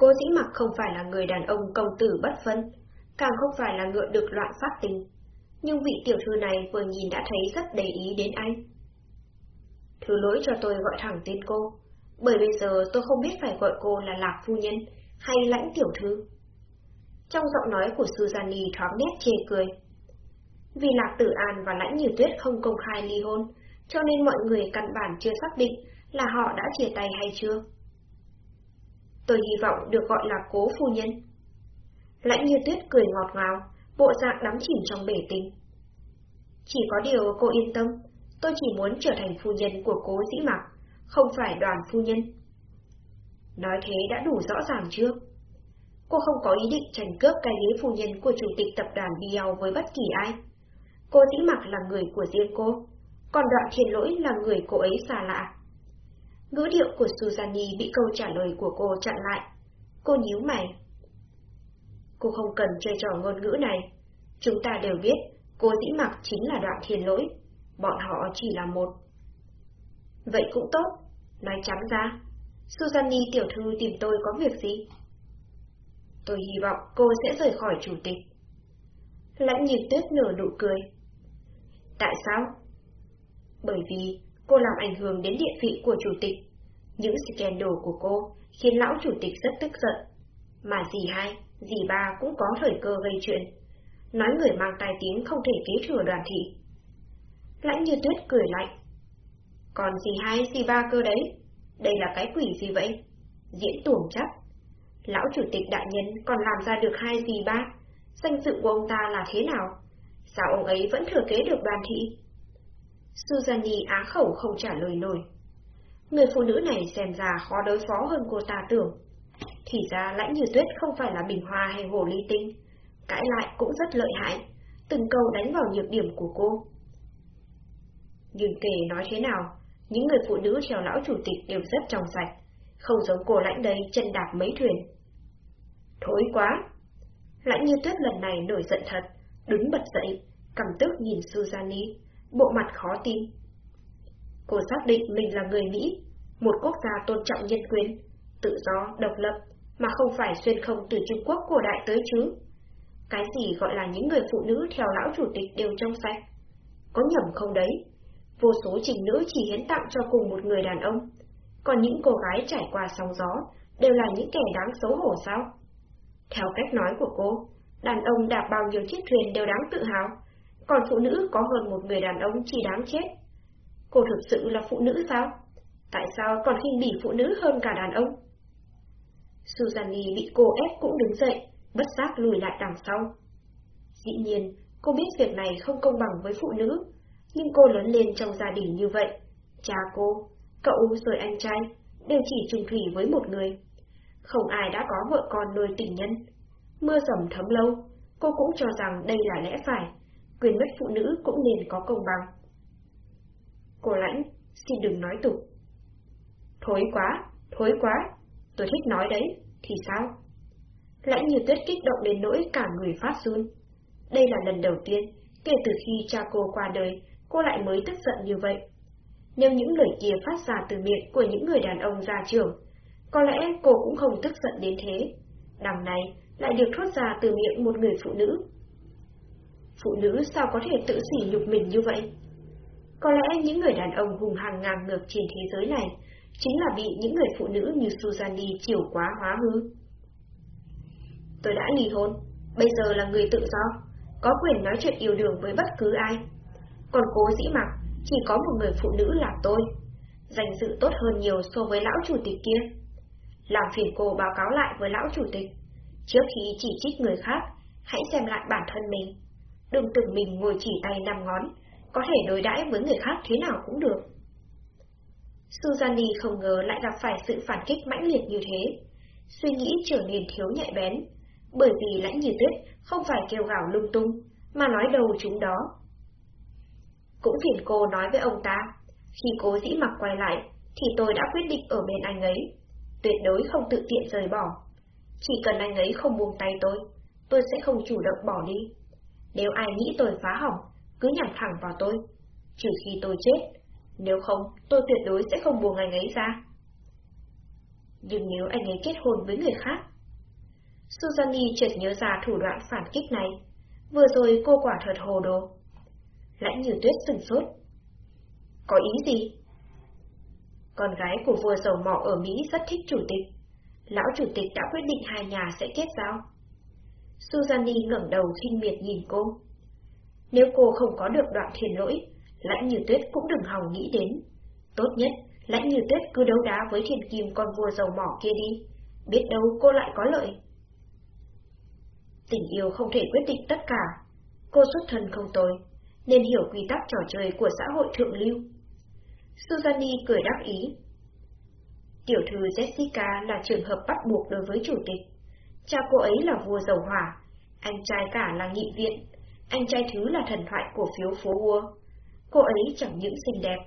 Cô dĩ mặc không phải là người đàn ông công tử bất phân, càng không phải là ngựa được loạn phát tình. Nhưng vị tiểu thư này vừa nhìn đã thấy rất để ý đến anh. Thứ lỗi cho tôi gọi thẳng tên cô, bởi bây giờ tôi không biết phải gọi cô là Lạc Phu Nhân hay Lãnh Tiểu Thư. Trong giọng nói của Suzanne thoáng nét chê cười. Vì Lạc Tử An và Lãnh Như Tuyết không công khai ly hôn, cho nên mọi người căn bản chưa xác định là họ đã chia tay hay chưa. Tôi hy vọng được gọi là cố phu nhân. Lãnh Như Tuyết cười ngọt ngào, bộ dạng đắm chìm trong bể tình. Chỉ có điều cô yên tâm, tôi chỉ muốn trở thành phu nhân của cố dĩ mặc, không phải đoàn phu nhân. Nói thế đã đủ rõ ràng chưa? Cô không có ý định tranh cướp cái ghế phu nhân của chủ tịch tập đoàn BL với bất kỳ ai. Cô dĩ mặc là người của riêng cô, còn đoạn thiên lỗi là người cô ấy xa lạ. Ngữ điệu của Suzanne bị câu trả lời của cô chặn lại. Cô nhíu mày. Cô không cần chơi trò ngôn ngữ này. Chúng ta đều biết, cô dĩ mặc chính là đoạn thiên lỗi. Bọn họ chỉ là một. Vậy cũng tốt. Nói trắng ra. Suzanne tiểu thư tìm tôi có việc gì? Tôi hy vọng cô sẽ rời khỏi chủ tịch. Lãnh nhìn tuyết nở nụ cười. Tại sao? Bởi vì cô làm ảnh hưởng đến địa vị của chủ tịch. Những scandal của cô khiến lão chủ tịch rất tức giận. Mà dì hai, dì ba cũng có thời cơ gây chuyện. Nói người mang tai tiếng không thể kế thừa đoàn thị. Lãnh như tuyết cười lạnh. Còn dì hai, dì ba cơ đấy? Đây là cái quỷ gì vậy? Diễn tuồng chắc. Lão chủ tịch đại nhân còn làm ra được hai dì ba. Danh dự của ông ta là thế nào? Sao ông ấy vẫn thừa kế được đoàn thị? Suzanne á khẩu không trả lời nổi. Người phụ nữ này xem ra khó đối phó hơn cô ta tưởng. Thì ra lãnh như tuyết không phải là bình hoa hay hồ ly tinh. Cãi lại cũng rất lợi hại, từng câu đánh vào nhược điểm của cô. Nhưng kể nói thế nào, những người phụ nữ theo lão chủ tịch đều rất trong sạch, không giống cô lãnh đây chân đạp mấy thuyền. Thối quá! Lãnh như tuyết lần này nổi giận thật, đứng bật dậy, cầm tức nhìn Suzanne, bộ mặt khó tin. Cô xác định mình là người Mỹ, một quốc gia tôn trọng nhân quyền, tự do, độc lập, mà không phải xuyên không từ Trung Quốc cổ đại tới chứ. Cái gì gọi là những người phụ nữ theo lão chủ tịch đều trong sạch? Có nhầm không đấy? Vô số trình nữ chỉ hiến tặng cho cùng một người đàn ông, còn những cô gái trải qua sóng gió đều là những kẻ đáng xấu hổ sao? Theo cách nói của cô, đàn ông đạp bao nhiêu chiếc thuyền đều đáng tự hào, còn phụ nữ có hơn một người đàn ông chỉ đáng chết. Cô thực sự là phụ nữ sao? Tại sao còn khinh bỉ phụ nữ hơn cả đàn ông? Suzanne bị cô ép cũng đứng dậy, bất giác lùi lại đằng sau. Dĩ nhiên, cô biết việc này không công bằng với phụ nữ, nhưng cô lớn lên trong gia đình như vậy. Cha cô, cậu rồi anh trai, đều chỉ trùng thủy với một người. Không ai đã có vợ con nuôi tình nhân. Mưa dầm thấm lâu, cô cũng cho rằng đây là lẽ phải, quyền mất phụ nữ cũng nên có công bằng. Cô lãnh, xin đừng nói tục. Thối quá, thối quá, tôi thích nói đấy, thì sao? Lãnh như tuyết kích động đến nỗi cả người phát run. Đây là lần đầu tiên, kể từ khi cha cô qua đời, cô lại mới tức giận như vậy. Nếu những lời kia phát ra từ miệng của những người đàn ông gia trưởng, có lẽ cô cũng không tức giận đến thế. Đằng này lại được thốt ra từ miệng một người phụ nữ. Phụ nữ sao có thể tự sỉ nhục mình như vậy? Có lẽ những người đàn ông hùng hằng ngang ngược trên thế giới này chính là bị những người phụ nữ như Suzanne chiều quá hóa hư. Tôi đã ly hôn, bây giờ là người tự do, có quyền nói chuyện yêu đương với bất cứ ai. Còn cố dĩ mặc, chỉ có một người phụ nữ là tôi. Danh dự tốt hơn nhiều so với lão chủ tịch kia. Làm phiền cô báo cáo lại với lão chủ tịch. Trước khi chỉ trích người khác, hãy xem lại bản thân mình. Đừng tưởng mình ngồi chỉ tay năm ngón, có thể đối đãi với người khác thế nào cũng được. Suzanne không ngờ lại gặp phải sự phản kích mãnh liệt như thế. Suy nghĩ trở nên thiếu nhạy bén, bởi vì lãnh như tuyết không phải kêu gào lung tung, mà nói đầu chúng đó. Cũng phiền cô nói với ông ta, khi cố dĩ mặc quay lại, thì tôi đã quyết định ở bên anh ấy, tuyệt đối không tự tiện rời bỏ. Chỉ cần anh ấy không buông tay tôi, tôi sẽ không chủ động bỏ đi. Nếu ai nghĩ tôi phá hỏng, cứ nhằm thẳng vào tôi, trừ khi tôi chết, nếu không tôi tuyệt đối sẽ không buông anh ấy ra. Nhưng nếu anh ấy kết hôn với người khác... Suzanne chợt nhớ ra thủ đoạn phản kích này. Vừa rồi cô quả thật hồ đồ. Lãnh như tuyết sừng sốt. Có ý gì? Con gái của vua dầu mỏ ở Mỹ rất thích chủ tịch. Lão chủ tịch đã quyết định hai nhà sẽ kết giao. Suzanne ngẩng đầu khinh miệt nhìn cô. Nếu cô không có được đoạn thiền lỗi, lãnh như tuyết cũng đừng hòng nghĩ đến. Tốt nhất, lãnh như tuyết cứ đấu đá với thiền kim con vua dầu mỏ kia đi. Biết đâu cô lại có lợi. Tình yêu không thể quyết định tất cả. Cô xuất thân không tồi, nên hiểu quy tắc trò chơi của xã hội thượng lưu. Suzanne cười đáp ý. Tiểu thư Jessica là trường hợp bắt buộc đối với chủ tịch. Cha cô ấy là vua dầu hỏa, anh trai cả là nghị viện, anh trai thứ là thần thoại của phiếu phố vua. Cô ấy chẳng những xinh đẹp,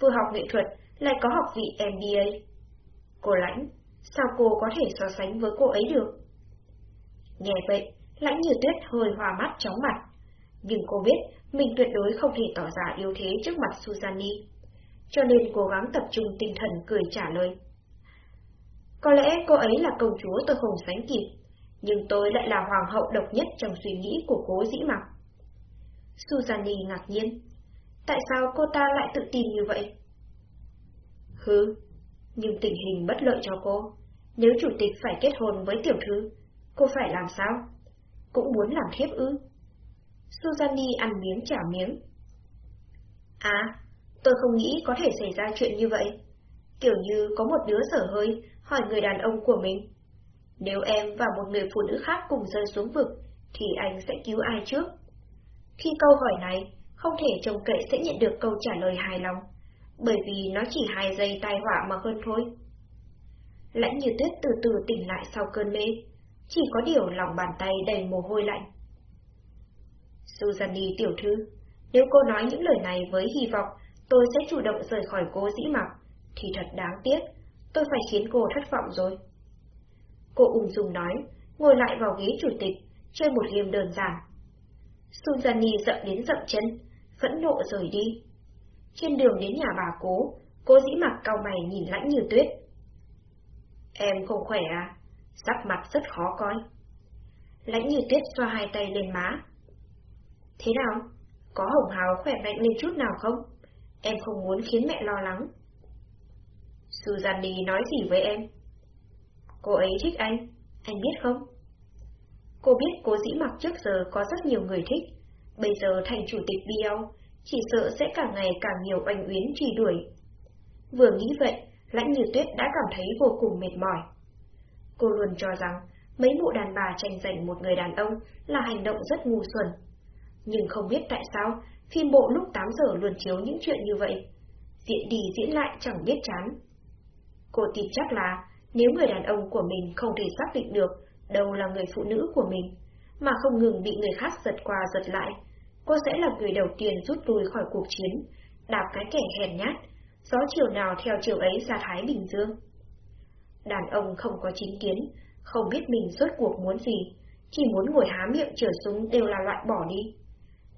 vừa học nghệ thuật, lại có học vị MBA. Cô lãnh, sao cô có thể so sánh với cô ấy được? Nghe vậy, lãnh như tuyết hơi hòa mắt chóng mặt. Nhưng cô biết mình tuyệt đối không thể tỏ ra yếu thế trước mặt Suzanne. Cho nên cố gắng tập trung tinh thần cười trả lời. Có lẽ cô ấy là công chúa tôi không sánh kịp, nhưng tôi lại là hoàng hậu độc nhất trong suy nghĩ của cố dĩ mặc. Suzanne ngạc nhiên. Tại sao cô ta lại tự tin như vậy? Hứ, nhưng tình hình bất lợi cho cô. Nếu chủ tịch phải kết hôn với tiểu thư, cô phải làm sao? Cũng muốn làm thiếp ư? Suzanne ăn miếng trả miếng. À, tôi không nghĩ có thể xảy ra chuyện như vậy. Kiểu như có một đứa sở hơi hỏi người đàn ông của mình. Nếu em và một người phụ nữ khác cùng rơi xuống vực, thì anh sẽ cứu ai trước? Khi câu hỏi này, không thể trông cậy sẽ nhận được câu trả lời hài lòng, bởi vì nó chỉ hai giây tai họa mà hơn thôi. Lãnh như tuyết từ từ tỉnh lại sau cơn mê, chỉ có điều lòng bàn tay đầy mồ hôi lạnh. Suzanne tiểu thư, nếu cô nói những lời này với hy vọng tôi sẽ chủ động rời khỏi cô dĩ mặc, thì thật đáng tiếc, tôi phải khiến cô thất vọng rồi. Cô ung dung nói, ngồi lại vào ghế chủ tịch, chơi một game đơn giản. Suzani giận đến dậm chân, phẫn nộ rời đi. Trên đường đến nhà bà cố, cô dĩ mặc cao mày nhìn lãnh như tuyết. Em không khỏe à? Sắc mặt rất khó coi. Lãnh như tuyết xoa hai tay lên má. Thế nào? Có hồng hào khỏe mạnh lên chút nào không? Em không muốn khiến mẹ lo lắng. Suzanne nói gì với em? Cô ấy thích anh, anh biết không? Cô biết cố dĩ mặc trước giờ có rất nhiều người thích, bây giờ thành chủ tịch BL, chỉ sợ sẽ càng ngày càng nhiều oanh uyến truy đuổi. Vừa nghĩ vậy, lãnh như tuyết đã cảm thấy vô cùng mệt mỏi. Cô luôn cho rằng mấy mụ đàn bà tranh giành một người đàn ông là hành động rất ngu xuẩn. Nhưng không biết tại sao, phim bộ lúc 8 giờ luôn chiếu những chuyện như vậy. Diễn đi diễn lại chẳng biết chán. Cô tin chắc là nếu người đàn ông của mình không thể xác định được đâu là người phụ nữ của mình, mà không ngừng bị người khác giật qua giật lại, cô sẽ là người đầu tiên rút lui khỏi cuộc chiến, đạp cái kẻ hèn nhát, gió chiều nào theo chiều ấy ra Thái Bình Dương. Đàn ông không có chính kiến, không biết mình rốt cuộc muốn gì, chỉ muốn ngồi há miệng trở súng đều là loại bỏ đi.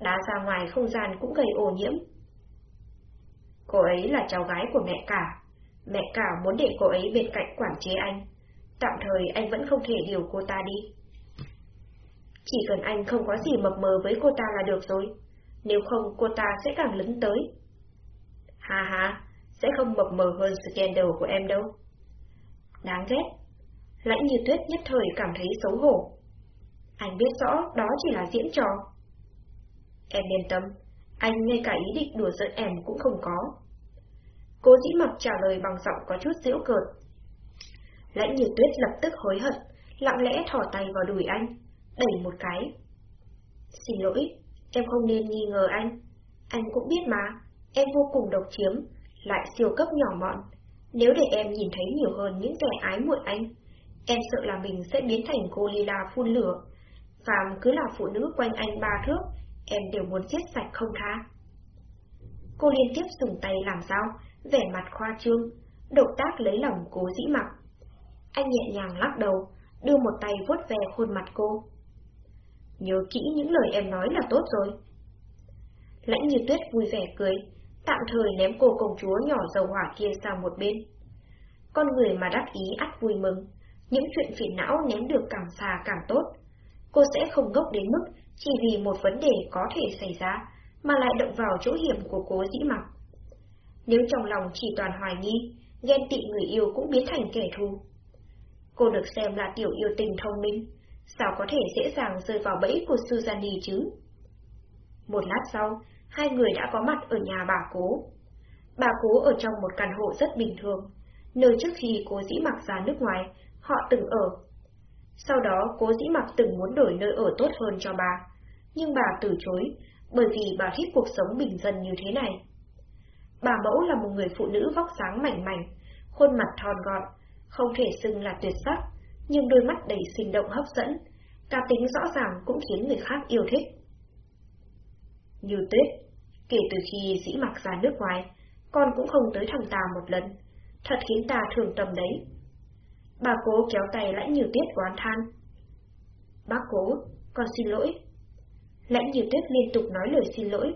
Đá ra ngoài không gian cũng gây ô nhiễm. Cô ấy là cháu gái của mẹ cả, mẹ cả muốn để cô ấy bên cạnh quản chế anh. Tạm thời anh vẫn không thể điều cô ta đi. Chỉ cần anh không có gì mập mờ với cô ta là được rồi. Nếu không cô ta sẽ càng lấn tới. Hà hà, sẽ không mập mờ hơn scandal của em đâu. Đáng ghét. Lãnh như tuyết nhất thời cảm thấy xấu hổ. Anh biết rõ đó chỉ là diễn trò. Em yên tâm, anh ngay cả ý định đùa giỡn em cũng không có. Cố dĩ mặc trả lời bằng giọng có chút giễu cợt. Lãnh như tuyết lập tức hối hận, lặng lẽ thỏ tay vào đùi anh, đẩy một cái. Xin lỗi, em không nên nghi ngờ anh. Anh cũng biết mà, em vô cùng độc chiếm, lại siêu cấp nhỏ mọn. Nếu để em nhìn thấy nhiều hơn những kẻ ái muội anh, em sợ là mình sẽ biến thành cô Lila phun lửa. Phàm cứ là phụ nữ quanh anh ba thước, em đều muốn giết sạch không tha. Cô liên tiếp dùng tay làm sao, vẻ mặt khoa trương, động tác lấy lòng cố dĩ mặc. Anh nhẹ nhàng lắc đầu, đưa một tay vuốt về khuôn mặt cô. Nhớ kỹ những lời em nói là tốt rồi. Lãnh như tuyết vui vẻ cười, tạm thời ném cô công chúa nhỏ dầu hỏa kia sang một bên. con người mà đắc ý ắt vui mừng, những chuyện phiền não ném được càng xa càng tốt. Cô sẽ không ngốc đến mức chỉ vì một vấn đề có thể xảy ra, mà lại động vào chỗ hiểm của cố dĩ mặc. Nếu trong lòng chỉ toàn hoài nghi, ghen tị người yêu cũng biến thành kẻ thù. Cô được xem là tiểu yêu tình thông minh, sao có thể dễ dàng rơi vào bẫy của Suzanne chứ? Một lát sau, hai người đã có mặt ở nhà bà cố. Bà cố ở trong một căn hộ rất bình thường, nơi trước khi cố dĩ mặc ra nước ngoài, họ từng ở. Sau đó cố dĩ mặc từng muốn đổi nơi ở tốt hơn cho bà, nhưng bà từ chối, bởi vì bà thích cuộc sống bình dân như thế này. Bà mẫu là một người phụ nữ vóc sáng mảnh mảnh, khuôn mặt thon gọn, không thể xưng là tuyệt sắc, nhưng đôi mắt đầy sinh động hấp dẫn, cá tính rõ ràng cũng khiến người khác yêu thích. Như tuyết, kể từ khi dĩ mặc ra nước ngoài, con cũng không tới thăm ta một lần, thật khiến ta thường tâm đấy. Bà cố kéo tay lãnh như tuyết oán than. Bác cố, con xin lỗi. Lãnh như tuyết liên tục nói lời xin lỗi.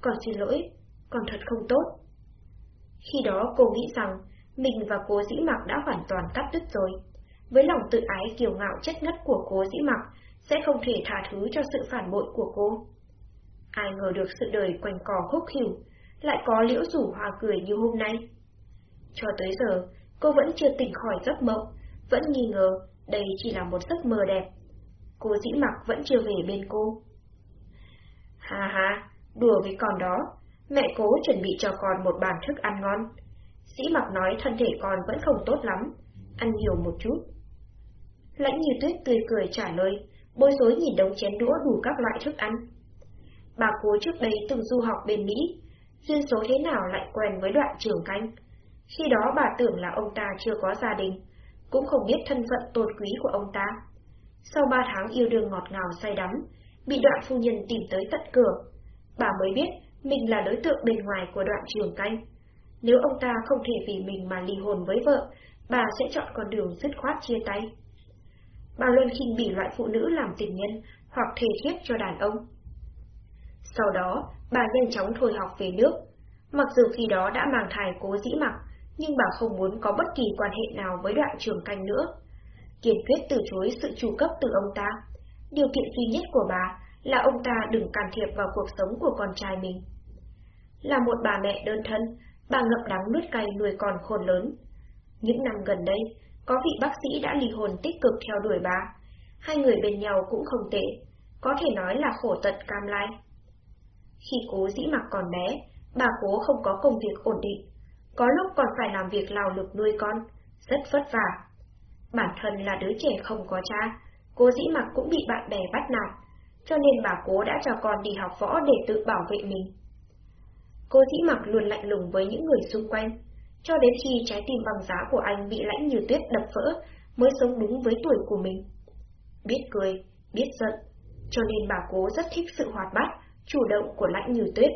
Con xin lỗi, còn thật không tốt. Khi đó cô nghĩ rằng mình và cố dĩ mặc đã hoàn toàn cắt đứt rồi. Với lòng tự ái kiều ngạo chất ngất của cố dĩ mặc, sẽ không thể tha thứ cho sự phản bội của cô. Ai ngờ được sự đời quanh cò khúc khỉu, lại có liễu rủ hòa cười như hôm nay. Cho tới giờ, cô vẫn chưa tỉnh khỏi giấc mộng, vẫn nghi ngờ đây chỉ là một giấc mơ đẹp. Cô dĩ mặc vẫn chưa về bên cô. Hà hà, đùa với con đó, mẹ cố chuẩn bị cho con một bàn thức ăn ngon. sĩ mặc nói thân thể con vẫn không tốt lắm, ăn nhiều một chút. Lãnh như tuyết tươi cười trả lời, bối rối nhìn đống chén đũa đủ các loại thức ăn. Bà cố trước đây từng du học bên Mỹ, duyên số thế nào lại quen với đoạn trưởng canh. Khi đó bà tưởng là ông ta chưa có gia đình, cũng không biết thân phận tôn quý của ông ta. Sau ba tháng yêu đương ngọt ngào say đắm, bị đoạn phu nhân tìm tới tận cửa, bà mới biết mình là đối tượng bên ngoài của đoạn trường canh. Nếu ông ta không thể vì mình mà ly hôn với vợ, bà sẽ chọn con đường dứt khoát chia tay. Bà luôn khinh bỉ loại phụ nữ làm tình nhân hoặc thề thiết cho đàn ông. Sau đó, bà nhanh chóng thôi học về nước. Mặc dù khi đó đã mang thai cố dĩ mặc, nhưng bà không muốn có bất kỳ quan hệ nào với đoạn trường canh nữa. Kiên quyết từ chối sự chủ cấp từ ông ta. Điều kiện duy nhất của bà là ông ta đừng can thiệp vào cuộc sống của con trai mình. Là một bà mẹ đơn thân, bà ngậm đắng nuốt cay nuôi con khôn lớn. Những năm gần đây, có vị bác sĩ đã ly hôn tích cực theo đuổi bà. Hai người bên nhau cũng không tệ, có thể nói là khổ tận cam lai. Khi cố dĩ mặc còn bé, bà cố không có công việc ổn định, có lúc còn phải làm việc lao lực nuôi con, rất vất vả. Bản thân là đứa trẻ không có cha, cố dĩ mặc cũng bị bạn bè bắt nạt, cho nên bà cố đã cho con đi học võ để tự bảo vệ mình. Cô dĩ mặc luôn lạnh lùng với những người xung quanh, cho đến khi trái tim bằng giá của anh bị lãnh như tuyết đập vỡ, mới sống đúng với tuổi của mình. Biết cười, biết giận, cho nên bà cố rất thích sự hoạt bát, chủ động của lãnh như tuyết.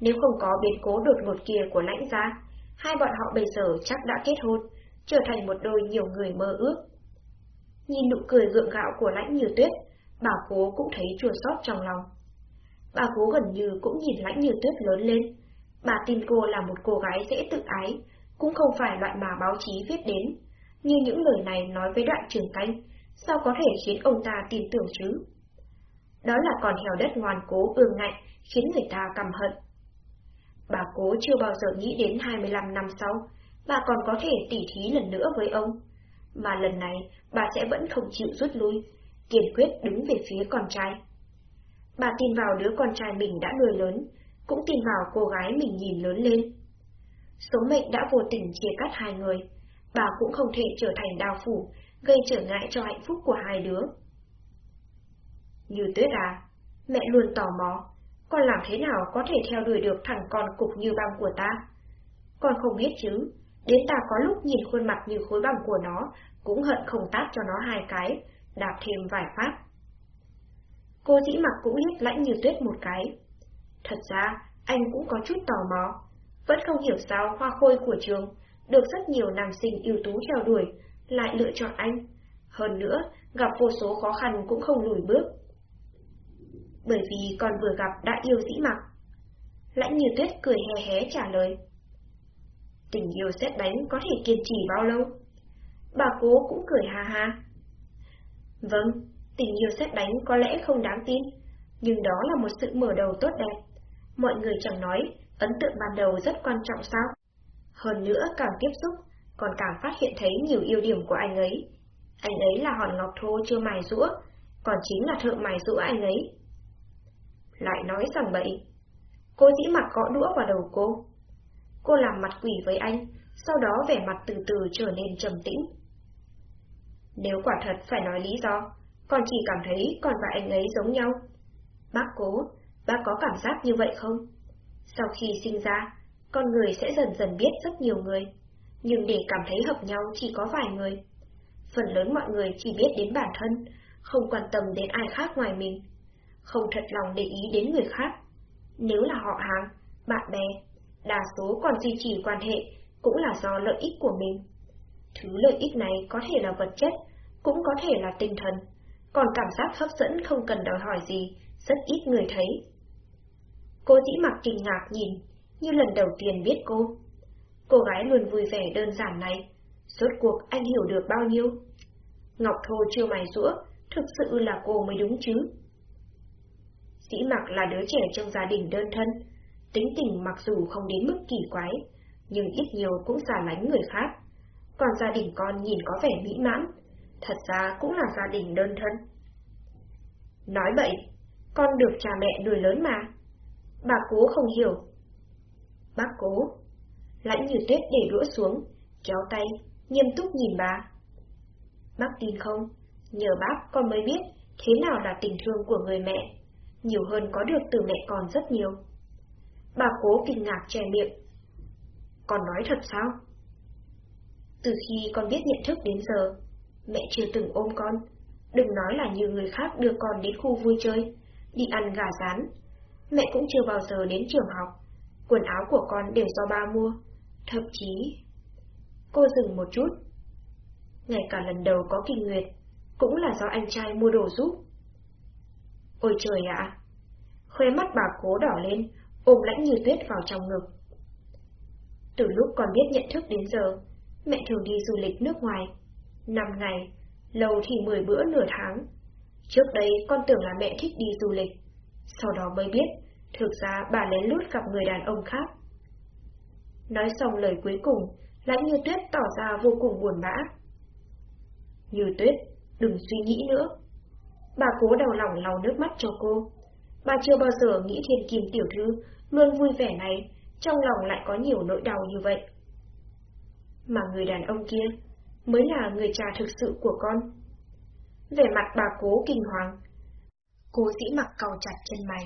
Nếu không có biến cố đột ngột kia của lãnh gia, hai bọn họ bây giờ chắc đã kết hôn, trở thành một đôi nhiều người mơ ước. Nhìn nụ cười gượng gạo của lãnh như tuyết, bà cố cũng thấy chua xót trong lòng. Bà cố gần như cũng nhìn lãnh như tuyết lớn lên. Bà tin cô là một cô gái dễ tự ái, cũng không phải loại mà báo chí viết đến. Như những lời này nói với đoạn trường canh, sao có thể khiến ông ta tin tưởng chứ? Đó là còn heo đất ngoan cố ương ngạnh, khiến người ta căm hận. Bà cố chưa bao giờ nghĩ đến 25 năm sau, bà còn có thể tỉ thí lần nữa với ông. Mà lần này, bà sẽ vẫn không chịu rút lui, kiên quyết đứng về phía con trai. Bà tin vào đứa con trai mình đã nuôi lớn, cũng tin vào cô gái mình nhìn lớn lên. Số mệnh đã vô tình chia cắt hai người, bà cũng không thể trở thành đào phủ, gây trở ngại cho hạnh phúc của hai đứa. Như tuyết à, mẹ luôn tò mò, con làm thế nào có thể theo đuổi được thằng con cục như băng của ta? Con không biết chứ, đến ta có lúc nhìn khuôn mặt như khối băng của nó, cũng hận không tát cho nó hai cái, đạp thêm vài phát. Cô dĩ mặc cũng liếc lãnh như tuyết một cái. Thật ra, anh cũng có chút tò mò. Vẫn không hiểu sao hoa khôi của trường, được rất nhiều nam sinh ưu tú theo đuổi, lại lựa chọn anh. Hơn nữa, gặp vô số khó khăn cũng không lùi bước bởi vì còn vừa gặp đã yêu dĩ mặc. Lãnh như tuyết cười hé hé trả lời. Tình yêu xét đánh có thể kiên trì bao lâu? Bà cố cũng cười ha ha. Vâng, tình yêu xét đánh có lẽ không đáng tin, nhưng đó là một sự mở đầu tốt đẹp. Mọi người chẳng nói, ấn tượng ban đầu rất quan trọng sao? Hơn nữa càng tiếp xúc, còn càng phát hiện thấy nhiều ưu điểm của anh ấy. Anh ấy là hòn ngọc thô chưa mài rũa, còn chính là thợ mài rũa anh ấy. Lại nói rằng bậy. Cô dĩ mặt gõ đũa vào đầu cô. Cô làm mặt quỷ với anh, sau đó vẻ mặt từ từ trở nên trầm tĩnh. Nếu quả thật phải nói lý do, con chỉ cảm thấy con và anh ấy giống nhau. Bác cố, bác có cảm giác như vậy không? Sau khi sinh ra, con người sẽ dần dần biết rất nhiều người, nhưng để cảm thấy hợp nhau chỉ có vài người. Phần lớn mọi người chỉ biết đến bản thân, không quan tâm đến ai khác ngoài mình, không thật lòng để ý đến người khác. Nếu là họ hàng, bạn bè, đa số còn duy trì quan hệ cũng là do lợi ích của mình. Thứ lợi ích này có thể là vật chất, cũng có thể là tinh thần, còn cảm giác hấp dẫn không cần đòi hỏi gì, rất ít người thấy. Cô dĩ mặc kinh ngạc nhìn, như lần đầu tiên biết cô. Cô gái luôn vui vẻ đơn giản này, rốt cuộc anh hiểu được bao nhiêu? Ngọc Thô chưa mày rũa, thực sự là cô mới đúng chứ. Dĩ mặc là đứa trẻ trong gia đình đơn thân, tính tình mặc dù không đến mức kỳ quái, nhưng ít nhiều cũng xa lánh người khác. Còn gia đình con nhìn có vẻ mỹ mãn, thật ra cũng là gia đình đơn thân. Nói vậy, con được cha mẹ nuôi lớn mà. Bà cố không hiểu. Bác cố. Lãnh như tuyết để đũa xuống, kéo tay, nghiêm túc nhìn bà. Bác tin không? Nhờ bác con mới biết thế nào là tình thương của người mẹ, nhiều hơn có được từ mẹ con rất nhiều. Bà cố kinh ngạc che miệng. Con nói thật sao? Từ khi con biết nhận thức đến giờ, mẹ chưa từng ôm con. Đừng nói là như người khác đưa con đến khu vui chơi, đi ăn gà rán. Mẹ cũng chưa bao giờ đến trường học. Quần áo của con đều do ba mua. Thậm chí... Cô dừng một chút. Ngay cả lần đầu có kinh nguyệt, cũng là do anh trai mua đồ giúp. Ôi trời ạ! khóe mắt bà cố đỏ lên, ôm lãnh như tuyết vào trong ngực. Từ lúc còn biết nhận thức đến giờ, mẹ thường đi du lịch nước ngoài. Năm ngày, lâu thì mười bữa nửa tháng. Trước đây con tưởng là mẹ thích đi du lịch, sau đó mới biết, thực ra bà lén lút gặp người đàn ông khác. Nói xong lời cuối cùng, lãnh như tuyết tỏ ra vô cùng buồn bã. Như tuyết, đừng suy nghĩ nữa. Bà cố đầu lòng lau nước mắt cho cô. Bà chưa bao giờ nghĩ thiên kim tiểu thư luôn vui vẻ này, trong lòng lại có nhiều nỗi đau như vậy. Mà người đàn ông kia mới là người cha thực sự của con. Về mặt bà cố kinh hoàng. Cô dĩ mặc cầu chặt chân mày.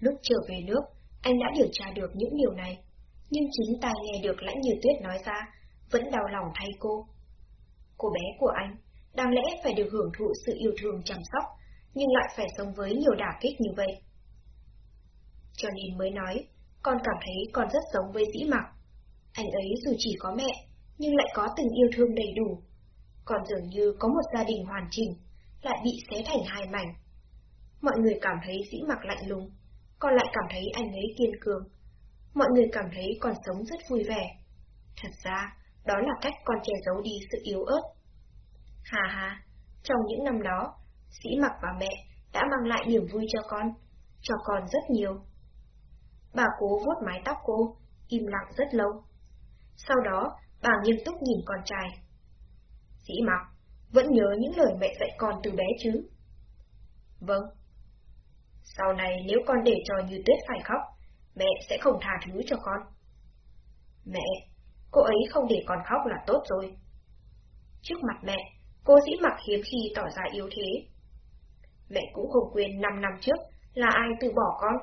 Lúc trở về nước, anh đã điều tra được những điều này, nhưng chính tai nghe được lãnh như tuyết nói ra, vẫn đau lòng thay cô. Cô bé của anh, đáng lẽ phải được hưởng thụ sự yêu thương chăm sóc, nhưng lại phải sống với nhiều đả kích như vậy. Cho nên mới nói, con cảm thấy con rất giống với dĩ mặc. Anh ấy dù chỉ có mẹ, nhưng lại có tình yêu thương đầy đủ. Còn dường như có một gia đình hoàn chỉnh, lại bị xé thành hai mảnh. Mọi người cảm thấy dĩ mặc lạnh lùng, còn lại cảm thấy anh ấy kiên cường. Mọi người cảm thấy còn sống rất vui vẻ. Thật ra, đó là cách con che giấu đi sự yếu ớt. Hà hà, trong những năm đó, sĩ mặc và mẹ đã mang lại niềm vui cho con, cho con rất nhiều. Bà cố vuốt mái tóc cô, im lặng rất lâu. Sau đó, bà nghiêm túc nhìn con trai. Sĩ mặc, vẫn nhớ những lời mẹ dạy con từ bé chứ? Vâng. Sau này nếu con để cho như tuyết phải khóc, mẹ sẽ không tha thứ cho con. Mẹ, cô ấy không để con khóc là tốt rồi. Trước mặt mẹ, cô dĩ mặc hiếm khi tỏ ra yếu thế. Mẹ cũng không quên 5 năm trước là ai từ bỏ con.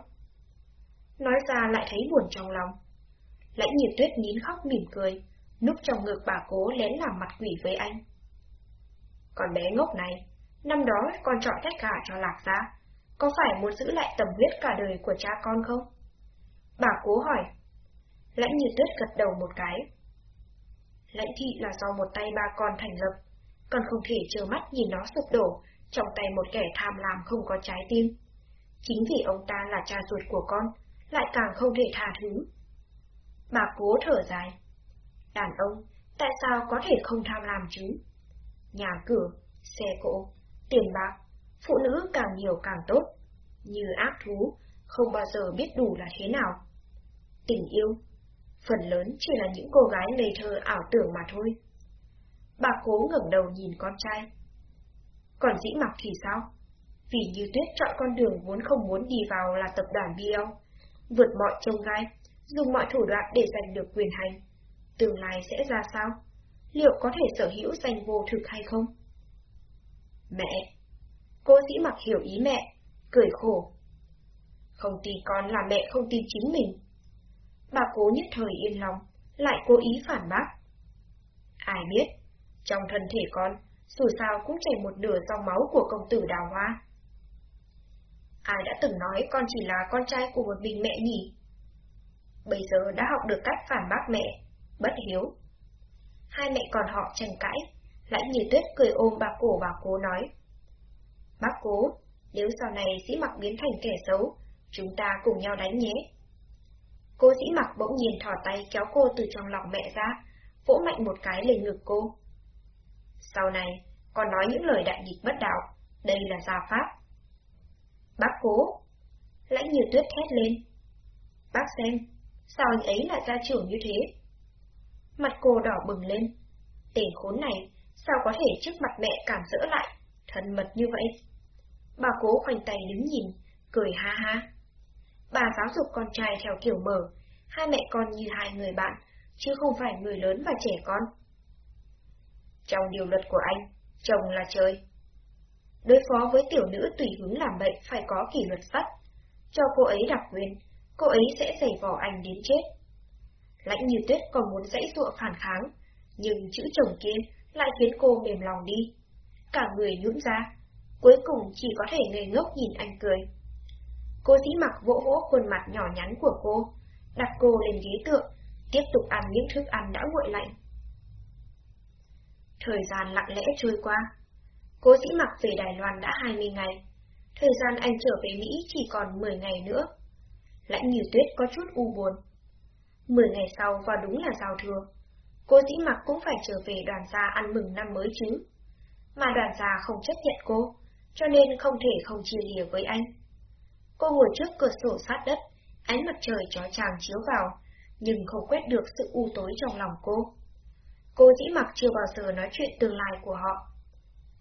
Nói ra lại thấy buồn trong lòng. Lãnh nhiệt tuyết nín khóc mỉm cười, núp trong ngực bà cố lén làm mặt quỷ với anh. Còn bé ngốc này, năm đó con chọn tất cả cho lạc ra, có phải muốn giữ lại tầm huyết cả đời của cha con không? Bà cố hỏi. Lãnh như tuyết gật đầu một cái. Lãnh thị là do một tay ba con thành lập, con không thể trơ mắt nhìn nó sụp đổ trong tay một kẻ tham lam không có trái tim. Chính vì ông ta là cha ruột của con, lại càng không thể tha thứ. Bà cố thở dài. Đàn ông, tại sao có thể không tham lam chứ? Nhà cửa, xe cộ, tiền bạc, phụ nữ càng nhiều càng tốt. Như ác thú, không bao giờ biết đủ là thế nào. Tình yêu, phần lớn chỉ là những cô gái ngây thơ ảo tưởng mà thôi. Bà cố ngẩng đầu nhìn con trai. Còn dĩ mặc thì sao? Vì như tuyết chọn con đường vốn không muốn đi vào là tập đoàn BL, vượt mọi trông gai, dùng mọi thủ đoạn để giành được quyền hành. Tương lai sẽ ra sao? Liệu có thể sở hữu danh vô thực hay không? Mẹ! Cô dĩ mặc hiểu ý mẹ, cười khổ. Không tin con là mẹ không tin chính mình. Bà cố nhất thời yên lòng, lại cố ý phản bác. Ai biết, trong thân thể con, dù sao cũng chảy một nửa dòng máu của công tử đào hoa. Ai đã từng nói con chỉ là con trai của một mình mẹ nhỉ? Bây giờ đã học được cách phản bác mẹ, bất hiếu. Hai mẹ con họ tranh cãi, lãnh như tuyết cười ôm bà cổ bà cố nói. Bác cố, nếu sau này sĩ mặc biến thành kẻ xấu, chúng ta cùng nhau đánh nhé. Cô sĩ mặc bỗng nhiên thỏ tay kéo cô từ trong lòng mẹ ra, vỗ mạnh một cái lên ngực cô. Sau này, còn nói những lời đại nghịch bất đạo, đây là gia pháp. Bác cố! Lãnh như tuyết thét lên. Bác xem, sao anh ấy lại ra trưởng như thế? Mặt cô đỏ bừng lên. Tên khốn này, sao có thể trước mặt mẹ cảm dỡ lại, thân mật như vậy? Bà cố khoanh tay đứng nhìn, cười ha ha. Bà giáo dục con trai theo kiểu mở, hai mẹ con như hai người bạn, chứ không phải người lớn và trẻ con. Trong điều luật của anh, chồng là trời. Đối phó với tiểu nữ tùy hứng làm bệnh phải có kỷ luật sắt. Cho cô ấy đặc quyền, cô ấy sẽ giày vò anh đến chết. Lãnh như tuyết còn muốn dãy dụa phản kháng, nhưng chữ chồng kia lại khiến cô mềm lòng đi. Cả người nhũn ra, cuối cùng chỉ có thể ngây ngốc nhìn anh cười. Cô dĩ mặc vỗ vỗ khuôn mặt nhỏ nhắn của cô, đặt cô lên ghế tượng, tiếp tục ăn những thức ăn đã nguội lạnh. Thời gian lặng lẽ trôi qua. Cố dĩ mặc về Đài Loan đã 20 ngày. Thời gian anh trở về Mỹ chỉ còn 10 ngày nữa. Lãnh như tuyết có chút u buồn. 10 ngày sau và đúng là giao thừa. Cô dĩ mặc cũng phải trở về đoàn gia ăn mừng năm mới chứ. Mà đoàn gia không chấp nhận cô, cho nên không thể không chia lìa với anh. Cô ngồi trước cửa sổ sát đất, ánh mặt trời chói chàng chiếu vào, nhưng không quét được sự u tối trong lòng cô. Cô dĩ mặc chưa bao giờ nói chuyện tương lai của họ.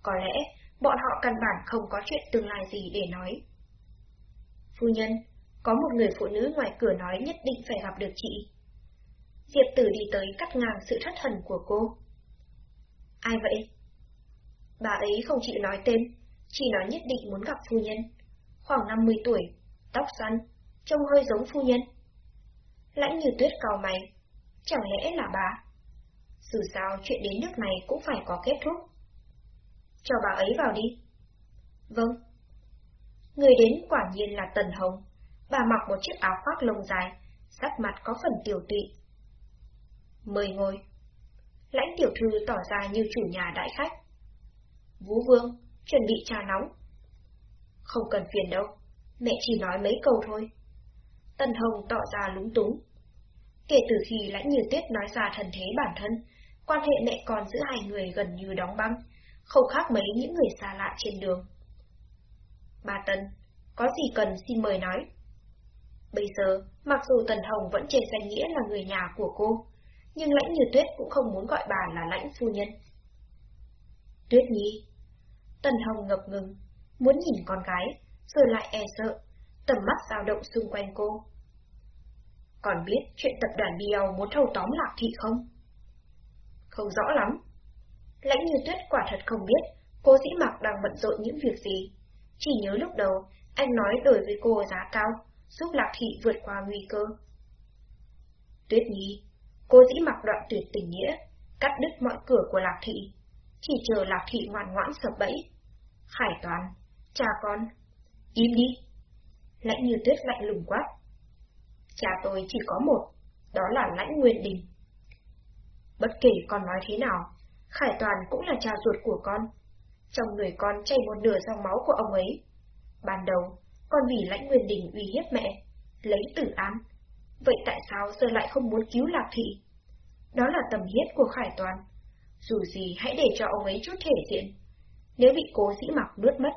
Có lẽ, bọn họ căn bản không có chuyện tương lai gì để nói. Phu nhân, có một người phụ nữ ngoài cửa nói nhất định phải gặp được chị. Diệp tử đi tới cắt ngang sự thất thần của cô. Ai vậy? Bà ấy không chịu nói tên, chỉ nói nhất định muốn gặp phu nhân. Khoảng 50 tuổi, tóc xoăn, trông hơi giống phu nhân. Lãnh như tuyết cao mày, chẳng lẽ là bà? Dù sao chuyện đến nước này cũng phải có kết thúc. Cho bà ấy vào đi. Vâng. Người đến quả nhiên là Tần Hồng. Bà mặc một chiếc áo khoác lông dài, sắc mặt có phần tiểu tụy. Mời ngồi. Lãnh tiểu thư tỏ ra như chủ nhà đại khách. Vũ Vương, chuẩn bị trà nóng. Không cần phiền đâu, mẹ chỉ nói mấy câu thôi. Tần Hồng tỏ ra lúng túng. Kể từ khi lãnh như tuyết nói ra thần thế bản thân, quan hệ mẹ con giữa hai người gần như đóng băng, không khác mấy những người xa lạ trên đường. Bà Tân, có gì cần xin mời nói. Bây giờ, mặc dù Tần Hồng vẫn trên danh nghĩa là người nhà của cô, nhưng lãnh như tuyết cũng không muốn gọi bà là lãnh phu nhân. Tuyết nhi. Tần Hồng ngập ngừng, muốn nhìn con gái, rồi lại e sợ, tầm mắt dao động xung quanh cô. Còn biết chuyện tập đoàn Biao muốn thâu tóm Lạc Thị không? Không rõ lắm. Lãnh như tuyết quả thật không biết cô dĩ mặc đang bận rộn những việc gì. Chỉ nhớ lúc đầu, anh nói đổi với cô giá cao, giúp Lạc Thị vượt qua nguy cơ. Tuyết nhi, cô dĩ mặc đoạn tuyệt tình nghĩa, cắt đứt mọi cửa của Lạc Thị, chỉ chờ Lạc Thị ngoan ngoãn sập bẫy. Khải toàn, cha con, im đi. Lãnh như tuyết lạnh lùng quát. Cha tôi chỉ có một, đó là lãnh nguyên đình. Bất kể con nói thế nào, Khải Toàn cũng là cha ruột của con. Trong người con chảy một nửa dòng máu của ông ấy. Ban đầu, con vì lãnh nguyên đình uy hiếp mẹ, lấy tử án. Vậy tại sao giờ lại không muốn cứu Lạc Thị? Đó là tầm hiết của Khải Toàn. Dù gì hãy để cho ông ấy chút thể diện. Nếu bị cố dĩ mặc nuốt mất,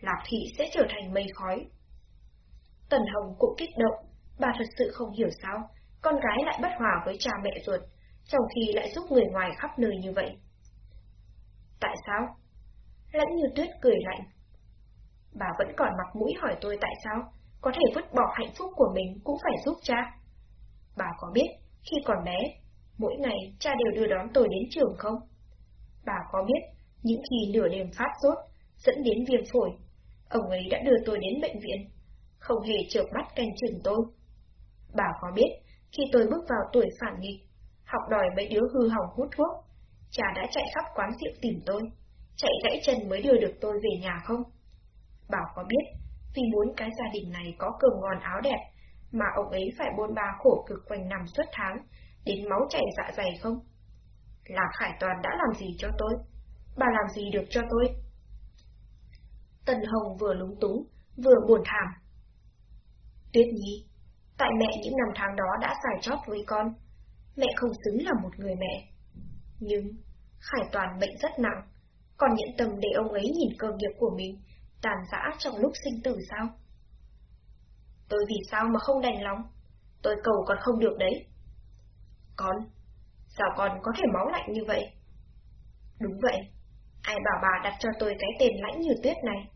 Lạc Thị sẽ trở thành mây khói. Tần Hồng cũng kích động, bà thật sự không hiểu sao, con gái lại bất hòa với cha mẹ ruột, trong khi lại giúp người ngoài khắp nơi như vậy. Tại sao? Lãnh như tuyết cười lạnh. Bà vẫn còn mặt mũi hỏi tôi tại sao, có thể vứt bỏ hạnh phúc của mình cũng phải giúp cha. Bà có biết, khi còn bé, mỗi ngày cha đều đưa đón tôi đến trường không? Bà có biết, những khi nửa đêm phát sốt, dẫn đến viêm phổi, ông ấy đã đưa tôi đến bệnh viện, không hề chợp mắt canh chừng tôi. Bà có biết, khi tôi bước vào tuổi phản nghịch, học đòi mấy đứa hư hỏng hút thuốc, cha đã chạy khắp quán rượu tìm tôi, chạy gãy chân mới đưa được tôi về nhà không? bà có biết, vì muốn cái gia đình này có cơm ngon áo đẹp, mà ông ấy phải bôn ba khổ cực quanh năm suốt tháng, đến máu chảy dạ dày không? Là Khải Toàn đã làm gì cho tôi? Bà làm gì được cho tôi? Tần Hồng vừa lúng túng, vừa buồn thảm. Tuyết Nhi, tại mẹ những năm tháng đó đã xài chót với con, mẹ không xứng là một người mẹ. Nhưng, Khải Toàn bệnh rất nặng, còn nhận tâm để ông ấy nhìn cơ nghiệp của mình tàn giã trong lúc sinh tử sao? Tôi vì sao mà không đành lòng? Tôi cầu còn không được đấy. Con, sao con có thể máu lạnh như vậy? Đúng vậy, ai bảo bà đặt cho tôi cái tên lãnh như tuyết này?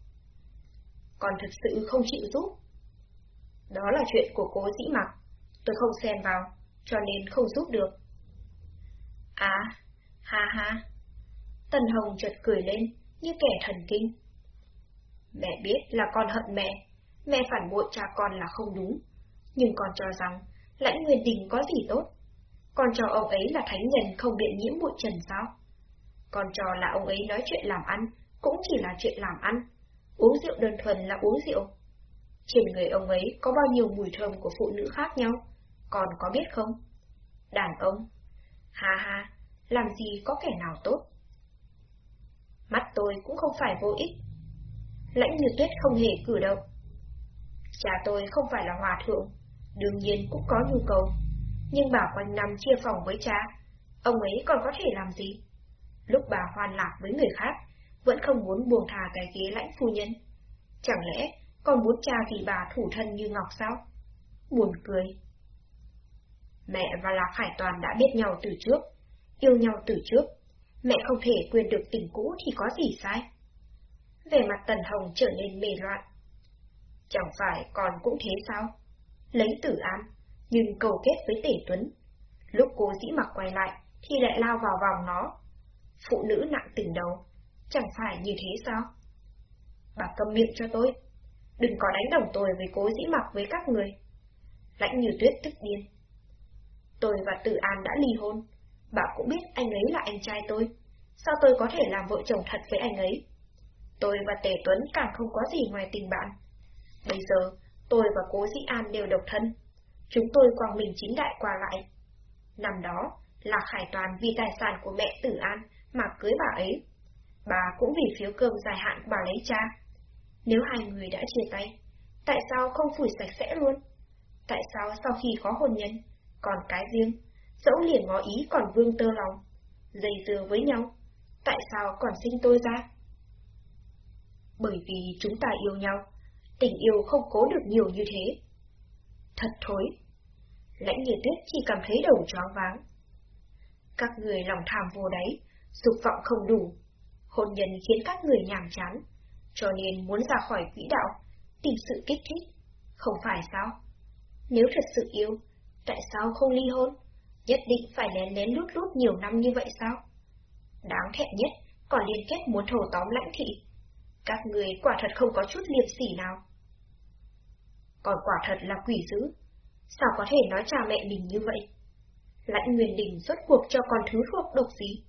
Con thực sự không chịu giúp. Đó là chuyện của cố dĩ mặc, tôi không xen vào, cho nên không giúp được. À, ha ha. Tần Hồng chợt cười lên, như kẻ thần kinh. Mẹ biết là con hận mẹ, mẹ phản bội cha con là không đúng, nhưng con cho rằng lãnh nguyên đình có gì tốt. Con cho ông ấy là thánh nhân không biện nhiễm bụi trần sao? Con cho là ông ấy nói chuyện làm ăn, cũng chỉ là chuyện làm ăn. Uống rượu đơn thuần là uống rượu. Trên người ông ấy có bao nhiêu mùi thơm của phụ nữ khác nhau, con có biết không? Đàn ông. Ha ha, làm gì có kẻ nào tốt. Mắt tôi cũng không phải vô ích, Lãnh như tuyết không hề cử động. Cha tôi không phải là hòa thượng, đương nhiên cũng có nhu cầu. Nhưng bà quanh năm chia phòng với cha, ông ấy còn có thể làm gì? Lúc bà hoan lạc với người khác, vẫn không muốn buông thà cái ghế lãnh phu nhân. Chẳng lẽ còn muốn cha vì bà thủ thân như ngọc sao? Buồn cười. Mẹ và Lạc Hải Toàn đã biết nhau từ trước, yêu nhau từ trước. Mẹ không thể quên được tình cũ thì có gì sai về mặt Tần Hồng trở nên mê loạn. Chẳng phải còn cũng thế sao? Lấy tử an, nhưng cầu kết với Tể Tuấn. Lúc cố dĩ mặc quay lại, thì lại lao vào vòng nó. Phụ nữ nặng tình đầu, chẳng phải như thế sao? Bà cầm miệng cho tôi, đừng có đánh đồng tôi với cố dĩ mặc với các người. Lãnh như tuyết tức điên. Tôi và Tử An đã ly hôn, bà cũng biết anh ấy là anh trai tôi. Sao tôi có thể làm vợ chồng thật với anh ấy? Tôi và Tề Tuấn càng không có gì ngoài tình bạn. Bây giờ, tôi và cố Dĩ An đều độc thân. Chúng tôi quang mình chính đại qua lại. Năm đó, là Khải Toàn vì tài sản của mẹ Tử An mà cưới bà ấy. Bà cũng vì phiếu cơm dài hạn bà lấy cha. Nếu hai người đã chia tay, tại sao không phủi sạch sẽ luôn? Tại sao sau khi có hôn nhân, còn cái riêng, dẫu liền ngó ý còn vương tơ lòng, dây dưa với nhau, tại sao còn sinh tôi ra? Bởi vì chúng ta yêu nhau, tình yêu không cố được nhiều như thế. Thật thối. Lãnh nhiệt tuyết chỉ cảm thấy đầu choáng váng. Các người lòng tham vô đáy, dục vọng không đủ, hôn nhân khiến các người nhàm chán, cho nên muốn ra khỏi quỹ đạo, tìm sự kích thích, không phải sao? Nếu thật sự yêu, tại sao không ly hôn? Nhất định phải lén lén lút lút nhiều năm như vậy sao? Đáng thẹn nhất, còn liên kết muốn thầu tóm lãnh thị, các người quả thật không có chút liệp sỉ nào. Còn quả thật là quỷ dữ. Sao có thể nói cha mẹ mình như vậy? Lãnh Nguyên Đình rốt cuộc cho con thứ thuộc độc gì,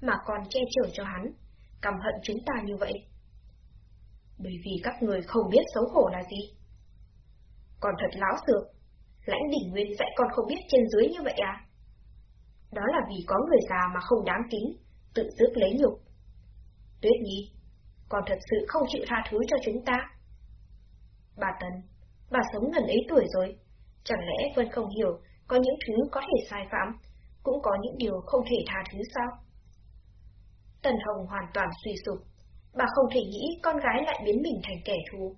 mà còn che chở cho hắn, căm hận chúng ta như vậy. Bởi vì các người không biết xấu hổ là gì. Còn thật láo xược, lãnh đỉnh nguyên dạy con không biết trên dưới như vậy à? Đó là vì có người già mà không đáng kính, tự dứt lấy nhục. Tuyết Nhi, còn thật sự không chịu tha thứ cho chúng ta. Bà Tần, bà sống gần ấy tuổi rồi, chẳng lẽ Vân không hiểu có những thứ có thể sai phạm, cũng có những điều không thể tha thứ sao? Tần Hồng hoàn toàn suy sụp, bà không thể nghĩ con gái lại biến mình thành kẻ thù.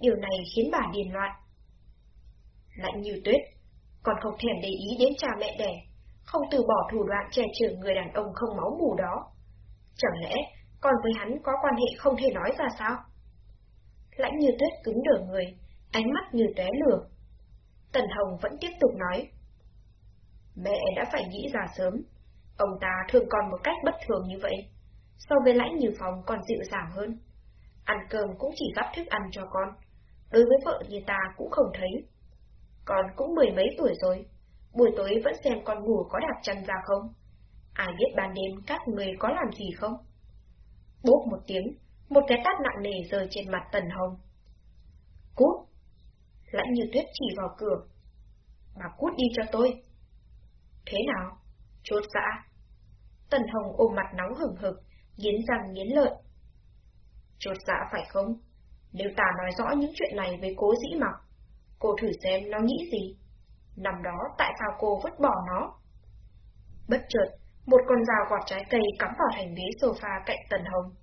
Điều này khiến bà điên loạn. Lạnh như tuyết, còn không thèm để ý đến cha mẹ đẻ, không từ bỏ thủ đoạn che chở người đàn ông không máu mù đó. Chẳng lẽ còn với hắn có quan hệ không thể nói ra sao? Lãnh như tuyết cứng đờ người, ánh mắt như tóe lửa. Tần Hồng vẫn tiếp tục nói. Mẹ đã phải nghĩ ra sớm, ông ta thương con một cách bất thường như vậy, so với lãnh như phòng còn dịu dàng hơn. Ăn cơm cũng chỉ gắp thức ăn cho con, đối với vợ như ta cũng không thấy. Con cũng mười mấy tuổi rồi, buổi tối vẫn xem con ngủ có đạp chân ra không? Ai biết ban đêm các người có làm gì không? Bốp một tiếng, một cái tát nặng nề rơi trên mặt Tần Hồng. Cút! Lãnh như tuyết chỉ vào cửa. Bà cút đi cho tôi. Thế nào? Chốt dạ. Tần Hồng ôm mặt nóng hừng hực, nghiến răng nghiến lợi. Chốt dạ phải không? Nếu ta nói rõ những chuyện này với cố dĩ mặc, cô thử xem nó nghĩ gì. Năm đó tại sao cô vứt bỏ nó? Bất chợt, một con dao quạt trái cây cắm vào thành ghế sofa cạnh Tần Hồng.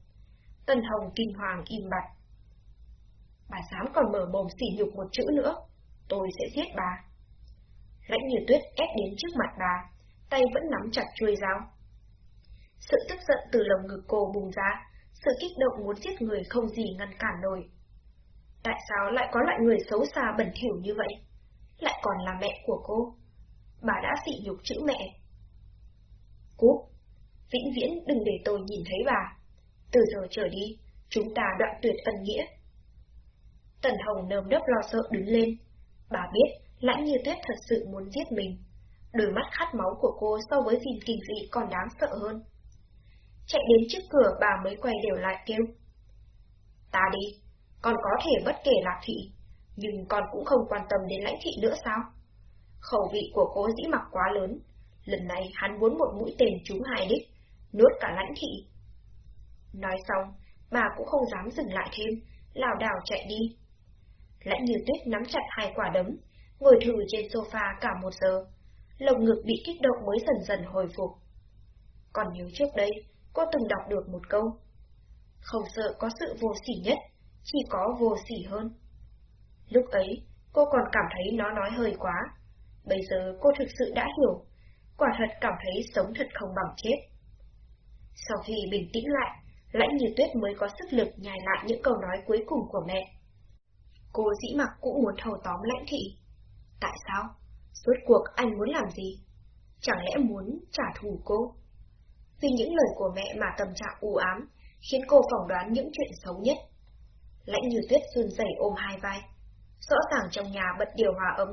Tần Hồng kinh hoàng im bặt. Bà dám còn mở mồm xỉ nhục một chữ nữa, tôi sẽ giết bà. Lãnh như tuyết ép đến trước mặt bà, tay vẫn nắm chặt chuôi dao. Sự tức giận từ lồng ngực cô bùng ra, sự kích động muốn giết người không gì ngăn cản nổi. Tại sao lại có loại người xấu xa bẩn thỉu như vậy? Lại còn là mẹ của cô. Bà đã sỉ nhục chữ mẹ. Cúp! Vĩnh viễn đừng để tôi nhìn thấy bà. Từ giờ trở đi, chúng ta đoạn tuyệt ân nghĩa. Tần Hồng nơm nớp lo sợ đứng lên. Bà biết lãnh như tuyết thật sự muốn giết mình. Đôi mắt khát máu của cô so với gìn kinh dị còn đáng sợ hơn. Chạy đến trước cửa bà mới quay đều lại kêu. Ta đi, con có thể bất kể lạc thị, nhưng con cũng không quan tâm đến lãnh thị nữa sao? Khẩu vị của cô dĩ mặc quá lớn, lần này hắn muốn một mũi tên trúng hai đích, nuốt cả lãnh thị. Nói xong, bà cũng không dám dừng lại thêm, lảo đảo chạy đi. Lãnh như tuyết nắm chặt hai quả đấm, ngồi thử trên sofa cả một giờ, lồng ngực bị kích động mới dần dần hồi phục. Còn nhớ trước đây, cô từng đọc được một câu. Không sợ có sự vô sỉ nhất, chỉ có vô sỉ hơn. Lúc ấy, cô còn cảm thấy nó nói hơi quá. Bây giờ cô thực sự đã hiểu, quả thật cảm thấy sống thật không bằng chết. Sau khi bình tĩnh lại, lãnh như tuyết mới có sức lực nhài lại những câu nói cuối cùng của mẹ. Cô dĩ mặc cũng muốn thầu tóm lãnh thị. Tại sao? Suốt cuộc anh muốn làm gì? Chẳng lẽ muốn trả thù cô? Vì những lời của mẹ mà tâm trạng u ám, khiến cô phỏng đoán những chuyện xấu nhất. Lãnh như tuyết run rẩy ôm hai vai. Rõ ràng trong nhà bật điều hòa ấm,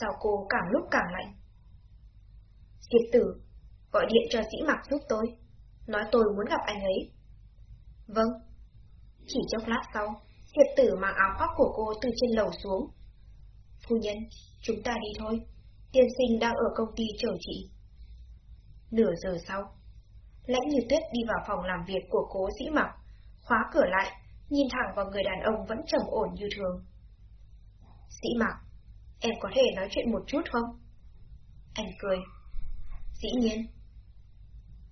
sao cô càng lúc càng lạnh. Diệp tử, gọi điện cho sĩ mặc giúp tôi, nói tôi muốn gặp anh ấy. Vâng. Chỉ chốc lát sau, Diệp tử mang áo khoác của cô từ trên lầu xuống. Phu nhân, chúng ta đi thôi, tiên sinh đang ở công ty chờ chị. Nửa giờ sau, lãnh như tuyết đi vào phòng làm việc của cố sĩ mặc, khóa cửa lại, nhìn thẳng vào người đàn ông vẫn trầm ổn như thường. Sĩ mặc, em có thể nói chuyện một chút không? Anh cười. Dĩ nhiên.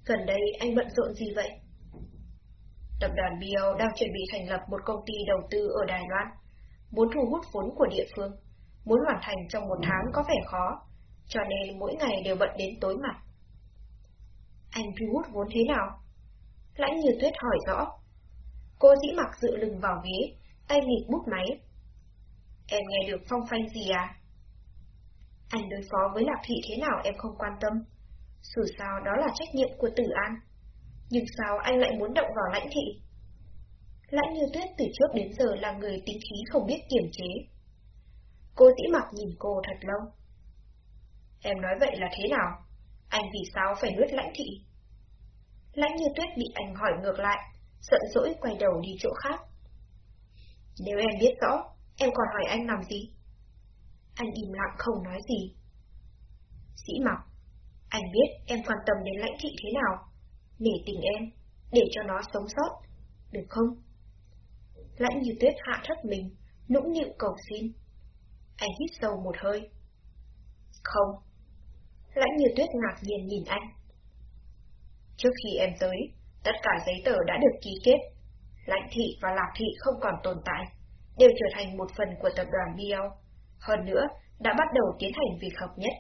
Gần đây anh bận rộn gì vậy? Tập đoàn Bio đang chuẩn bị thành lập một công ty đầu tư ở Đài Loan, muốn thu hút vốn của địa phương, muốn hoàn thành trong một tháng có vẻ khó, cho nên mỗi ngày đều bận đến tối mặt. Anh thu hút vốn thế nào? Lãnh như tuyết hỏi rõ. Cô dĩ mặc dự lưng vào ghế, tay nghịch bút máy. Em nghe được phong phanh gì à? Anh đối phó với Lạc Thị thế nào em không quan tâm. Dù sao đó là trách nhiệm của Tử An. Nhưng sao anh lại muốn động vào lãnh thị? Lãnh như tuyết từ trước đến giờ là người tính khí không biết kiềm chế. Cô dĩ mặc nhìn cô thật lâu. Em nói vậy là thế nào? Anh vì sao phải nuốt lãnh thị? Lãnh như tuyết bị anh hỏi ngược lại, giận dỗi quay đầu đi chỗ khác. Nếu em biết rõ, em còn hỏi anh làm gì? Anh im lặng không nói gì. Sĩ mặc, anh biết em quan tâm đến lãnh thị thế nào, nể tình em, để cho nó sống sót, được không? Lãnh như tuyết hạ thấp mình, nũng nịu cầu xin. Anh hít sâu một hơi. Không. Lãnh như tuyết ngạc nhiên nhìn anh. Trước khi em tới, tất cả giấy tờ đã được ký kết. Lãnh thị và lạc thị không còn tồn tại, đều trở thành một phần của tập đoàn BL. Hơn nữa, đã bắt đầu tiến hành việc hợp nhất.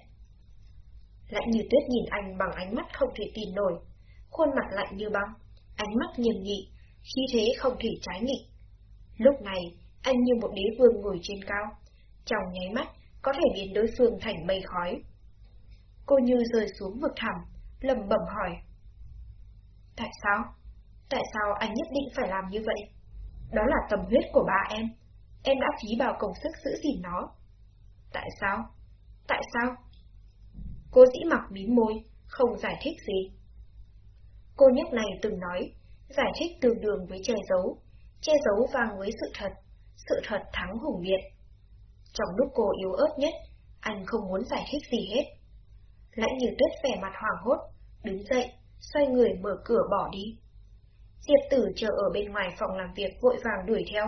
Lãnh như tuyết nhìn anh bằng ánh mắt không thể tin nổi, khuôn mặt lạnh như băng, ánh mắt nghiêm nghị, khí thế không thể trái nghịch. Lúc này, anh như một đế vương ngồi trên cao, trong nháy mắt có thể biến đối phương thành mây khói. Cô như rơi xuống vực thẳm, lầm bẩm hỏi. Tại sao? Tại sao anh nhất định phải làm như vậy? Đó là tâm huyết của ba em. Em đã phí bao công sức giữ gìn nó. Tại sao? Tại sao? Cô dĩ mặc mím môi, không giải thích gì. Cô nhóc này từng nói, giải thích tương đương với che giấu, che giấu vang với sự thật, sự thật thắng hùng biện. Trong lúc cô yếu ớt nhất, anh không muốn giải thích gì hết. Lãnh như tuyết vẻ mặt hoảng hốt, đứng dậy, xoay người mở cửa bỏ đi. Diệp tử chờ ở bên ngoài phòng làm việc vội vàng đuổi theo.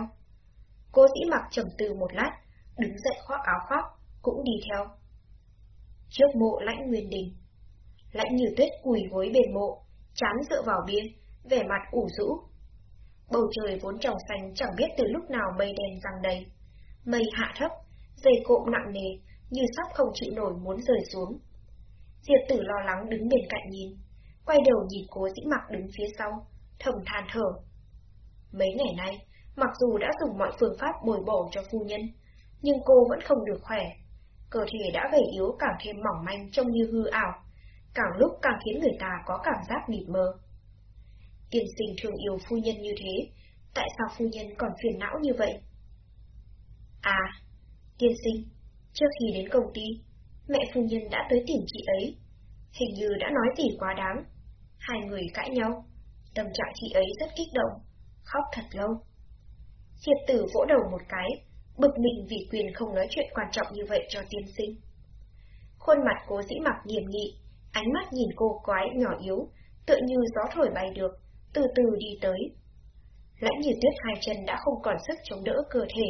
Cô dĩ mặc trầm tư một lát, đứng dậy khoác áo khoác, cũng đi theo. Trước mộ lãnh nguyên đình. Lãnh như tuyết quỳ gối bên mộ, chán dựa vào bia, vẻ mặt ủ rũ. Bầu trời vốn trong xanh chẳng biết từ lúc nào mây đen răng đầy. Mây hạ thấp, dây cộm nặng nề, như sắp không chịu nổi muốn rơi xuống. Diệp tử lo lắng đứng bên cạnh nhìn, quay đầu nhìn cố dĩ mặc đứng phía sau, thầm than thở. Mấy ngày nay, mặc dù đã dùng mọi phương pháp bồi bổ cho phu nhân, nhưng cô vẫn không được khỏe. Cơ thể đã gầy yếu càng thêm mỏng manh trông như hư ảo, càng lúc càng khiến người ta có cảm giác mịt mờ. Tiên sinh thường yêu phu nhân như thế, tại sao phu nhân còn phiền não như vậy? À, tiên sinh, trước khi đến công ty, mẹ phu nhân đã tới tìm chị ấy. Hình như đã nói gì quá đáng. Hai người cãi nhau, tâm trạng chị ấy rất kích động, khóc thật lâu. Diệp tử vỗ đầu một cái, bực mình vì quyền không nói chuyện quan trọng như vậy cho tiên sinh. Khuôn mặt cố dĩ mặc nghiêm nghị, ánh mắt nhìn cô quái nhỏ yếu, tựa như gió thổi bay được, từ từ đi tới. Lãnh như tuyết hai chân đã không còn sức chống đỡ cơ thể,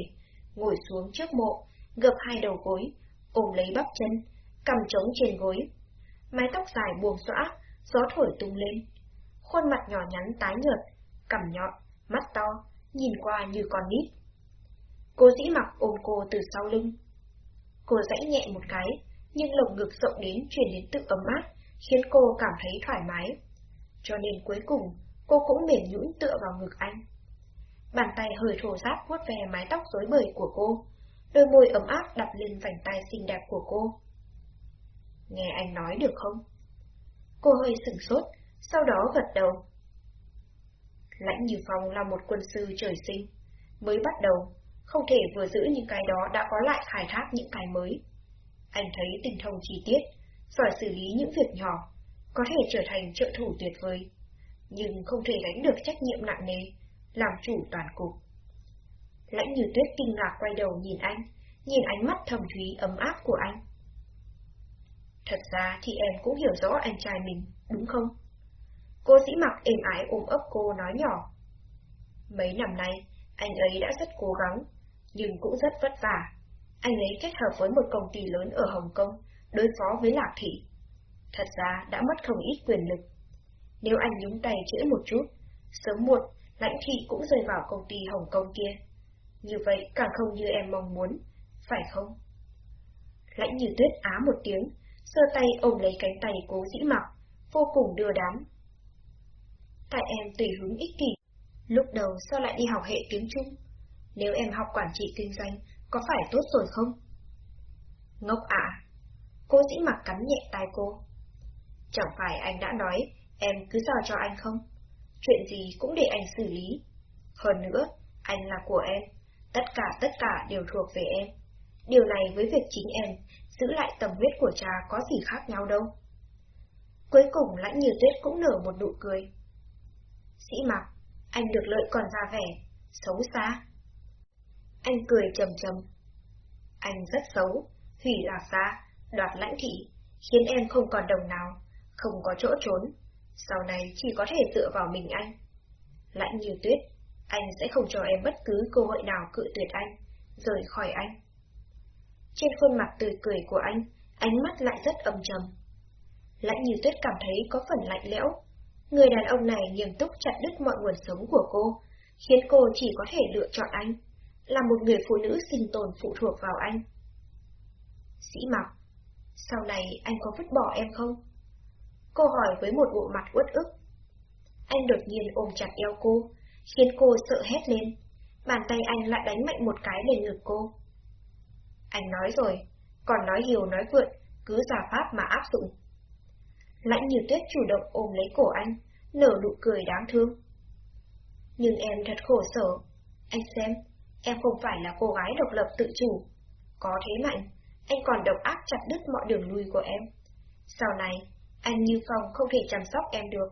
ngồi xuống trước mộ, gập hai đầu gối, ôm lấy bắp chân, cầm trống trên gối. Mái tóc dài buông xõa, gió thổi tung lên. Khuôn mặt nhỏ nhắn tái nhợt, cằm nhọn, mắt to, nhìn qua như con nít. Cô dĩ mặc ôm cô từ sau lưng. Cô dãy nhẹ một cái, nhưng lồng ngực rộng đến truyền đến tự ấm áp, khiến cô cảm thấy thoải mái. Cho nên cuối cùng, cô cũng mềm nhũn tựa vào ngực anh. Bàn tay hơi thổ ráp vuốt về mái tóc rối bời của cô, đôi môi ấm áp đặt lên vành tay xinh đẹp của cô. Nghe anh nói được không? Cô hơi sửng sốt, sau đó gật đầu. Lãnh Như Phong là một quân sư trời sinh. Mới bắt đầu, không thể vừa giữ những cái đó đã có lại khai thác những cái mới. Anh thấy tình thông chi tiết, giỏi xử lý những việc nhỏ, có thể trở thành trợ thủ tuyệt vời, nhưng không thể gánh được trách nhiệm nặng nề, làm chủ toàn cục. Lãnh như tuyết kinh ngạc quay đầu nhìn anh, nhìn ánh mắt thầm thúy ấm áp của anh. Thật ra thì em cũng hiểu rõ anh trai mình, đúng không? Cô dĩ mặc êm ái ôm ấp cô nói nhỏ. Mấy năm nay, anh ấy đã rất cố gắng, nhưng cũng rất vất vả. Anh ấy kết hợp với một công ty lớn ở Hồng Kông, đối phó với Lạc Thị. Thật ra đã mất không ít quyền lực. Nếu anh nhúng tay chữa một chút, sớm muộn, lãnh thị cũng rơi vào công ty Hồng Kông kia. Như vậy càng không như em mong muốn, phải không? Lãnh như tuyết á một tiếng, sơ tay ôm lấy cánh tay cố dĩ mặc, vô cùng đưa đám. Tại em tùy hứng ích kỷ, lúc đầu sao lại đi học hệ tiếng Trung? Nếu em học quản trị kinh doanh, có phải tốt rồi không? Ngốc ạ! À. Cô dĩ mặc cắn nhẹ tai cô. Chẳng phải anh đã nói, em cứ giao cho anh không? Chuyện gì cũng để anh xử lý. Hơn nữa, anh là của em. Tất cả tất cả đều thuộc về em. Điều này với việc chính em giữ lại tầm huyết của cha có gì khác nhau đâu. Cuối cùng lãnh như tuyết cũng nở một nụ cười. Sĩ mặc, anh được lợi còn ra vẻ, xấu xa. Anh cười trầm trầm. Anh rất xấu, hủy lạc gia, đoạt lãnh thị, khiến em không còn đồng nào, không có chỗ trốn. Sau này chỉ có thể dựa vào mình anh. Lãnh như tuyết, anh sẽ không cho em bất cứ cơ hội nào cự tuyệt anh, rời khỏi anh. Trên khuôn mặt tươi cười của anh, ánh mắt lại rất âm trầm. Lãnh như tuyết cảm thấy có phần lạnh lẽo. Người đàn ông này nghiêm túc chặt đứt mọi nguồn sống của cô, khiến cô chỉ có thể lựa chọn anh, là một người phụ nữ sinh tồn phụ thuộc vào anh. Sĩ Mặc, sau này anh có vứt bỏ em không? Cô hỏi với một bộ mặt uất ức. Anh đột nhiên ôm chặt eo cô, khiến cô sợ hét lên. Bàn tay anh lại đánh mạnh một cái lên ngực cô. Anh nói rồi, còn nói hiểu nói vượn, cứ giả pháp mà áp dụng. Lãnh như tuyết chủ động ôm lấy cổ anh, nở nụ cười đáng thương. Nhưng em thật khổ sở. Anh xem, em không phải là cô gái độc lập tự chủ. Có thế mạnh, anh còn độc ác chặt đứt mọi đường lui của em. Sau này, anh Như Phong không thể chăm sóc em được.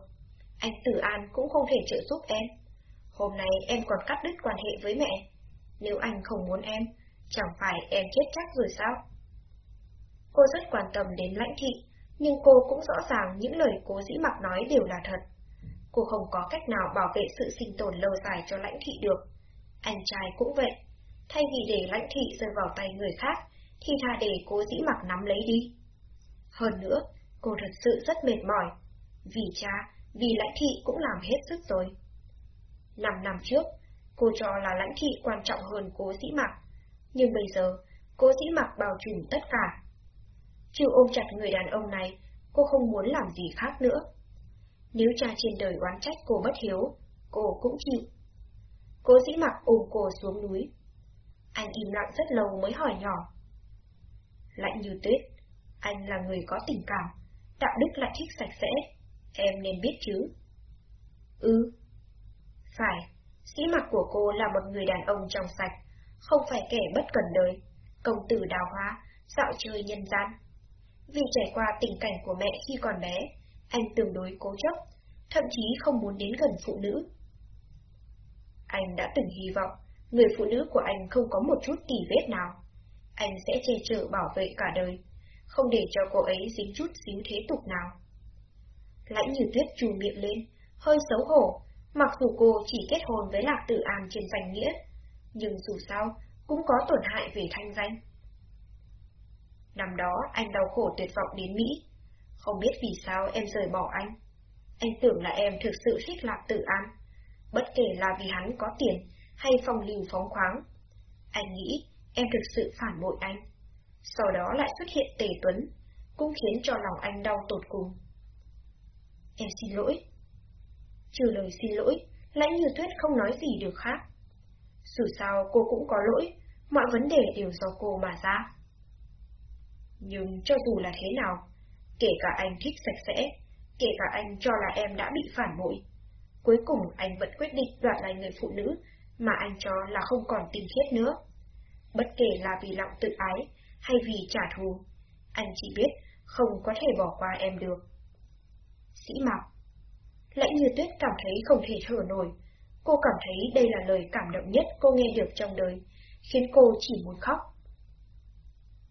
Anh Tử An cũng không thể trợ giúp em. Hôm nay em còn cắt đứt quan hệ với mẹ. Nếu anh không muốn em, chẳng phải em chết chắc rồi sao? Cô rất quan tâm đến lãnh thị, nhưng cô cũng rõ ràng những lời cố dĩ mặc nói đều là thật. Cô không có cách nào bảo vệ sự sinh tồn lâu dài cho lãnh thị được. Anh trai cũng vậy. Thay vì để lãnh thị rơi vào tay người khác, thì thà để cố dĩ mặc nắm lấy đi. Hơn nữa, cô thật sự rất mệt mỏi. Vì cha, vì lãnh thị cũng làm hết sức rồi. Năm năm trước, cô cho là lãnh thị quan trọng hơn cố dĩ mặc. Nhưng bây giờ, cố dĩ mặc bao trùm tất cả. Chịu ôm chặt người đàn ông này, cô không muốn làm gì khác nữa. Nếu cha trên đời oán trách cô bất hiếu, cô cũng chịu. Cố dĩ mặc ôm cô xuống núi. Anh im lặng rất lâu mới hỏi nhỏ. Lạnh như tuyết, anh là người có tình cảm, đạo đức lại thích sạch sẽ, em nên biết chứ. Ừ. Phải, sĩ mặc của cô là một người đàn ông trong sạch, không phải kẻ bất cần đời, công tử đào hoa, dạo chơi nhân gian. Vì trải qua tình cảnh của mẹ khi còn bé, anh tương đối cố chấp, thậm chí không muốn đến gần phụ nữ. Anh đã từng hy vọng người phụ nữ của anh không có một chút kỳ vết nào. Anh sẽ che chở bảo vệ cả đời, không để cho cô ấy dính chút xíu thế tục nào. Lãnh như tuyết trù miệng lên, hơi xấu hổ, mặc dù cô chỉ kết hôn với Lạc Tử An trên danh nghĩa, nhưng dù sao cũng có tổn hại về thanh danh. Năm đó anh đau khổ tuyệt vọng đến Mỹ, không biết vì sao em rời bỏ anh. Anh tưởng là em thực sự thích Lạc Tử An, bất kể là vì hắn có tiền hay phong lưu phóng khoáng. Anh nghĩ em thực sự phản bội anh. Sau đó lại xuất hiện Tề Tuấn, cũng khiến cho lòng anh đau tột cùng. Em xin lỗi. Trừ lời xin lỗi, lãnh như tuyết không nói gì được khác. Dù sao cô cũng có lỗi, mọi vấn đề đều do cô mà ra. Nhưng cho dù là thế nào, kể cả anh thích sạch sẽ, kể cả anh cho là em đã bị phản bội, cuối cùng anh vẫn quyết định đoạn lại người phụ nữ mà anh cho là không còn tình thiết nữa. Bất kể là vì lòng tự ái hay vì trả thù, anh chỉ biết không có thể bỏ qua em được. Sĩ Mạc Lãnh như tuyết cảm thấy không thể thở nổi. Cô cảm thấy đây là lời cảm động nhất cô nghe được trong đời, khiến cô chỉ muốn khóc.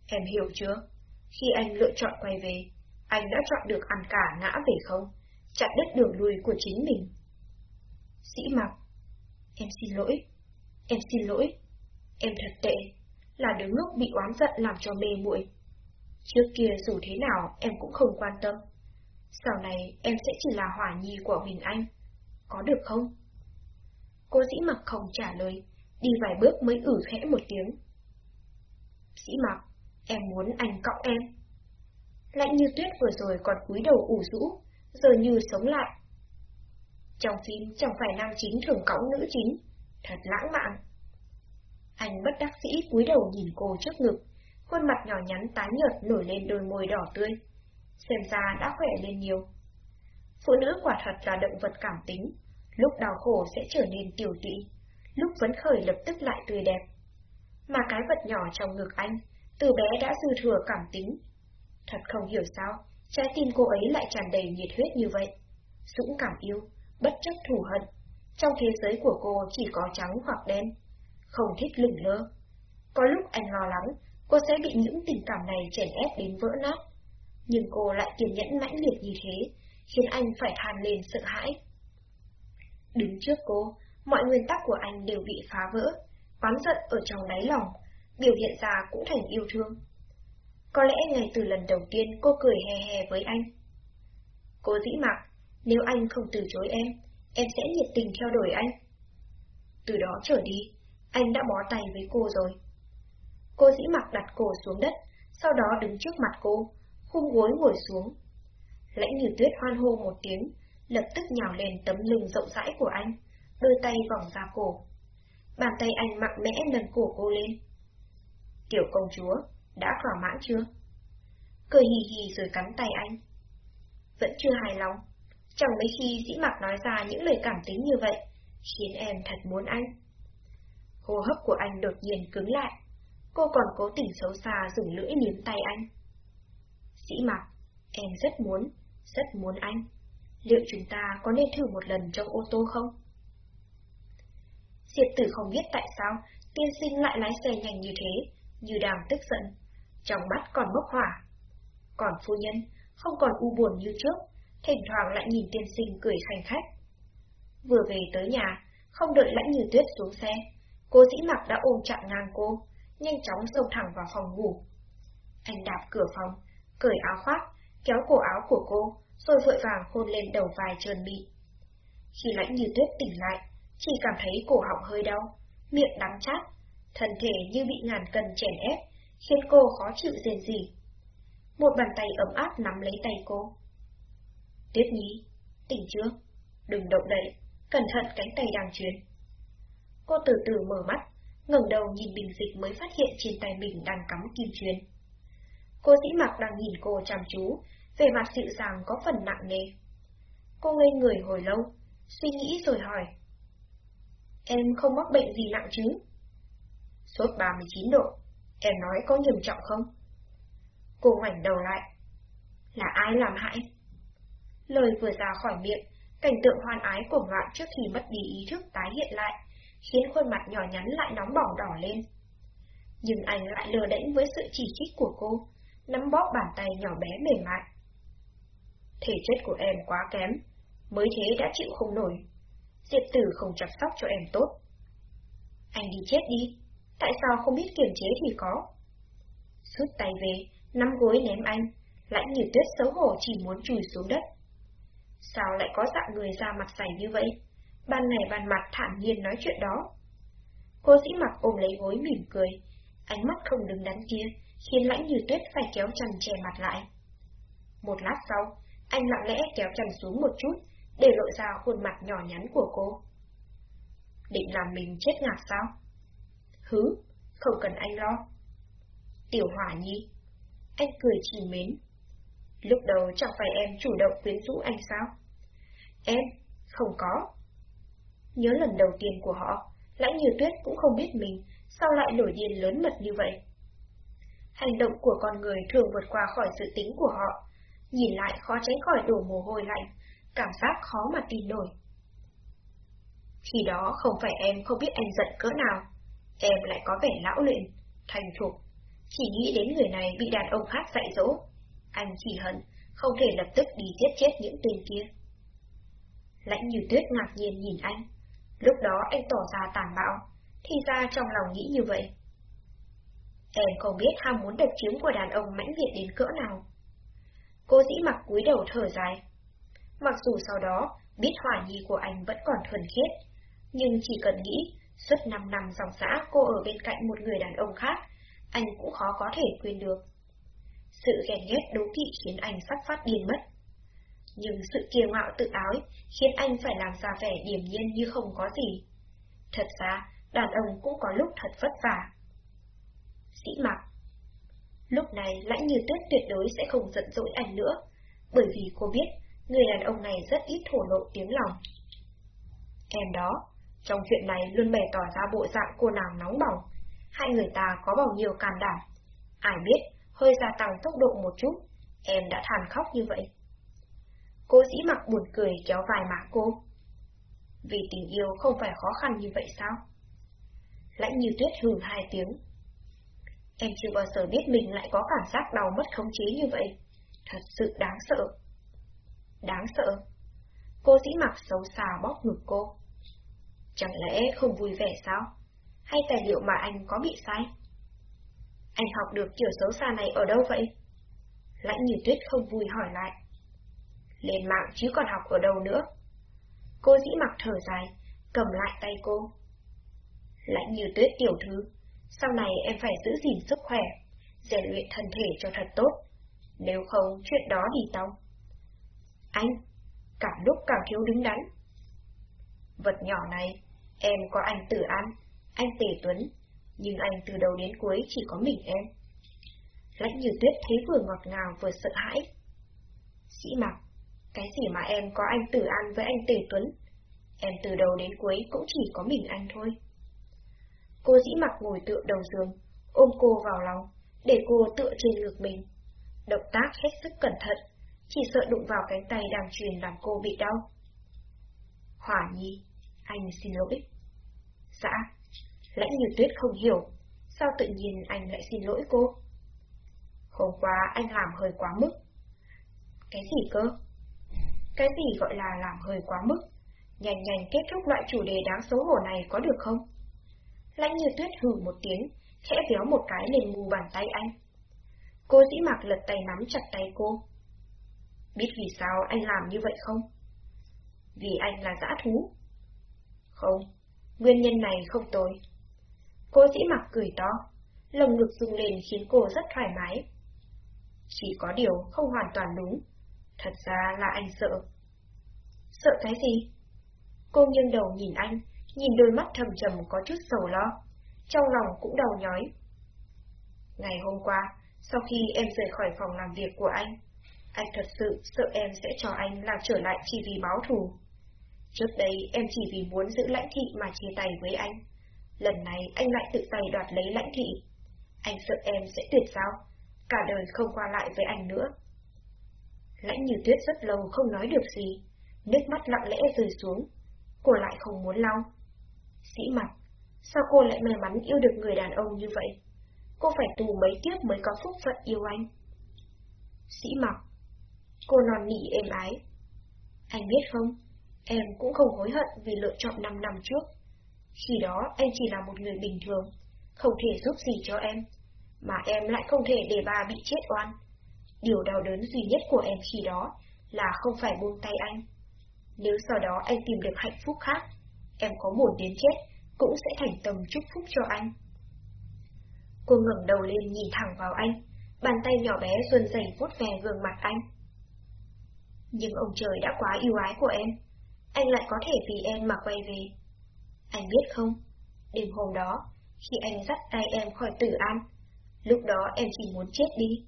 Em hiểu chưa? Khi anh lựa chọn quay về, anh đã chọn được ăn cả ngã về không? Chặn đứt đường lui của chính mình. Sĩ mặc Em xin lỗi. Em xin lỗi. Em thật tệ, là đứa ngốc bị oán giận làm cho mê muội. Trước kia dù thế nào em cũng không quan tâm. Sau này em sẽ chỉ là hỏa nhi của huỳnh anh. Có được không? Cô dĩ mặc không trả lời, đi vài bước mới ử khẽ một tiếng. Sĩ mặc, em muốn anh cõng em. Lạnh như tuyết vừa rồi còn cúi đầu ủ rũ, giờ như sống lại. Trong phim chẳng phải nam chính thường cõng nữ chính, thật lãng mạn. Anh bất đắc sĩ cúi đầu nhìn cô trước ngực, khuôn mặt nhỏ nhắn tái nhợt nổi lên đôi môi đỏ tươi. Xem ra đã khỏe lên nhiều. Phụ nữ quả thật là động vật cảm tính, lúc đau khổ sẽ trở nên tiểu tụy, lúc vấn khởi lập tức lại tươi đẹp. Mà cái vật nhỏ trong ngực anh, từ bé đã dư thừa cảm tính. Thật không hiểu sao, trái tim cô ấy lại tràn đầy nhiệt huyết như vậy. Dũng cảm yêu, bất chấp thù hận. Trong thế giới của cô chỉ có trắng hoặc đen, không thích lửng lơ. Có lúc anh lo lắng, cô sẽ bị những tình cảm này chèn ép đến vỡ nát. Nhưng cô lại kiên nhẫn mãnh liệt như thế, khiến anh phải than lên sợ hãi. Đứng trước cô, mọi nguyên tắc của anh đều bị phá vỡ, oán giận ở trong đáy lòng, biểu hiện ra cũng thành yêu thương. Có lẽ ngày từ lần đầu tiên cô cười hè hè với anh. Cô dĩ mặc, nếu anh không từ chối em, em sẽ nhiệt tình theo đuổi anh. Từ đó trở đi, anh đã bó tay với cô rồi. Cô dĩ mặc đặt cổ xuống đất, sau đó đứng trước mặt cô, khung gối ngồi xuống. Lãnh như tuyết hoan hô một tiếng, lập tức nhào lên tấm lưng rộng rãi của anh, đôi tay vòng ra cổ. Bàn tay anh mạnh mẽ nâng cổ cô lên. Tiểu công chúa, đã thỏa mãn chưa? Cười hì hì rồi cắn tay anh. Vẫn chưa hài lòng. Chẳng mấy khi dĩ mặc nói ra những lời cảm tính như vậy, khiến em thật muốn anh. Hô hấp của anh đột nhiên cứng lại. Cô còn cố tình xấu xa dùng lưỡi liếm tay anh. Dĩ mặc, em rất muốn, rất muốn anh. Liệu chúng ta có nên thử một lần trong ô tô không? Diệp tử không biết tại sao tiên sinh lại lái xe nhanh như thế, như đang tức giận. Trong mắt còn bốc hỏa. Còn phu nhân không còn u buồn như trước, thỉnh thoảng lại nhìn tiên sinh cười khanh khách. Vừa về tới nhà, không đợi lãnh như tuyết xuống xe, cô dĩ mặc đã ôm chặn ngang cô, nhanh chóng xông thẳng vào phòng ngủ. Anh đạp cửa phòng, cởi áo khoác, kéo cổ áo của cô, rồi vội vàng hôn lên đầu vai trơn bị. Khi lãnh như tuyết tỉnh lại, chỉ cảm thấy cổ họng hơi đau, miệng đắng chát, thân thể như bị ngàn cân chèn ép, khiến cô khó chịu rền gì. Một bàn tay ấm áp nắm lấy tay cô. Tuyết Nhi, tỉnh chưa? Đừng động đậy, cẩn thận cánh tay đang chuyến. Cô từ từ mở mắt, ngẩng đầu nhìn bình dịch mới phát hiện trên tay mình đang cắm kim truyền. Cô dĩ mặc đang nhìn cô chăm chú, về mặt dịu dàng có phần nặng nề. Cô ngây người hồi lâu, suy nghĩ rồi hỏi. Em không mắc bệnh gì nặng chứ? Sốt 39 độ, em nói có nghiêm trọng không? Cô ngoảnh đầu lại. Là ai làm hại? Lời vừa ra khỏi miệng, cảnh tượng hoan ái của ngoạn trước khi mất đi ý thức tái hiện lại, khiến khuôn mặt nhỏ nhắn lại nóng bỏng đỏ lên. Nhưng anh lại lừa đễnh với sự chỉ trích của cô, nắm bóp bàn tay nhỏ bé mềm mại. Thể chất của em quá kém, mới thế đã chịu không nổi. Diệp tử không chăm sóc cho em tốt. Anh đi chết đi, tại sao không biết kiềm chế thì có? Rút tay về, nắm gối ném anh, lãnh như tuyết xấu hổ chỉ muốn chùi xuống đất. Sao lại có dạng người ra mặt dày như vậy? Ban này ban mặt thản nhiên nói chuyện đó. Cô sĩ mặc ôm lấy gối mỉm cười, ánh mắt không đứng đắn kia, khiến lãnh như tuyết phải kéo chăn che mặt lại. Một lát sau, anh lặng lẽ kéo chăn xuống một chút, để lộ ra khuôn mặt nhỏ nhắn của cô. Định làm mình chết ngạt sao? Hứ, không cần anh lo. Tiểu hỏa nhi. Anh cười chỉ mến. Lúc đầu chẳng phải em chủ động quyến rũ anh sao? Em, không có. Nhớ lần đầu tiên của họ, lãnh như tuyết cũng không biết mình sao lại nổi điên lớn mật như vậy. Hành động của con người thường vượt qua khỏi sự tính của họ, nhìn lại khó tránh khỏi đổ mồ hôi lạnh, cảm giác khó mà tin nổi. Khi đó không phải em không biết anh giận cỡ nào, em lại có vẻ lão luyện, thành thục, chỉ nghĩ đến người này bị đàn ông khác dạy dỗ. Anh chỉ hận, không thể lập tức đi giết chết những tên kia. Lãnh như tuyết ngạc nhiên nhìn anh, lúc đó anh tỏ ra tàn bạo, thì ra trong lòng nghĩ như vậy. Em không biết ham muốn độc chiếm của đàn ông mãnh liệt đến cỡ nào. Cô dĩ mặc cúi đầu thở dài, Mặc dù sau đó, biết hỏa nhi của anh vẫn còn thuần khiết, nhưng chỉ cần nghĩ, suốt 5 năm dòng xã cô ở bên cạnh một người đàn ông khác, anh cũng khó có thể quên được. Sự ghen ghét đố kỵ khiến anh sắp phát điên mất. Nhưng sự kiêu ngạo tự ái khiến anh phải làm ra vẻ điềm nhiên như không có gì. Thật ra, đàn ông cũng có lúc thật vất vả. Sĩ mặc Lúc này lãnh như tuyết tuyệt đối sẽ không giận dỗi anh nữa, bởi vì cô biết người đàn ông này rất ít thổ lộ tiếng lòng. Em đó, trong chuyện này luôn bày tỏ ra bộ dạng cô nàng nóng bỏng, hai người ta có bao nhiêu can đảm. Ai biết, hơi gia tăng tốc độ một chút, em đã than khóc như vậy. Cô dĩ mặc buồn cười kéo vài má cô. Vì tình yêu không phải khó khăn như vậy sao? Lãnh như tuyết hừ hai tiếng. Em chưa bao giờ biết mình lại có cảm giác đau mất khống chế như vậy. Thật sự đáng sợ. Đáng sợ. Cô dĩ mặc xấu xa bóp ngực cô. Chẳng lẽ không vui vẻ sao? Hay tài liệu mà anh có bị sai? Anh học được kiểu xấu xa này ở đâu vậy? Lãnh như tuyết không vui hỏi lại. Lên mạng chứ còn học ở đâu nữa. Cô dĩ mặc thở dài, cầm lại tay cô. Lãnh như tuyết tiểu thư, sau này em phải giữ gìn sức khỏe, rèn luyện thân thể cho thật tốt, nếu không chuyện đó đi tông. Anh, cả lúc càng thiếu đứng đắn. Vật nhỏ này, em có anh Tử An, anh Tề Tuấn, nhưng anh từ đầu đến cuối chỉ có mình em. Lãnh như tuyết thấy vừa ngọt ngào vừa sợ hãi. Sĩ mặc, cái gì mà em có anh Tử An với anh Tề Tuấn, em từ đầu đến cuối cũng chỉ có mình anh thôi. Cô dĩ mặc ngồi tựa đầu giường, ôm cô vào lòng, để cô tựa trên ngực mình. Động tác hết sức cẩn thận, chỉ sợ đụng vào cánh tay đang truyền làm cô bị đau. Hỏa nhi, anh xin lỗi. Dạ, lãnh như tuyết không hiểu, sao tự nhiên anh lại xin lỗi cô? Hôm qua anh làm hơi quá mức. Cái gì cơ? Cái gì gọi là làm hơi quá mức? Nhanh nhanh kết thúc loại chủ đề đáng xấu hổ này có được không? Lãnh như tuyết hừ một tiếng, khẽ véo một cái lên mù bàn tay anh. Cô dĩ mạc lật tay nắm chặt tay cô. Biết vì sao anh làm như vậy không? Vì anh là dã thú. Không, nguyên nhân này không tồi. Cô dĩ mặc cười to, lồng ngực rung lên khiến cô rất thoải mái. Chỉ có điều không hoàn toàn đúng, thật ra là anh sợ. Sợ cái gì? Cô nghiêng đầu nhìn anh, nhìn đôi mắt thầm trầm có chút sầu lo, trong lòng cũng đầu nhói. Ngày hôm qua, sau khi em rời khỏi phòng làm việc của anh, anh thật sự sợ em sẽ cho anh làm trở lại chỉ vì báo thù. Trước đây em chỉ vì muốn giữ lãnh thị mà chia tay với anh. Lần này anh lại tự tay đoạt lấy lãnh thị. Anh sợ em sẽ tuyệt sao? cả đời không qua lại với anh nữa. Lãnh như tuyết rất lâu không nói được gì, nước mắt lặng lẽ rơi xuống. Cô lại không muốn lau. Sĩ mặt, sao cô lại may mắn yêu được người đàn ông như vậy? Cô phải tù mấy kiếp mới có phúc phận yêu anh. Sĩ mặc, cô non nỉ êm ái. Anh biết không, em cũng không hối hận vì lựa chọn 5 năm trước. Khi đó em chỉ là một người bình thường, không thể giúp gì cho em, mà em lại không thể để bà bị chết oan. Điều đau đớn duy nhất của em khi đó là không phải buông tay anh. Nếu sau đó anh tìm được hạnh phúc khác, em có buồn đến chết, cũng sẽ thành tâm chúc phúc cho anh. Cô ngẩng đầu lên nhìn thẳng vào anh, bàn tay nhỏ bé xuân dày vuốt về gương mặt anh. Nhưng ông trời đã quá yêu ái của em, anh lại có thể vì em mà quay về. Anh biết không, đêm hôm đó, khi anh dắt tay em khỏi tử an, lúc đó em chỉ muốn chết đi,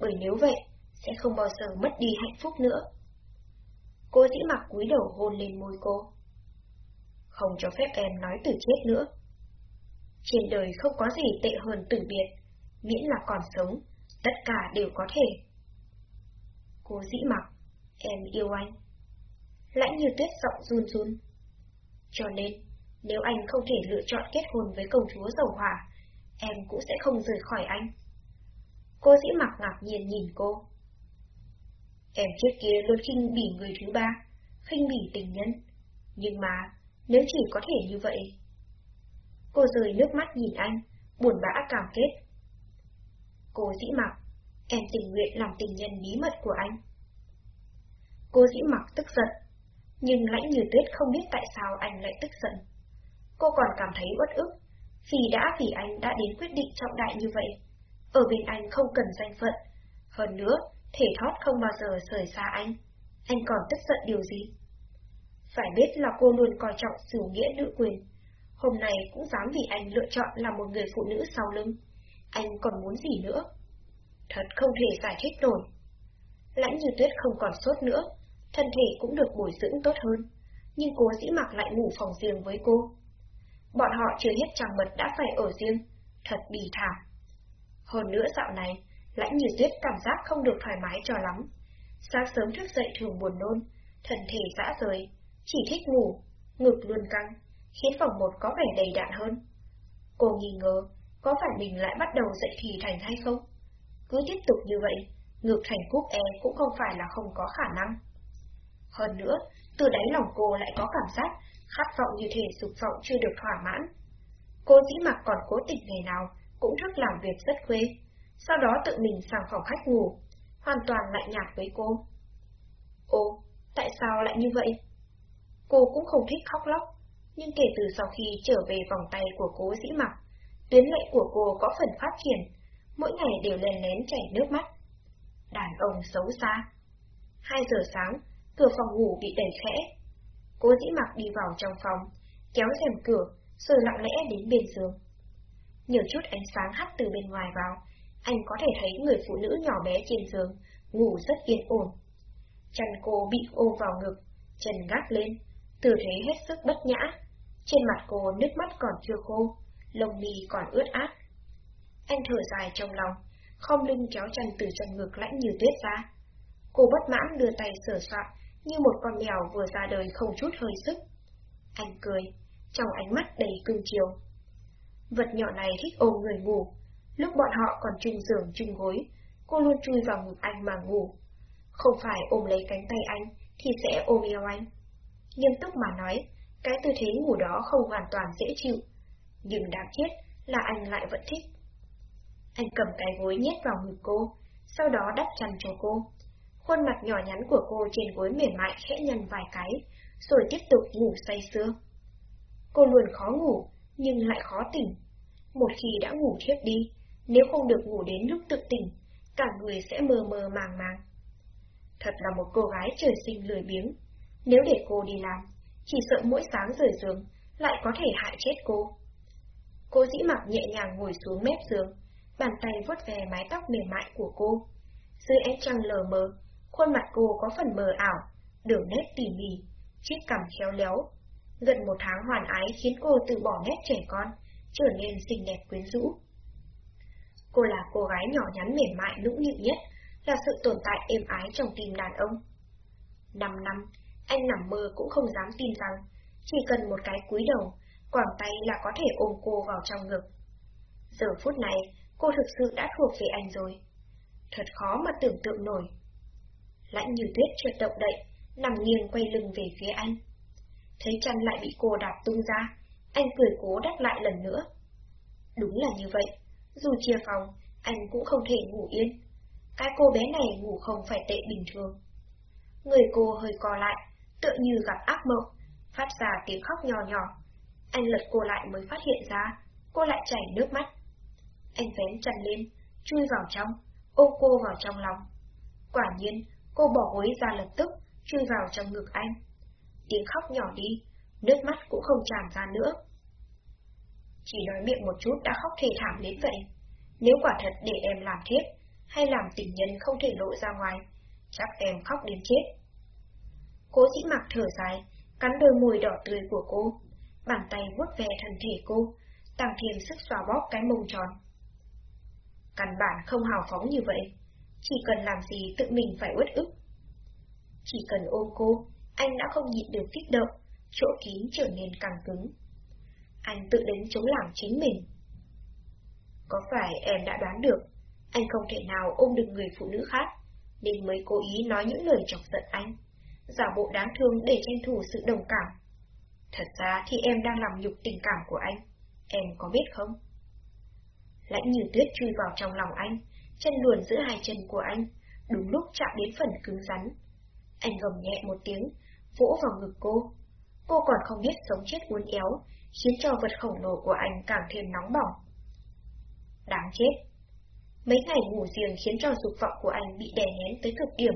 bởi nếu vậy, sẽ không bao giờ mất đi hạnh phúc nữa. Cô dĩ mặc cúi đầu hôn lên môi cô. Không cho phép em nói từ chết nữa. Trên đời không có gì tệ hơn tử biệt, miễn là còn sống, tất cả đều có thể. Cô dĩ mặc, em yêu anh. Lãnh như tuyết giọng run run. Cho nên, nếu anh không thể lựa chọn kết hôn với công chúa dầu hỏa, em cũng sẽ không rời khỏi anh. Cô dĩ mặc ngạc nhiên nhìn cô. Em trước kia luôn khinh bỉ người thứ ba, khinh bỉ tình nhân. Nhưng mà, nếu chỉ có thể như vậy... Cô rời nước mắt nhìn anh, buồn bã cảm kết. Cô dĩ mặc, em tình nguyện làm tình nhân bí mật của anh. Cô dĩ mặc tức giận, nhưng lãnh như tuyết không biết tại sao anh lại tức giận. Cô còn cảm thấy uất ức, vì đã vì anh đã đến quyết định trọng đại như vậy. Ở bên anh không cần danh phận, hơn nữa, thể thoát không bao giờ rời xa anh. Anh còn tức giận điều gì? Phải biết là cô luôn coi trọng sự nghĩa nữ quyền. Hôm nay cũng dám vì anh lựa chọn là một người phụ nữ sau lưng. Anh còn muốn gì nữa? Thật không thể giải thích nổi. Lãnh như tuyết không còn sốt nữa, thân thể cũng được bồi dưỡng tốt hơn, nhưng cô dĩ mặc lại ngủ phòng riêng với cô. Bọn họ chưa hết chàng mật đã phải ở riêng, thật bì thảm. Hơn nữa dạo này, lãnh như tuyết cảm giác không được thoải mái cho lắm. Sáng sớm thức dậy thường buồn nôn, thân thể dã rời, chỉ thích ngủ, ngực luôn căng, khiến phòng một có vẻ đầy đạn hơn. Cô nghi ngờ, có phải mình lại bắt đầu dậy thì thành hay không? Cứ tiếp tục như vậy, ngược thành cúc e cũng không phải là không có khả năng. Hơn nữa, từ đáy lòng cô lại có cảm giác khát vọng như thể dục vọng chưa được thỏa mãn. Cô dĩ mặc còn cố tình ngày nào cũng thức làm việc rất khuê, sau đó tự mình sang phòng khách ngủ, hoàn toàn lạnh nhạt với cô. Ô, tại sao lại như vậy? Cô cũng không thích khóc lóc, nhưng kể từ sau khi trở về vòng tay của cố dĩ mặc, tuyến lệ của cô có phần phát triển, mỗi ngày đều lên lén chảy nước mắt. Đàn ông xấu xa. Hai giờ sáng, cửa phòng ngủ bị đẩy khẽ. Cố dĩ mặc đi vào trong phòng, kéo rèm cửa, rồi lặng lẽ đến bên giường. Nhiều chút ánh sáng hắt từ bên ngoài vào, anh có thể thấy người phụ nữ nhỏ bé trên giường, ngủ rất yên ổn. Chân cô bị ôm vào ngực, chân gác lên, tư thế hết sức bất nhã. Trên mặt cô nước mắt còn chưa khô, lông mi còn ướt át. Anh thở dài trong lòng, không lưng kéo chân từ trong ngực lạnh như tuyết ra. Cô bất mãn đưa tay sửa soạn, như một con mèo vừa ra đời không chút hơi sức. Anh cười, trong ánh mắt đầy cương chiều. Vật nhỏ này thích ôm người ngủ. Lúc bọn họ còn chung giường chung gối, cô luôn chui vào ngực anh mà ngủ. Không phải ôm lấy cánh tay anh, thì sẽ ôm eo anh. Nghiêm túc mà nói, cái tư thế ngủ đó không hoàn toàn dễ chịu. Nhưng đáng chết là anh lại vẫn thích. Anh cầm cái gối nhét vào ngực cô, sau đó đắp chăn cho cô. Khuôn mặt nhỏ nhắn của cô trên gối mềm mại khẽ nhăn vài cái, rồi tiếp tục ngủ say sưa. Cô luôn khó ngủ, nhưng lại khó tỉnh. Một khi đã ngủ thiếp đi, nếu không được ngủ đến lúc tự tỉnh, cả người sẽ mơ mơ màng màng. Thật là một cô gái trời sinh lười biếng. Nếu để cô đi làm, chỉ sợ mỗi sáng rời giường, lại có thể hại chết cô. Cô dĩ mặc nhẹ nhàng ngồi xuống mép giường, bàn tay vuốt về mái tóc mềm mại của cô. Dưới ánh trăng lờ mờ, khuôn mặt cô có phần mờ ảo, đường nét tỉ mỉ, chiếc cằm khéo léo. Gần một tháng hoàn ái khiến cô từ bỏ nét trẻ con, trở nên xinh đẹp quyến rũ. Cô là cô gái nhỏ nhắn mềm mại nũng nịu nhất, là sự tồn tại êm ái trong tim đàn ông. Năm năm, anh nằm mơ cũng không dám tin rằng, chỉ cần một cái cúi đầu, quảng tay là có thể ôm cô vào trong ngực. Giờ phút này, cô thực sự đã thuộc về anh rồi. Thật khó mà tưởng tượng nổi. Lãnh như tuyết trượt động đậy, nằm nghiêng quay lưng về phía anh. Thấy chăn lại bị cô đạp tung ra, anh cười cố đắp lại lần nữa. Đúng là như vậy, dù chia phòng, anh cũng không thể ngủ yên. Cái cô bé này ngủ không phải tệ bình thường. Người cô hơi co lại, tựa như gặp ác mộng, phát ra tiếng khóc nhỏ nhỏ. Anh lật cô lại mới phát hiện ra, cô lại chảy nước mắt. Anh vén chăn lên, chui vào trong, ôm cô vào trong lòng. Quả nhiên, cô bỏ gối ra lập tức, chui vào trong ngực anh. Tiếng khóc nhỏ đi, nước mắt cũng không tràn ra nữa. Chỉ nói miệng một chút đã khóc thề thảm đến vậy. Nếu quả thật để em làm thiếp, hay làm tình nhân không thể lộ ra ngoài, chắc em khóc đến chết. Cố dĩ mặc thở dài, cắn đôi môi đỏ tươi của cô, bàn tay vuốt về thân thể cô, tăng thêm sức xòa bóp cái mông tròn. Căn bản không hào phóng như vậy, chỉ cần làm gì tự mình phải uất ức. Chỉ cần ôm cô, anh đã không nhịn được kích động, chỗ kín trở nên càng cứng. Anh tự đến chống làm chính mình. Có phải em đã đoán được, anh không thể nào ôm được người phụ nữ khác, nên mới cố ý nói những lời chọc giận anh, giả bộ đáng thương để tranh thủ sự đồng cảm. Thật ra thì em đang làm nhục tình cảm của anh, em có biết không? Lãnh như tuyết chui vào trong lòng anh, chân luồn giữa hai chân của anh, đúng lúc chạm đến phần cứng rắn. Anh gầm nhẹ một tiếng, vỗ vào ngực cô. Cô còn không biết sống chết uốn éo, khiến cho vật khổng lồ của anh càng thêm nóng bỏng. Đáng chết! Mấy ngày ngủ riêng khiến cho dục vọng của anh bị đè nén tới cực điểm.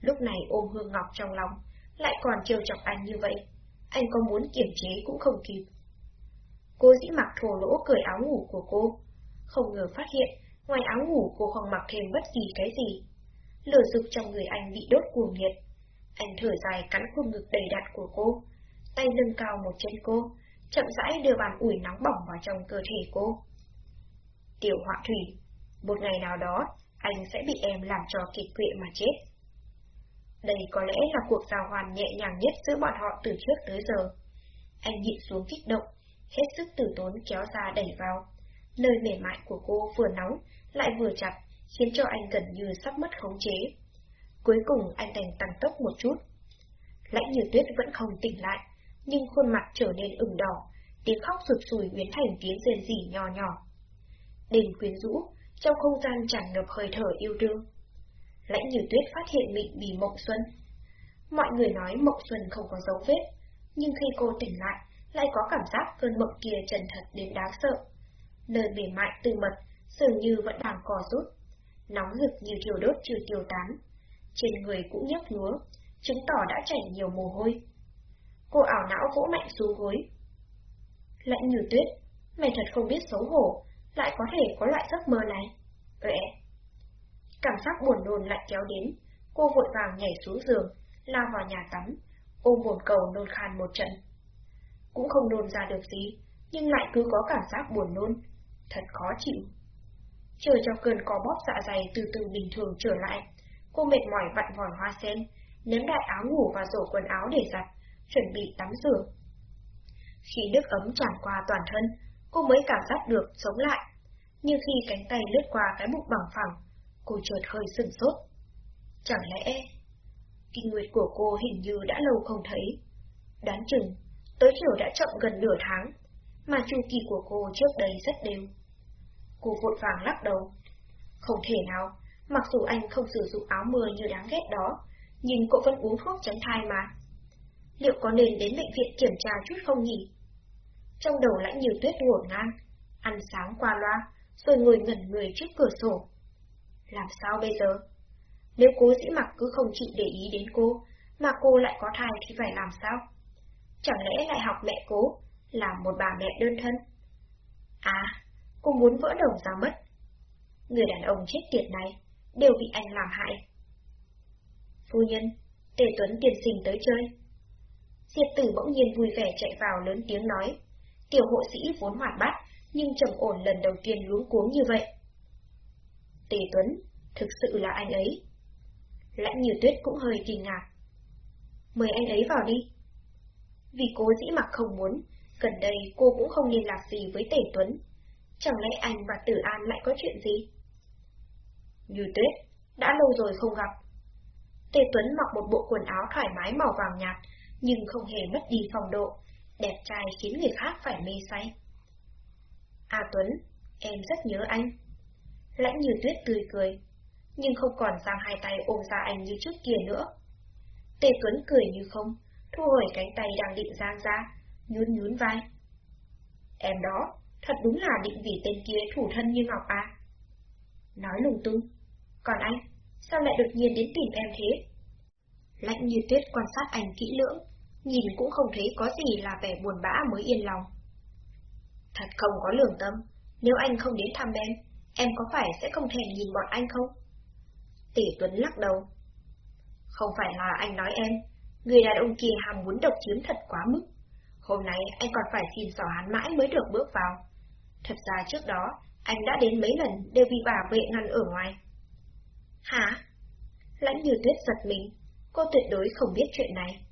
Lúc này ôm Hương Ngọc trong lòng, lại còn trêu chọc anh như vậy. Anh có muốn kiểm chế cũng không kịp. Cô dĩ mặc thổ lỗ cởi áo ngủ của cô. Không ngờ phát hiện, ngoài áo ngủ cô không mặc thêm bất kỳ cái gì. Lửa dục trong người anh bị đốt cuồng nhiệt. Anh thở dài cắn khuôn ngực đầy đặn của cô, tay nâng cao một chân cô, chậm rãi đưa bàn ủi nóng bỏng vào trong cơ thể cô. Tiểu họa thủy, một ngày nào đó, anh sẽ bị em làm cho kịch quệ mà chết. Đây có lẽ là cuộc giao hoàn nhẹ nhàng nhất giữa bọn họ từ trước tới giờ. Anh nhịn xuống kích động, hết sức tử tốn kéo ra đẩy vào. Nơi mềm mại của cô vừa nóng, lại vừa chặt, khiến cho anh gần như sắp mất khống chế. Cuối cùng anh đành tăng tốc một chút. Lãnh như tuyết vẫn không tỉnh lại, nhưng khuôn mặt trở nên ửng đỏ, tiếng khóc sụp sùi biến thành tiếng rên rỉ nhỏ nhỏ. Đêm quyến rũ, trong không gian tràn ngập hơi thở yêu đương. Lãnh như tuyết phát hiện mình bị mộng xuân. Mọi người nói Mộng Xuân không có dấu vết, nhưng khi cô tỉnh lại, lại có cảm giác cơn mộng kia trần thật đến đáng sợ. Nơi mềm mại từ mật, dường như vẫn đang cò rút, nóng rực như thiêu đốt chưa tiêu tán. Trên người cũng nhấp nhúa, chứng tỏ đã chảy nhiều mồ hôi. Cô ảo não vỗ mạnh xuống gối. Lạnh như tuyết, mày thật không biết xấu hổ, lại có thể có loại giấc mơ này. Ế! Cảm giác buồn nôn lại kéo đến, cô vội vàng nhảy xuống giường, lao vào nhà tắm, ôm bồn cầu nôn khan một trận. Cũng không nôn ra được gì, nhưng lại cứ có cảm giác buồn nôn, thật khó chịu. Chờ cho cơn có bóp dạ dày từ từ bình thường trở lại, cô mệt mỏi vặn vòi hoa sen, ném đại áo ngủ và rổ quần áo để giặt, chuẩn bị tắm rửa. Khi nước ấm tràn qua toàn thân, cô mới cảm giác được sống lại. Nhưng khi cánh tay lướt qua cái bụng bằng phẳng, cô chợt hơi sừng sốt. Chẳng lẽ... Kinh nguyệt của cô hình như đã lâu không thấy. Đoán chừng, tới chiều đã chậm gần nửa tháng, mà chu kỳ của cô trước đây rất đều. Cô vội vàng lắc đầu. Không thể nào, mặc dù anh không sử dụng áo mưa như đáng ghét đó, nhưng cô vẫn uống thuốc tránh thai mà. Liệu có nên đến bệnh viện kiểm tra chút không nhỉ? Trong đầu lãnh nhiều tuyết ngổn ngang, ăn sáng qua loa, rồi ngồi ngẩn người trước cửa sổ. Làm sao bây giờ? Nếu cố dĩ mặc cứ không chịu để ý đến cô, mà cô lại có thai thì phải làm sao? Chẳng lẽ lại học mẹ cố, là một bà mẹ đơn thân? À, cô muốn vỡ đầu ra mất. Người đàn ông chết tiệt này, đều bị anh làm hại. Phu nhân, Tề Tuấn tiền sinh tới chơi. Diệp tử bỗng nhiên vui vẻ chạy vào lớn tiếng nói. Tiểu hộ sĩ vốn hoạt bát, nhưng trầm ổn lần đầu tiên luống cuống như vậy. Tề Tuấn, thực sự là anh ấy. Lãnh như tuyết cũng hơi kinh ngạc. Mời anh ấy vào đi. Vì cố dĩ mặc không muốn, gần đây cô cũng không liên lạc gì với Tề Tuấn. Chẳng lẽ anh và Tử An lại có chuyện gì? Như tuyết, đã lâu rồi không gặp. Tề Tuấn mặc một bộ quần áo thoải mái màu vàng nhạt, nhưng không hề mất đi phong độ, đẹp trai khiến người khác phải mê say. À Tuấn, em rất nhớ anh. Lãnh như tuyết tươi cười, nhưng không còn giang hai tay ôm ra anh như trước kia nữa. Tề Tuấn cười như không, thu hồi cánh tay đang định giang ra, nhún nhún vai. Em đó, thật đúng là định vì tên kia thủ thân như Ngọc à. Nói lùng tung. Còn anh, sao lại đột nhiên đến tìm em thế? lạnh như tuyết quan sát anh kỹ lưỡng, nhìn cũng không thấy có gì là vẻ buồn bã mới yên lòng. Thật không có lường tâm, nếu anh không đến thăm em, em có phải sẽ không thèm nhìn bọn anh không? Tỷ Tuấn lắc đầu. Không phải là anh nói em, người đàn ông kia ham muốn độc chiếm thật quá mức. Hôm nay anh còn phải xin xỏ hắn mãi mới được bước vào. Thật ra trước đó, anh đã đến mấy lần đều bị bà vệ ngăn ở ngoài. Hả? Lãnh như tuyết giật mình, cô tuyệt đối không biết chuyện này.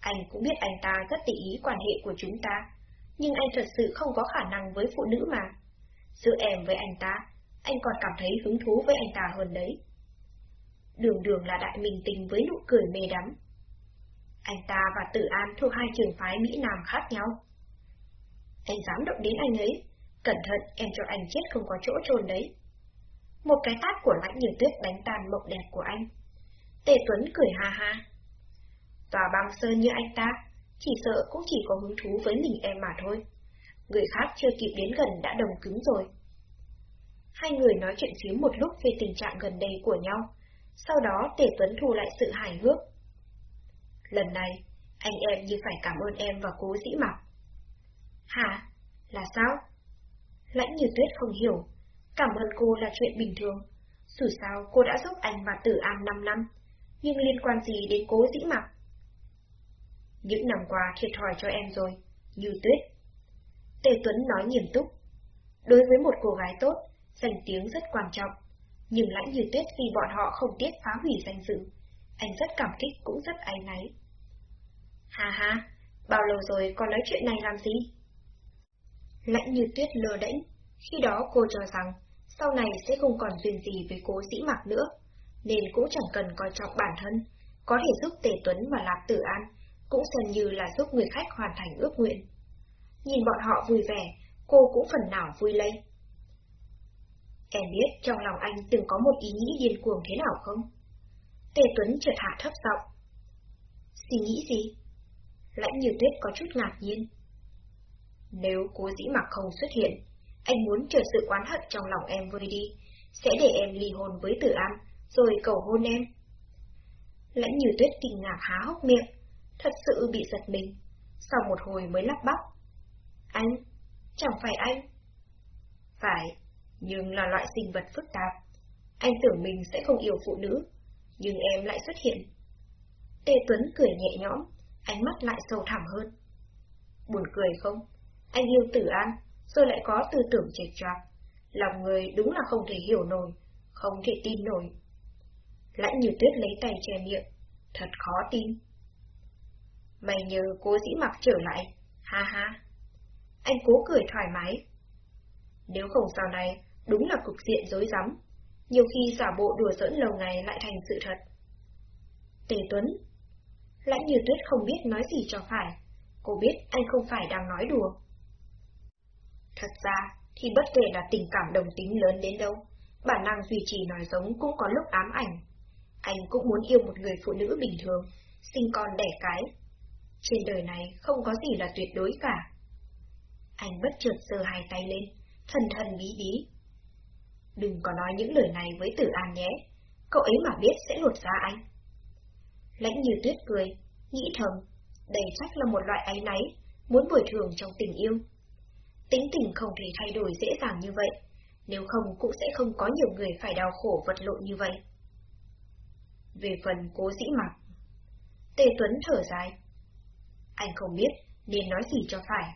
Anh cũng biết anh ta rất tỉ ý quan hệ của chúng ta, nhưng anh thật sự không có khả năng với phụ nữ mà. Giữa em với anh ta, anh còn cảm thấy hứng thú với anh ta hơn đấy. Đường đường là đại mình tình với nụ cười mê đắm. Anh ta và Tử An thuộc hai trường phái Mỹ Nam khác nhau. Anh dám động đến anh ấy, cẩn thận em cho anh chết không có chỗ trôn đấy. Một cái tát của lãnh như tuyết đánh tan mộng đẹp của anh. Tề Tuấn cười ha ha. Tòa băng sơn như anh ta, chỉ sợ cũng chỉ có hứng thú với mình em mà thôi. Người khác chưa kịp đến gần đã đồng cứng rồi. Hai người nói chuyện xíu một lúc về tình trạng gần đây của nhau, sau đó Tề Tuấn thu lại sự hài hước. Lần này, anh em như phải cảm ơn em và cố dĩ mặc. Hả? Là sao? Lãnh như tuyết không hiểu, cảm ơn cô là chuyện bình thường. Dù sao cô đã giúp anh và Tử An 5 năm, nhưng liên quan gì đến cố dĩ mặc? Những năm qua thiệt thòi cho em rồi, như tuyết. Tề Tuấn nói nghiêm túc. Đối với một cô gái tốt, danh tiếng rất quan trọng, nhưng lãnh như tuyết vì bọn họ không tiếc phá hủy danh dự. Anh rất cảm kích cũng rất áy náy. Hà hà, bao lâu rồi còn nói chuyện này làm gì? Lãnh như tuyết lơ đễnh, khi đó cô cho rằng sau này sẽ không còn duyên gì với cố sĩ mặc nữa, nên cũng chẳng cần coi trọng bản thân, có thể giúp Tề Tuấn và Lạc Tử An, cũng xem như là giúp người khách hoàn thành ước nguyện. Nhìn bọn họ vui vẻ, cô cũng phần nào vui lây. Em biết trong lòng anh từng có một ý nghĩ điên cuồng thế nào không? Tề Tuấn chợt hạ thấp giọng, Suy nghĩ gì? Lãnh như tuyết có chút ngạc nhiên. Nếu cố dĩ mặc không xuất hiện, anh muốn chờ sự oán hận trong lòng em vơi đi, sẽ để em ly hôn với tử an, rồi cầu hôn em. Lãnh như tuyết kinh ngạc há hốc miệng, thật sự bị giật mình, sau một hồi mới lắp bắp. Anh? Chẳng phải anh? Phải, nhưng là loại sinh vật phức tạp. Anh tưởng mình sẽ không yêu phụ nữ, nhưng em lại xuất hiện. Tề Tuấn cười nhẹ nhõm, ánh mắt lại sâu thẳm hơn. Buồn cười không? Anh yêu tử an, rồi lại có tư tưởng chệch choạc. Lòng người đúng là không thể hiểu nổi, không thể tin nổi. Lãnh như tuyết lấy tay che miệng, thật khó tin. Mày nhờ cố dĩ mặc trở lại, ha ha. Anh cố cười thoải mái. Nếu không sau này, đúng là cục diện dối rắm nhiều khi giả bộ đùa giỡn lâu ngày lại thành sự thật. Tề Tuấn Lãnh như tuyết không biết nói gì cho phải, cô biết anh không phải đang nói đùa. Thật ra, thì bất kể là tình cảm đồng tính lớn đến đâu, bản năng duy trì nói giống cũng có lúc ám ảnh. Anh cũng muốn yêu một người phụ nữ bình thường, sinh con đẻ cái. Trên đời này không có gì là tuyệt đối cả. Anh bất chợt giơ hai tay lên, thần thần bí bí, Đừng có nói những lời này với tử an nhé, cậu ấy mà biết sẽ lột ra anh. Lãnh như tuyết cười, nghĩ thầm, đây chắc là một loại áy náy, muốn bồi thường trong tình yêu. Tính tình không thể thay đổi dễ dàng như vậy, nếu không cũng sẽ không có nhiều người phải đau khổ vật lộn như vậy. Về phần cố dĩ mặc, Tề Tuấn thở dài. Anh không biết nên nói gì cho phải.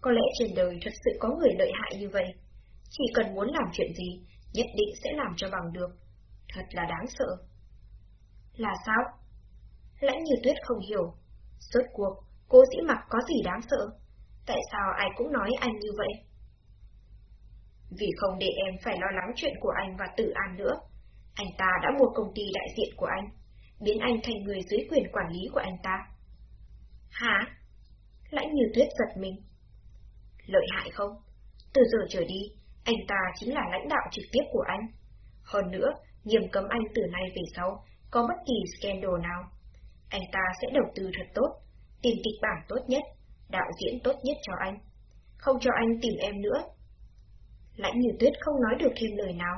Có lẽ trên đời thật sự có người lợi hại như vậy. Chỉ cần muốn làm chuyện gì, nhất định sẽ làm cho bằng được. Thật là đáng sợ. Là sao? Lãnh như tuyết không hiểu. Suốt cuộc, cô dĩ mặc có gì đáng sợ? Tại sao ai cũng nói anh như vậy? Vì không để em phải lo lắng chuyện của anh và tự an nữa. Anh ta đã mua công ty đại diện của anh, biến anh thành người dưới quyền quản lý của anh ta. Hả? Lãnh như tuyết giật mình. Lợi hại không? Từ giờ trở đi, anh ta chính là lãnh đạo trực tiếp của anh. Hơn nữa, nghiêm cấm anh từ nay về sau có bất kỳ scandal nào. Anh ta sẽ đầu tư thật tốt, tìm kịch bản tốt nhất, đạo diễn tốt nhất cho anh. Không cho anh tìm em nữa. Lãnh như tuyết không nói được thêm lời nào.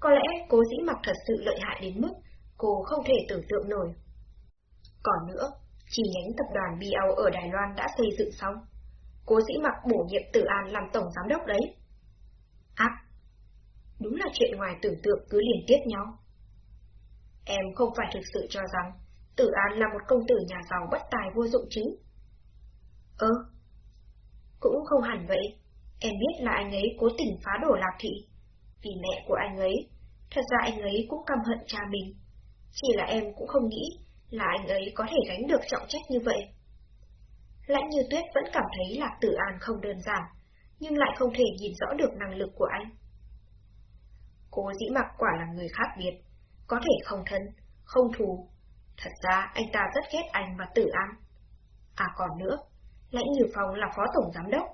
Có lẽ cố dĩ mặc thật sự lợi hại đến mức cô không thể tưởng tượng nổi. Còn nữa, chi nhánh tập đoàn BL ở Đài Loan đã xây dựng xong. Cố dĩ mặc bổ nhiệm Tử An làm tổng giám đốc đấy. Ác! Đúng là chuyện ngoài tưởng tượng cứ liên tiếp nhau. Em không phải thực sự cho rằng Tử An là một công tử nhà giàu bất tài vô dụng chứ? Ơ? Cũng không hẳn vậy. Em biết là anh ấy cố tình phá đổ lạc thị. Vì mẹ của anh ấy, thật ra anh ấy cũng căm hận cha mình. Chỉ là em cũng không nghĩ là anh ấy có thể gánh được trọng trách như vậy. Lãnh như tuyết vẫn cảm thấy Lạc Tử An không đơn giản nhưng lại không thể nhìn rõ được năng lực của anh. Cố dĩ mặc quả là người khác biệt, có thể không thân, không thù. Thật ra anh ta rất ghét anh và tử an. À còn nữa, lãnh như phòng là phó tổng giám đốc.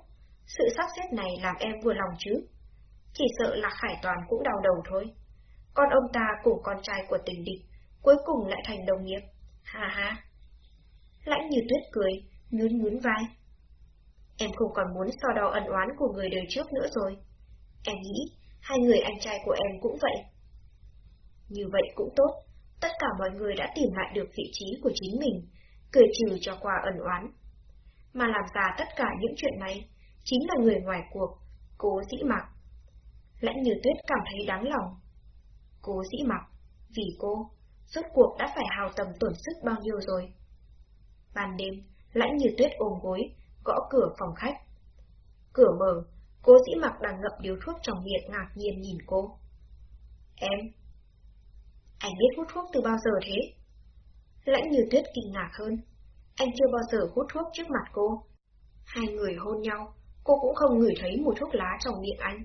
Sự sắp xếp này làm em vừa lòng chứ. Chỉ sợ là Khải Toàn cũng đau đầu thôi. Con ông ta cùng con trai của tình địch, cuối cùng lại thành đồng nghiệp. Ha ha. Lãnh như tuyết cười, nhún nhún vai. Em không còn muốn so đo ân oán của người đời trước nữa rồi. Em nghĩ, hai người anh trai của em cũng vậy. Như vậy cũng tốt, tất cả mọi người đã tìm lại được vị trí của chính mình, cười trừ cho qua ẩn oán. Mà làm ra tất cả những chuyện này, chính là người ngoài cuộc, cố dĩ mặc. Lãnh như tuyết cảm thấy đáng lòng. Cố dĩ mặc, vì cô, rốt cuộc đã phải hào tầm tổn sức bao nhiêu rồi. Ban đêm, lãnh như tuyết ôm gối, gõ cửa phòng khách. Cửa mở, cô dĩ mặc đang ngậm điếu thuốc trong miệng ngạc nhiên nhìn cô. Em? Anh biết hút thuốc từ bao giờ thế? Lãnh như tuyết kinh ngạc hơn. Anh chưa bao giờ hút thuốc trước mặt cô. Hai người hôn nhau, cô cũng không ngửi thấy mùi thuốc lá trong miệng anh.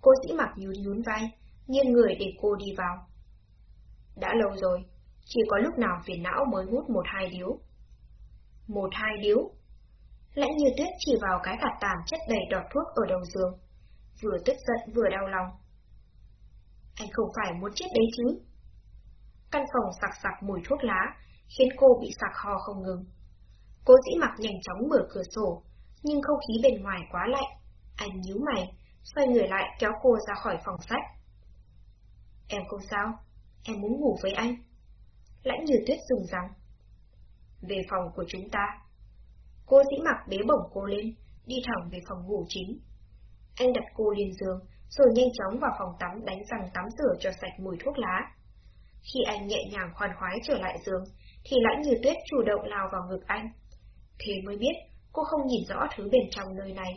Cô dĩ mặc nhún nhún vai, nghiêng người để cô đi vào. Đã lâu rồi, chỉ có lúc nào phiền não mới hút một hai điếu. Một hai điếu? Lãnh như tuyết chỉ vào cái gạt tàn chất đầy đọt thuốc ở đầu giường, vừa tức giận vừa đau lòng. Anh không phải muốn chết đấy chứ? Căn phòng sặc sặc mùi thuốc lá, khiến cô bị sặc ho không ngừng. Cô dĩ mặc nhanh chóng mở cửa sổ, nhưng không khí bên ngoài quá lạnh. Anh nhíu mày, xoay người lại kéo cô ra khỏi phòng sách. Em không sao, em muốn ngủ với anh. Lãnh như tuyết dùng rằng. Về phòng của chúng ta. Cô dĩ mặc bế bổng cô lên, đi thẳng về phòng ngủ chính. Anh đặt cô lên giường, rồi nhanh chóng vào phòng tắm đánh răng tắm rửa cho sạch mùi thuốc lá. Khi anh nhẹ nhàng khoan khoái trở lại giường, thì lãnh như tuyết chủ động lao vào ngực anh. Thế mới biết, cô không nhìn rõ thứ bên trong nơi này.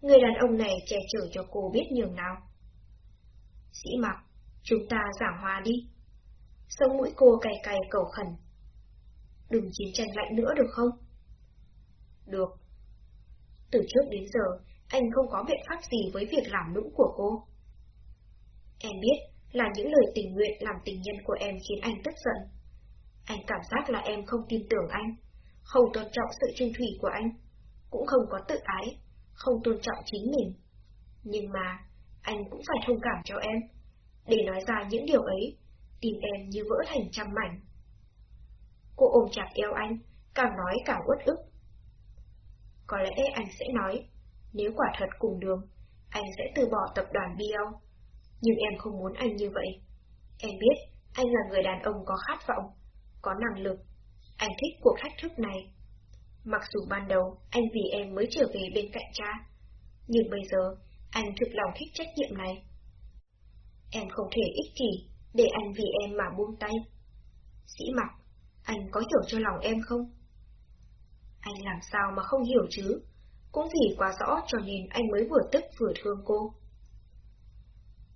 Người đàn ông này che chở cho cô biết nhường nào. Sĩ mặc, chúng ta giảng hòa đi. Sống mũi cô cay cay cầu khẩn. Đừng chiến tranh lạnh nữa được không? Được. Từ trước đến giờ, anh không có biện pháp gì với việc làm nũng của cô. Em biết là những lời tình nguyện làm tình nhân của em khiến anh tức giận. Anh cảm giác là em không tin tưởng anh, không tôn trọng sự trung thủy của anh, cũng không có tự ái, không tôn trọng chính mình. Nhưng mà, anh cũng phải thông cảm cho em, để nói ra những điều ấy, tìm em như vỡ thành trăm mảnh. Cô ôm chặt eo anh, càng nói càng uất ức. Có lẽ anh sẽ nói, nếu quả thật cùng đường, anh sẽ từ bỏ tập đoàn BL. Nhưng em không muốn anh như vậy. Em biết, anh là người đàn ông có khát vọng, có năng lực. Anh thích cuộc thách thức này. Mặc dù ban đầu anh vì em mới trở về bên cạnh cha, nhưng bây giờ anh thực lòng thích trách nhiệm này. Em không thể ích kỷ để anh vì em mà buông tay. Sĩ mặc, anh có hiểu cho lòng em không? Anh làm sao mà không hiểu chứ? Cũng vì quá rõ cho nên anh mới vừa tức vừa thương cô.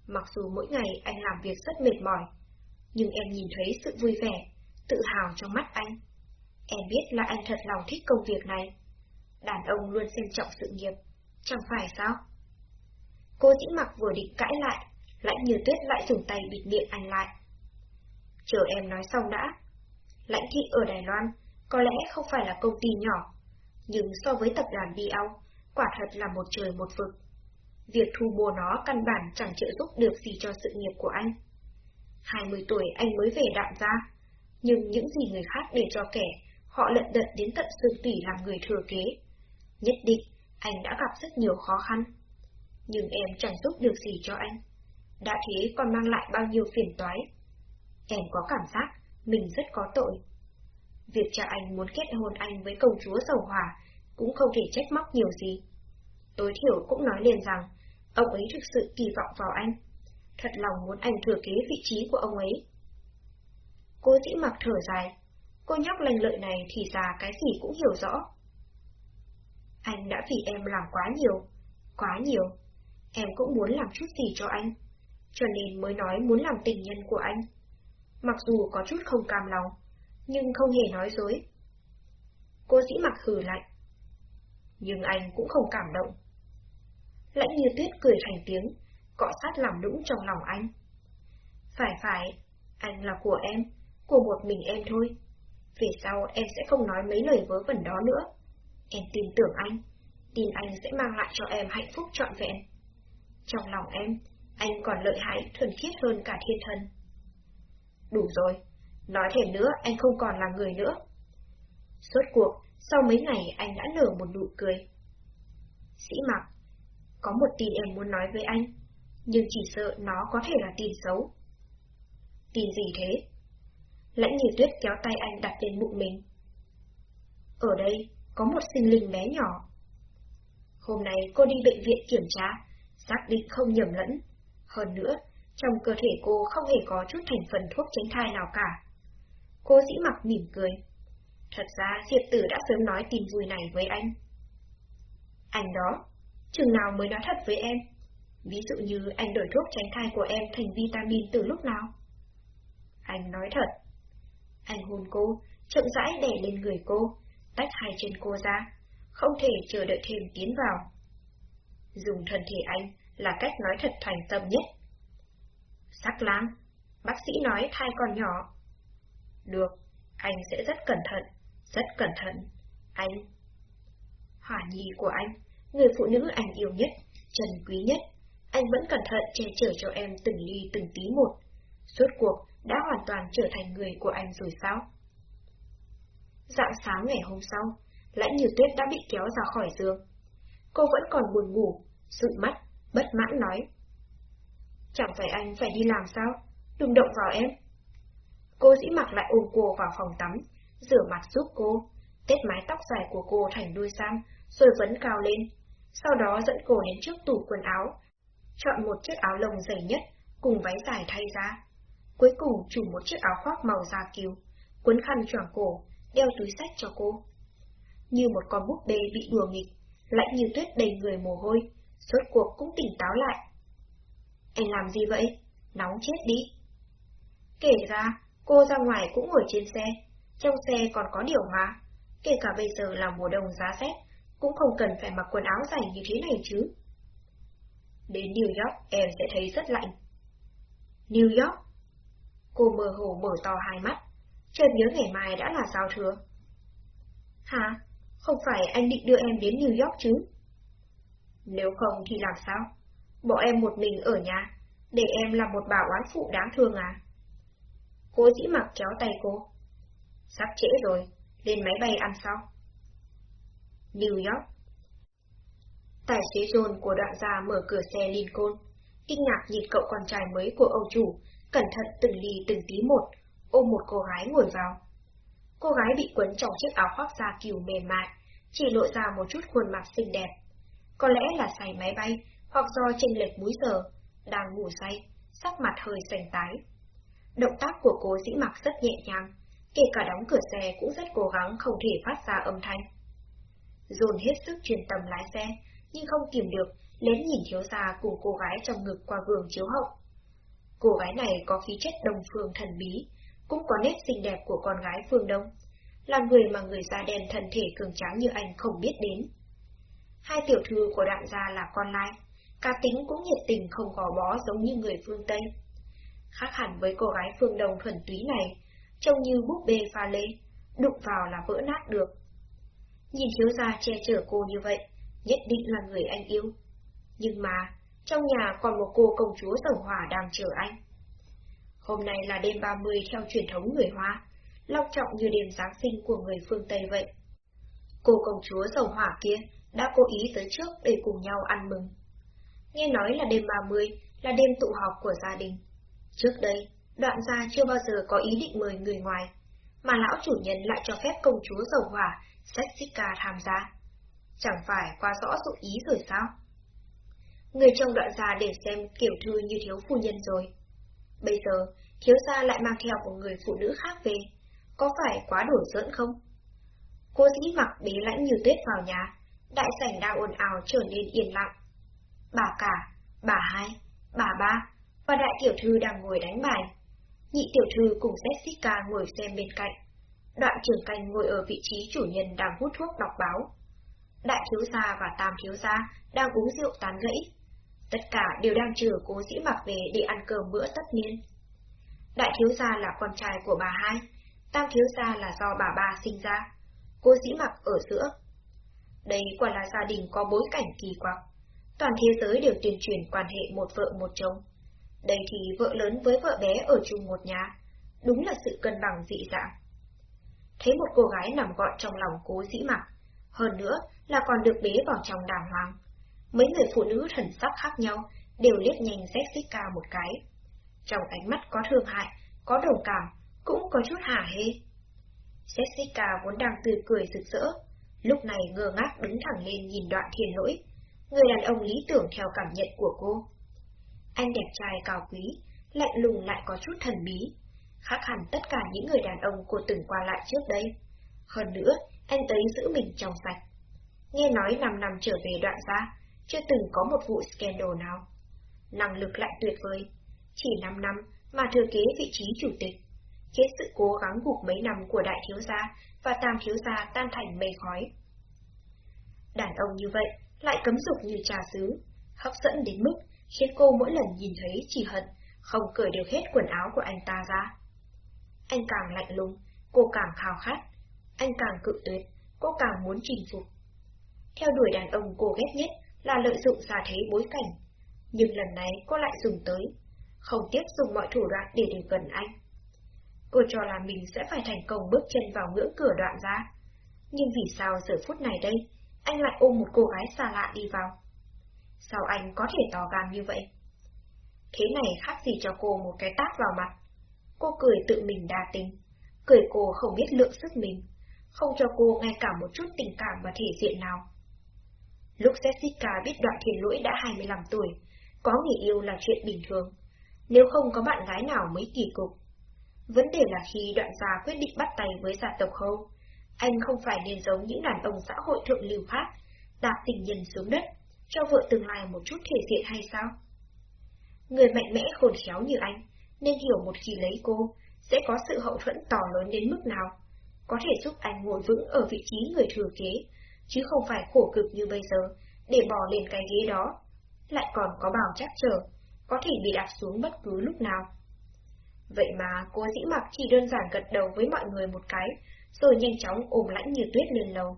Mặc dù mỗi ngày anh làm việc rất mệt mỏi, nhưng em nhìn thấy sự vui vẻ, tự hào trong mắt anh. Em biết là anh thật lòng thích công việc này. Đàn ông luôn xem trọng sự nghiệp, chẳng phải sao? Cô tĩnh mặc vừa định cãi lại, lãnh như tuyết lại dùng tay bịt miệng anh lại. Chờ em nói xong đã. Lãnh thị ở Đài Loan, có lẽ không phải là công ty nhỏ, nhưng so với tập đoàn BL, quả thật là một trời một vực. Việc thu mua nó căn bản chẳng trợ giúp được gì cho sự nghiệp của anh. 20 tuổi anh mới về đạm ra, nhưng những gì người khác để cho kẻ, họ lận đận đến tận xương tủy làm người thừa kế. Nhất định, anh đã gặp rất nhiều khó khăn. Nhưng em chẳng giúp được gì cho anh. Đã thế còn mang lại bao nhiêu phiền toái. Em có cảm giác mình rất có tội. Việc cha anh muốn kết hôn anh với công chúa dầu hỏa cũng không thể trách móc nhiều gì. Tối thiểu cũng nói liền rằng, ông ấy thực sự kỳ vọng vào anh. Thật lòng muốn anh thừa kế vị trí của ông ấy. Cô dĩ mặc thở dài, cô nhóc lành lợi này thì già cái gì cũng hiểu rõ. Anh đã vì em làm quá nhiều, quá nhiều. Em cũng muốn làm chút gì cho anh, cho nên mới nói muốn làm tình nhân của anh. Mặc dù có chút không cam lòng, nhưng không hề nói dối. Cô dĩ mặc hử lạnh. Nhưng anh cũng không cảm động. Lãnh như tuyết cười thành tiếng, cọ sát làm đũng trong lòng anh. Phải phải, anh là của em, của một mình em thôi. Về sau em sẽ không nói mấy lời vớ vẩn đó nữa. Em tin tưởng anh, tin anh sẽ mang lại cho em hạnh phúc trọn vẹn. Trong lòng em, anh còn lợi hại thuần khiết hơn cả thiên thần. Đủ rồi, Nói thêm nữa, anh không còn là người nữa. Suốt cuộc, sau mấy ngày anh đã nở một nụ cười. Sĩ mặc, có một tin em muốn nói với anh, nhưng chỉ sợ nó có thể là tin xấu. Tin gì thế? Lãnh như tuyết kéo tay anh đặt lên bụng mình. Ở đây, có một sinh linh bé nhỏ. Hôm nay cô đi bệnh viện kiểm tra, xác định không nhầm lẫn. Hơn nữa, trong cơ thể cô không hề có chút thành phần thuốc tránh thai nào cả. Cô dĩ mặc mỉm cười. Thật ra Diệp Tử đã sớm nói tin vui này với anh. Anh đó, chừng nào mới nói thật với em? Ví dụ như anh đổi thuốc tránh thai của em thành vitamin từ lúc nào? Anh nói thật. Anh hôn cô, chậm rãi đè lên người cô, tách hai chân cô ra, không thể chờ đợi thêm tiến vào. Dùng thân thể anh là cách nói thật thành tâm nhất. Sắc lắm, bác sĩ nói thai còn nhỏ, được, anh sẽ rất cẩn thận, rất cẩn thận. Anh... Hỏa nhi của anh, người phụ nữ anh yêu nhất, trần quý nhất, anh vẫn cẩn thận che chở cho em từng ly từng tí một. Suốt cuộc đã hoàn toàn trở thành người của anh rồi sao? Dạng sáng ngày hôm sau, lãnh như tuyết đã bị kéo ra khỏi giường. Cô vẫn còn buồn ngủ, dụi mắt, bất mãn nói. Chẳng phải anh phải đi làm sao? Đừng động vào em. Cô dĩ mặc lại ôm cô vào phòng tắm, rửa mặt giúp cô, tết mái tóc dài của cô thành đuôi sam, rồi vấn cao lên. Sau đó dẫn cô đến trước tủ quần áo, chọn một chiếc áo lồng dày nhất, cùng váy dài thay ra. Cuối cùng chủ một chiếc áo khoác màu da kiều, cuốn khăn choàng cổ, đeo túi sách cho cô. Như một con búp bê bị đùa nghịch, lạnh như tuyết đầy người mồ hôi, suốt cuộc cũng tỉnh táo lại. Anh làm gì vậy? Nóng chết đi. Kể ra, cô ra ngoài cũng ngồi trên xe, trong xe còn có điều hòa. Kể cả bây giờ là mùa đông giá rét, cũng không cần phải mặc quần áo dày như thế này chứ. Đến New York em sẽ thấy rất lạnh. New York? Cô mơ hồ mở to hai mắt, chợt nhớ ngày mai đã là giao thừa. Hả? Không phải anh định đưa em đến New York chứ? Nếu không thì làm sao? Bỏ em một mình ở nhà, để em là một bà oán phụ đáng thương à? Cô dĩ mặc kéo tay cô. Sắp trễ rồi, lên máy bay ăn sau. New York Tài xế John của đoạn gia mở cửa xe Lincoln, kinh ngạc nhìn cậu con trai mới của ông chủ, cẩn thận từng ly từng tí một, ôm một cô gái ngồi vào. Cô gái bị quấn trong chiếc áo khoác da kiều mềm mại, chỉ lộ ra một chút khuôn mặt xinh đẹp. Có lẽ là say máy bay, hoặc do chênh lệch múi giờ, đang ngủ say, sắc mặt hơi sành tái. Động tác của cô dĩ mặc rất nhẹ nhàng, kể cả đóng cửa xe cũng rất cố gắng không thể phát ra âm thanh. Dồn hết sức truyền tâm lái xe, nhưng không kìm được, lén nhìn thiếu gia cùng cô gái trong ngực qua gương chiếu hậu. Cô gái này có khí chất đồng phương thần bí, cũng có nét xinh đẹp của con gái phương Đông, là người mà người da đen thân thể cường tráng như anh không biết đến. Hai tiểu thư của đạn gia là con lai, cá tính cũng nhiệt tình không gò bó giống như người phương Tây. Khác hẳn với cô gái phương Đông thuần túy này, trông như búp bê pha lê, đụng vào là vỡ nát được. Nhìn thiếu gia che chở cô như vậy, nhất định là người anh yêu. Nhưng mà, trong nhà còn một cô công chúa tẩu hỏa đang chờ anh. Hôm nay là đêm 30 theo truyền thống người Hoa, long trọng như đêm Giáng sinh của người phương Tây vậy. Cô công chúa dầu hỏa kia đã cố ý tới trước để cùng nhau ăn mừng. Nghe nói là đêm 30 là đêm tụ họp của gia đình. Trước đây, đoạn gia chưa bao giờ có ý định mời người ngoài, mà lão chủ nhân lại cho phép công chúa dầu hỏa Jessica tham gia. Chẳng phải qua rõ dụ ý rồi sao? Người trong đoạn ra để xem kiểu thư như thiếu phu nhân rồi. Bây giờ, thiếu gia lại mang theo một người phụ nữ khác về, có phải quá đổ giỡn không? Cô dĩ mặc bế lãnh như tuyết vào nhà, đại sảnh đang ồn ào trở nên yên lặng. Bà cả, bà hai, bà ba và đại tiểu thư đang ngồi đánh bài. Nhị tiểu thư cùng Jessica ngồi xem bên cạnh. Đoạn trưởng canh ngồi ở vị trí chủ nhân đang hút thuốc đọc báo. Đại thiếu gia và tam thiếu gia đang uống rượu tán gẫy. Tất cả đều đang chờ cố dĩ mặc về để ăn cơm bữa tất niên. Đại thiếu gia là con trai của bà hai, tam thiếu gia là do bà ba sinh ra, cô dĩ mặc ở giữa. Đây quả là gia đình có bối cảnh kỳ quặc. Toàn thế giới đều tuyên truyền quan hệ một vợ một chồng. Đây thì vợ lớn với vợ bé ở chung một nhà, đúng là sự cân bằng dị dạng. Thấy một cô gái nằm gọn trong lòng cố dĩ mặc, hơn nữa là còn được bế vào trong đàng hoàng. Mấy người phụ nữ thần sắc khác nhau đều liếc nhanh Jessica một cái. Trong ánh mắt có thương hại, có đồng cảm, cũng có chút hả hê. Jessica vốn đang tươi cười rực rỡ, lúc này ngơ ngác đứng thẳng lên nhìn đoạn thiên lỗi, người đàn ông lý tưởng theo cảm nhận của cô. Anh đẹp trai cao quý, lạnh lùng lại có chút thần bí, khác hẳn tất cả những người đàn ông cô từng qua lại trước đây. Hơn nữa, anh ấy giữ mình trong sạch. Nghe nói 5 năm trở về đoạn ra, chưa từng có một vụ scandal nào. Năng lực lại tuyệt vời, chỉ 5 năm mà thừa kế vị trí chủ tịch. Chết sự cố gắng gục mấy năm của đại thiếu gia và tam thiếu gia tan thành mây khói. Đàn ông như vậy lại cấm dục như trà sứ, hấp dẫn đến mức khiến cô mỗi lần nhìn thấy chỉ hận, không cởi được hết quần áo của anh ta ra. Anh càng lạnh lùng, cô càng khao khát. Anh càng cự tuyệt, cô càng muốn chinh phục. Theo đuổi đàn ông cô ghét nhất là lợi dụng xa thế bối cảnh. Nhưng lần này cô lại dùng tới, không tiếc dùng mọi thủ đoạn để được gần anh. Cô cho là mình sẽ phải thành công bước chân vào ngưỡng cửa đoạn ra. Nhưng vì sao giờ phút này đây, anh lại ôm một cô gái xa lạ đi vào? Sao anh có thể tỏ gan như vậy? Thế này khác gì cho cô một cái tát vào mặt. Cô cười tự mình đa tình, cười cô không biết lượng sức mình, không cho cô ngay cả một chút tình cảm và thể diện nào. Lúc Jessica biết đoạn thiền lỗi đã 25 tuổi, có người yêu là chuyện bình thường, nếu không có bạn gái nào mới kỳ cục. Vấn đề là khi đoạn già quyết định bắt tay với gia tộc Hâu, anh không phải nên giống những đàn ông xã hội thượng lưu khác, đạp tình nhân xuống đất, cho vợ tương lai một chút thể diện hay sao? Người mạnh mẽ khôn khéo như anh, nên hiểu một khi lấy cô, sẽ có sự hậu thuẫn to lớn đến mức nào, có thể giúp anh ngồi vững ở vị trí người thừa kế, chứ không phải khổ cực như bây giờ, để bỏ lên cái ghế đó, lại còn có bào chắc trở, có thể bị đạp xuống bất cứ lúc nào. Vậy mà cô dĩ mặc chỉ đơn giản gật đầu với mọi người một cái, rồi nhanh chóng ôm lãnh như tuyết lên lầu.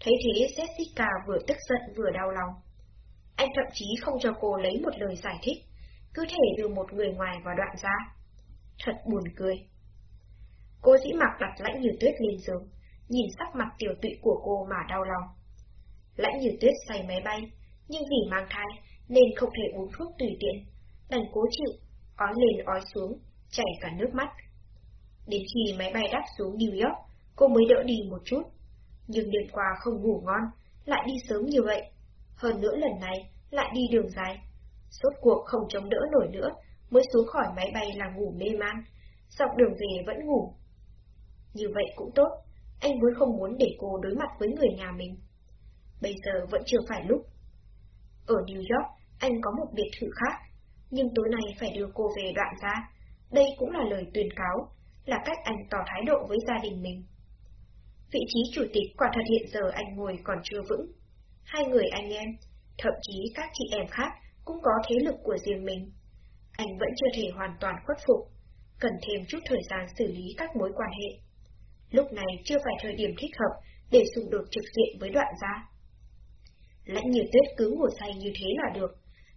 Thấy thế Jessica vừa tức giận vừa đau lòng. Anh thậm chí không cho cô lấy một lời giải thích, cứ thể đưa một người ngoài vào đoạn ra. Thật buồn cười. Cô dĩ mặc đặt lãnh như tuyết lên giường, nhìn sắc mặt tiểu tụy của cô mà đau lòng. Lãnh như tuyết say máy bay, nhưng vì mang thai nên không thể uống thuốc tùy tiện, đành cố chịu, ói lên ói xuống, chảy cả nước mắt. Đến khi máy bay đáp xuống New York, cô mới đỡ đi một chút. Nhưng đêm qua không ngủ ngon, lại đi sớm như vậy. Hơn nữa lần này, lại đi đường dài. Suốt cuộc không chống đỡ nổi nữa, mới xuống khỏi máy bay là ngủ mê man. Dọc đường về vẫn ngủ. Như vậy cũng tốt, anh vốn không muốn để cô đối mặt với người nhà mình. Bây giờ vẫn chưa phải lúc. Ở New York, anh có một biệt thự khác, nhưng tối nay phải đưa cô về đoạn ra. Đây cũng là lời tuyên cáo, là cách anh tỏ thái độ với gia đình mình. Vị trí chủ tịch quả thật hiện giờ anh ngồi còn chưa vững. Hai người anh em, thậm chí các chị em khác cũng có thế lực của riêng mình. Anh vẫn chưa thể hoàn toàn khuất phục, cần thêm chút thời gian xử lý các mối quan hệ. Lúc này chưa phải thời điểm thích hợp để xung đột trực diện với đoạn gia. Lãnh như tuyết cứ ngủ say như thế là được,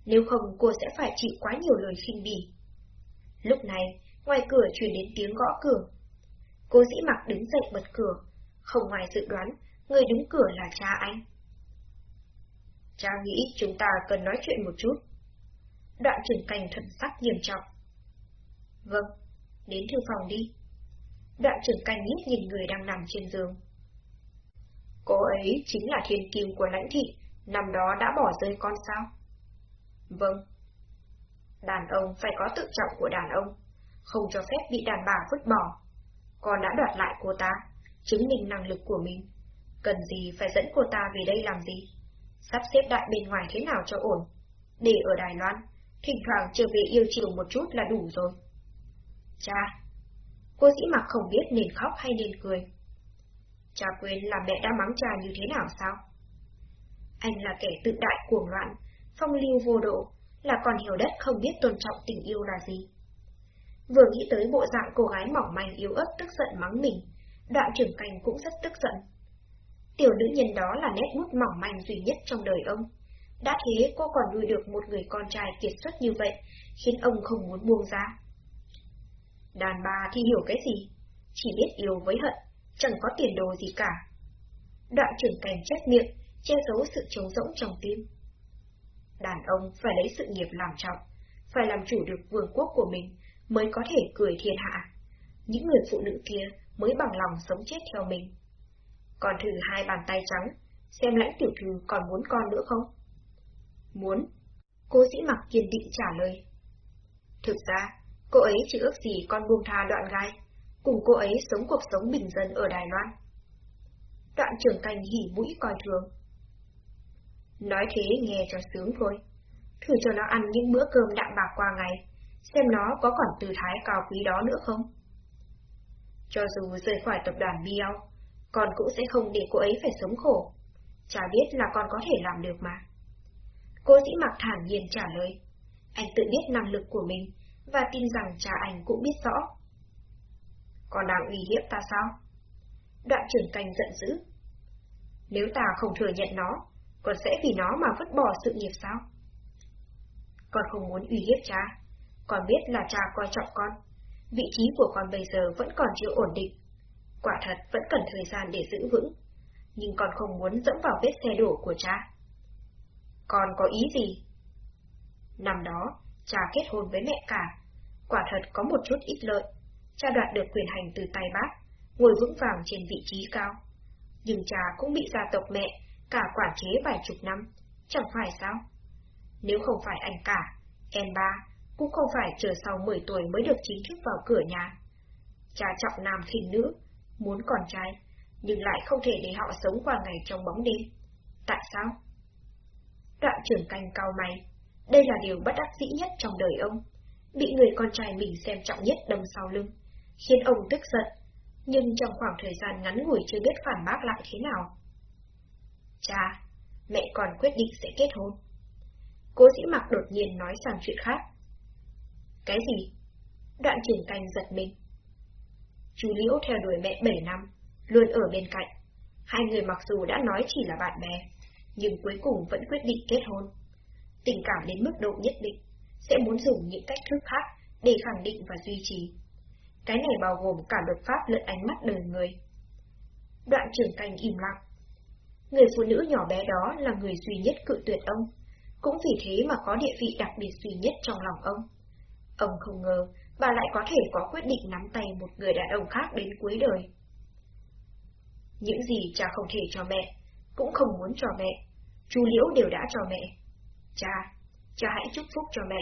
nếu không cô sẽ phải chịu quá nhiều lời khinh bỉ. Lúc này, ngoài cửa truyền đến tiếng gõ cửa. Cô dĩ mặc đứng dậy bật cửa, không ngoài dự đoán, người đứng cửa là cha anh. Cha nghĩ chúng ta cần nói chuyện một chút. Đoạn trưởng cảnh thần sắc nghiêm trọng. Vâng, đến thư phòng đi. Đoạn trưởng cảnh liếc nhìn người đang nằm trên giường. Cô ấy chính là thiên kim của lãnh thị, năm đó đã bỏ rơi con sao? Vâng. Đàn ông phải có tự trọng của đàn ông, không cho phép bị đàn bà vứt bỏ. Con đã đoạt lại cô ta, chứng minh năng lực của mình. Cần gì phải dẫn cô ta về đây làm gì? Sắp xếp đại bên ngoài thế nào cho ổn? Để ở Đài Loan, thỉnh thoảng trở về yêu chiều một chút là đủ rồi. Cha! Cô dĩ mặc không biết nên khóc hay nên cười. Cha quên là mẹ đã mắng cha như thế nào sao? Anh là kẻ tự đại cuồng loạn, phong lưu vô độ, là còn hiểu đất không biết tôn trọng tình yêu là gì. Vừa nghĩ tới bộ dạng cô gái mỏng manh yếu ớt tức giận mắng mình, đoạn trưởng cảnh cũng rất tức giận. Tiểu nữ nhân đó là nét bút mỏng manh duy nhất trong đời ông. Đã thế cô còn nuôi được một người con trai kiệt xuất như vậy, khiến ông không muốn buông ra. Đàn bà thì hiểu cái gì? Chỉ biết yêu với hận, chẳng có tiền đồ gì cả. Đoạn trưởng cảnh chết miệng, che giấu sự trống rỗng trong tim. Đàn ông phải lấy sự nghiệp làm trọng, phải làm chủ được vương quốc của mình mới có thể cười thiên hạ. Những người phụ nữ kia mới bằng lòng sống chết theo mình. Còn thử hai bàn tay trắng, xem lãnh tiểu thư còn muốn con nữa không? Muốn. Cô dĩ mặc kiên định trả lời. Thực ra, cô ấy chỉ ước gì con buông tha đoạn gai, cùng cô ấy sống cuộc sống bình dân ở Đài Loan. Đoạn trưởng thành hỉ mũi coi thường. Nói thế nghe cho sướng thôi. Thử cho nó ăn những bữa cơm đạm bạc qua ngày, xem nó có còn tư thái cao quý đó nữa không. Cho dù rời khỏi tập đoàn Biao, con cũng sẽ không để cô ấy phải sống khổ. Chả biết là con có thể làm được mà. Cô dĩ mặc thản nhiên trả lời. Anh tự biết năng lực của mình, và tin rằng cha anh cũng biết rõ. Con đang uy hiếp ta sao? Đoạn trưởng canh giận dữ. Nếu ta không thừa nhận nó, con sẽ vì nó mà vứt bỏ sự nghiệp sao? Con không muốn uy hiếp cha. Con biết là cha coi trọng con. Vị trí của con bây giờ vẫn còn chưa ổn định. Quả thật vẫn cần thời gian để giữ vững, nhưng con không muốn dẫm vào vết xe đổ của cha. Con có ý gì? Năm đó, cha kết hôn với mẹ cả, quả thật có một chút ít lợi. Cha đoạt được quyền hành từ tay bác, ngồi vững vàng trên vị trí cao. Nhưng cha cũng bị gia tộc mẹ, cả quản chế vài chục năm, chẳng phải sao? Nếu không phải anh cả, em ba, cũng không phải chờ sau 10 tuổi mới được chính thức vào cửa nhà. Cha trọng nam khinh nữ, muốn con trai, nhưng lại không thể để họ sống qua ngày trong bóng đêm. Tại sao? Đoạn trưởng canh cao mày, đây là điều bất đắc dĩ nhất trong đời ông. Bị người con trai mình xem trọng nhất đâm sau lưng, khiến ông tức giận, nhưng trong khoảng thời gian ngắn ngủi chưa biết phản bác lại thế nào. Cha, mẹ còn quyết định sẽ kết hôn. Cố dĩ mặc đột nhiên nói sang chuyện khác. Cái gì? Đoạn trưởng canh giật mình. Chú Liễu theo đuổi mẹ 7 năm, luôn ở bên cạnh. Hai người mặc dù đã nói chỉ là bạn bè, nhưng cuối cùng vẫn quyết định kết hôn. Tình cảm đến mức độ nhất định, sẽ muốn dùng những cách thức khác để khẳng định và duy trì. Cái này bao gồm cả luật pháp lẫn ánh mắt đời người. Đoạn trưởng canh im lặng. Người phụ nữ nhỏ bé đó là người duy nhất cự tuyệt ông, cũng vì thế mà có địa vị đặc biệt duy nhất trong lòng ông. Ông không ngờ bà lại có thể có quyết định nắm tay một người đàn ông khác đến cuối đời. Những gì cha không thể cho mẹ, cũng không muốn cho mẹ, chú Liễu đều đã cho mẹ. Cha, cha hãy chúc phúc cho mẹ,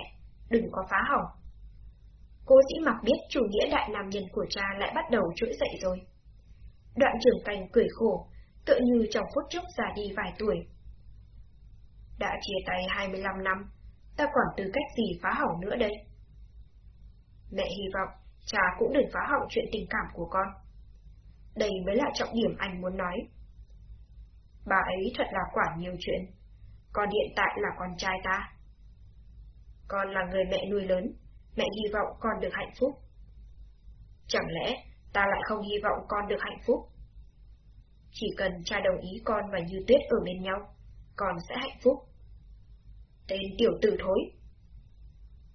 đừng có phá hỏng. Cô dĩ mặc biết chủ nghĩa đại nam nhân của cha lại bắt đầu trỗi dậy rồi. Đoạn trưởng thành cười khổ, tựa như trong phút chốc già đi vài tuổi. Đã chia tay 25 năm, ta còn tư cách gì phá hỏng nữa đây? Mẹ hy vọng cha cũng đừng phá hỏng chuyện tình cảm của con. Đây mới là trọng điểm anh muốn nói. Bà ấy thật là quả nhiều chuyện, con hiện tại là con trai ta. Con là người mẹ nuôi lớn, mẹ hy vọng con được hạnh phúc. Chẳng lẽ ta lại không hy vọng con được hạnh phúc? Chỉ cần cha đồng ý con và Như Tuyết ở bên nhau, con sẽ hạnh phúc. Tên tiểu tử thối.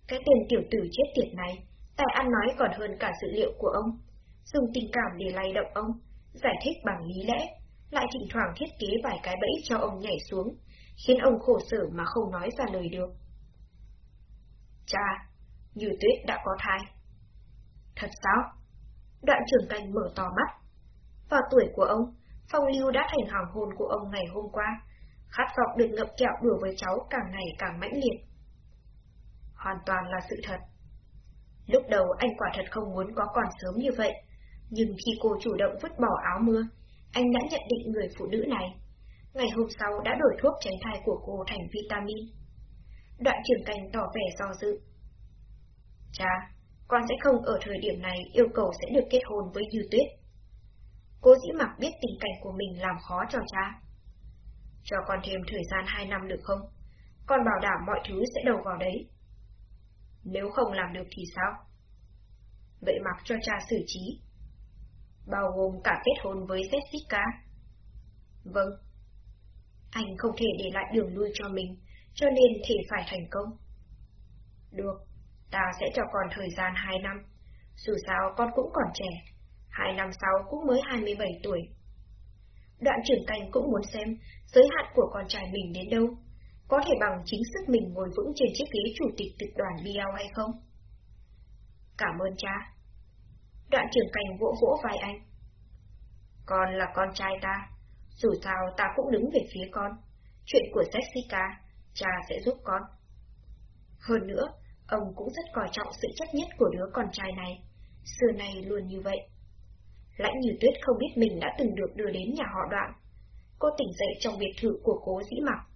Cái tên tiểu tử chết tiệt này, tài ăn nói còn hơn cả dữ liệu của ông. Dùng tình cảm để lay động ông, giải thích bằng lý lẽ, lại thỉnh thoảng thiết kế vài cái bẫy cho ông nhảy xuống, khiến ông khổ sở mà không nói ra lời được. Cha, Như Tuyết đã có thai. Thật sao? Đoạn trưởng canh mở to mắt. Vào tuổi của ông, phong lưu đã thành hoàng hôn của ông ngày hôm qua, khát vọng được ngậm kẹo đùa với cháu càng ngày càng mãnh liệt. Hoàn toàn là sự thật. Lúc đầu anh quả thật không muốn có con sớm như vậy, nhưng khi cô chủ động vứt bỏ áo mưa, anh đã nhận định người phụ nữ này. Ngày hôm sau đã đổi thuốc tránh thai của cô thành vitamin. Đoạn trưởng canh tỏ vẻ do dự. Cha, con sẽ không ở thời điểm này yêu cầu sẽ được kết hôn với Như Tuyết. Cô dĩ mặc biết tình cảnh của mình làm khó cho cha. Cho con thêm thời gian hai năm được không? Con bảo đảm mọi thứ sẽ đầu vào đấy. Nếu không làm được thì sao? Vậy mặc cho cha xử trí. Bao gồm cả kết hôn với Jessica. Vâng. Anh không thể để lại đường lui cho mình, cho nên thể phải thành công. Được, ta sẽ cho con thời gian hai năm. Dù sao con cũng còn trẻ, hai năm sau cũng mới 27 tuổi. Đoạn trưởng canh cũng muốn xem giới hạn của con trai mình đến đâu, có thể bằng chính sức mình ngồi vững trên chiếc ghế chủ tịch tập đoàn BL hay không? Cảm ơn cha. Đoạn trưởng cành vỗ vỗ vai anh. Con là con trai ta, dù sao ta cũng đứng về phía con. Chuyện của Jessica, cha sẽ giúp con. Hơn nữa, ông cũng rất coi trọng sự chất nhất của đứa con trai này, xưa nay luôn như vậy. Lãnh như tuyết không biết mình đã từng được đưa đến nhà họ đoạn. Cô tỉnh dậy trong biệt thự của cố dĩ mặc.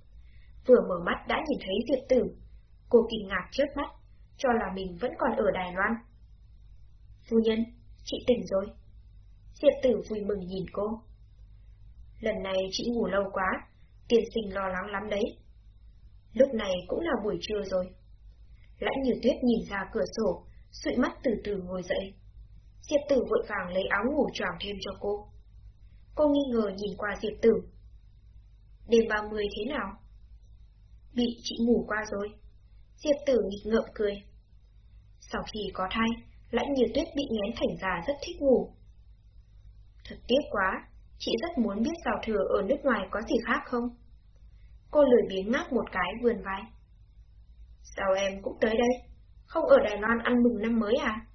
Vừa mở mắt đã nhìn thấy Diệp Tử. Cô kinh ngạc trước mắt, cho là mình vẫn còn ở Đài Loan. Phu nhân, chị tỉnh rồi. Diệp Tử vui mừng nhìn cô. Lần này chị ngủ lâu quá, tiên sinh lo lắng lắm đấy. Lúc này cũng là buổi trưa rồi. Lãnh như tuyết nhìn ra cửa sổ, sụi mắt từ từ ngồi dậy. Diệp Tử vội vàng lấy áo ngủ choàng thêm cho cô. Cô nghi ngờ nhìn qua Diệp Tử. Đêm ba mươi thế nào? Bị chị ngủ qua rồi. Diệp Tử nghịch ngợm cười. Sau khi có thai, Lãnh như tuyết bị nghén thành già rất thích ngủ. Thật tiếc quá, chị rất muốn biết giao thừa ở nước ngoài có gì khác không? Cô lười biếng ngáp một cái vườn vai. Sao em cũng tới đây? Không ở Đài Loan ăn mừng năm mới à?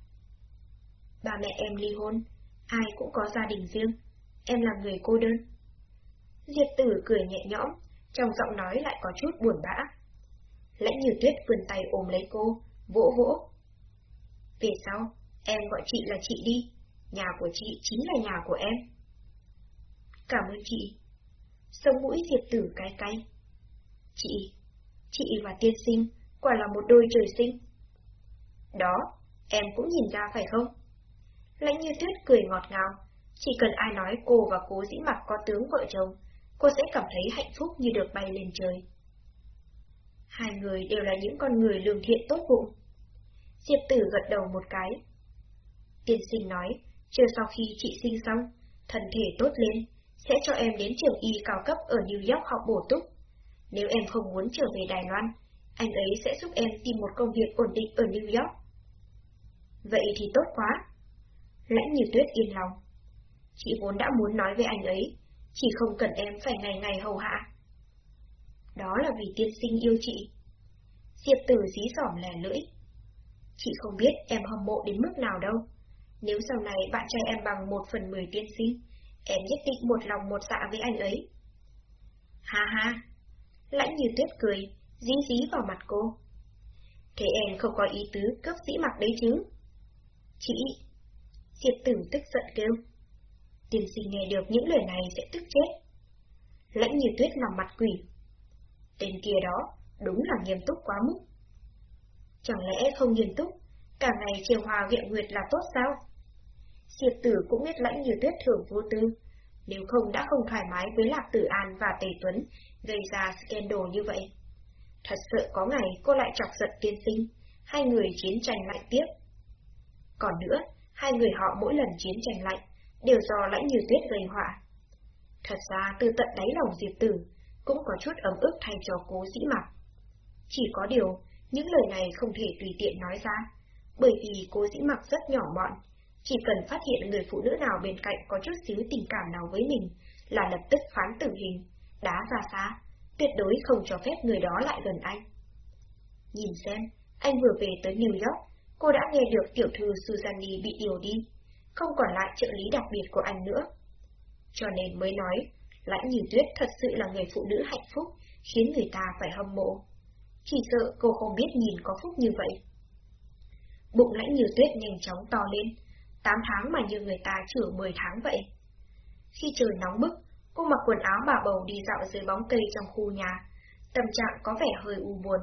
Ba mẹ em ly hôn, ai cũng có gia đình riêng, em là người cô đơn. Diệp tử cười nhẹ nhõm, trong giọng nói lại có chút buồn bã. Lãnh như tuyết vươn tay ôm lấy cô, vỗ vỗ. Về sau, em gọi chị là chị đi, nhà của chị chính là nhà của em. Cảm ơn chị. Sông mũi diệt tử cái cay. Chị, chị và tiên sinh, quả là một đôi trời sinh. Đó, em cũng nhìn ra phải không? Lãnh như tuyết cười ngọt ngào, chỉ cần ai nói cô và cố dĩ mặc có tướng vợ chồng, cô sẽ cảm thấy hạnh phúc như được bay lên trời. Hai người đều là những con người lương thiện tốt bụng. Diệp tử gật đầu một cái. Tiên sinh nói, chưa sau khi chị sinh xong, thân thể tốt lên, sẽ cho em đến trường y cao cấp ở New York học bổ túc. Nếu em không muốn trở về Đài Loan, anh ấy sẽ giúp em tìm một công việc ổn định ở New York. Vậy thì tốt quá. Lãnh như tuyết yên lòng. Chị vốn đã muốn nói với anh ấy, chỉ không cần em phải ngày ngày hầu hạ. Đó là vì tiên sinh yêu chị. Diệp tử dí dỏm lè lưỡi. Chị không biết em hâm mộ đến mức nào đâu. Nếu sau này bạn trai em bằng một phần mười tiên sinh, em nhất định một lòng một dạ với anh ấy. Ha ha! Lãnh như tuyết cười, dí dí vào mặt cô. Thế em không có ý tứ cấp dĩ mặc đấy chứ? Chị! Diệp tử tức giận kêu. Tiên sinh nghe được những lời này sẽ tức chết. Lãnh như tuyết làm mặt quỷ. Tên kia đó, đúng là nghiêm túc quá mức. Chẳng lẽ không nghiêm túc, cả ngày chiều hòa viện nguyệt là tốt sao? Diệp tử cũng biết lãnh như tuyết thường vô tư, nếu không đã không thoải mái với Lạc Tử An và Tề Tuấn, gây ra scandal như vậy. Thật sự có ngày cô lại chọc giận tiên sinh, hai người chiến tranh lạnh tiếp. Còn nữa, hai người họ mỗi lần chiến tranh lạnh, đều do lãnh như tuyết gây họa. Thật ra từ tận đáy lòng Diệp Tử, cũng có chút ấm ức thay cho cố dĩ mặc. Chỉ có điều, những lời này không thể tùy tiện nói ra, bởi vì cố dĩ mặc rất nhỏ mọn, chỉ cần phát hiện người phụ nữ nào bên cạnh có chút xíu tình cảm nào với mình, là lập tức phán tử hình, đá ra xa, tuyệt đối không cho phép người đó lại gần anh. Nhìn xem, anh vừa về tới New York, cô đã nghe được tiểu thư Suzanne bị điều đi, không còn lại trợ lý đặc biệt của anh nữa. Cho nên mới nói, lãnh như tuyết thật sự là người phụ nữ hạnh phúc, khiến người ta phải hâm mộ. Chỉ sợ cô không biết nhìn có phúc như vậy. Bụng lãnh như tuyết nhanh chóng to lên, 8 tháng mà như người ta chữa 10 tháng vậy. Khi trời nóng bức, cô mặc quần áo bà bầu đi dạo dưới bóng cây trong khu nhà, tâm trạng có vẻ hơi u buồn.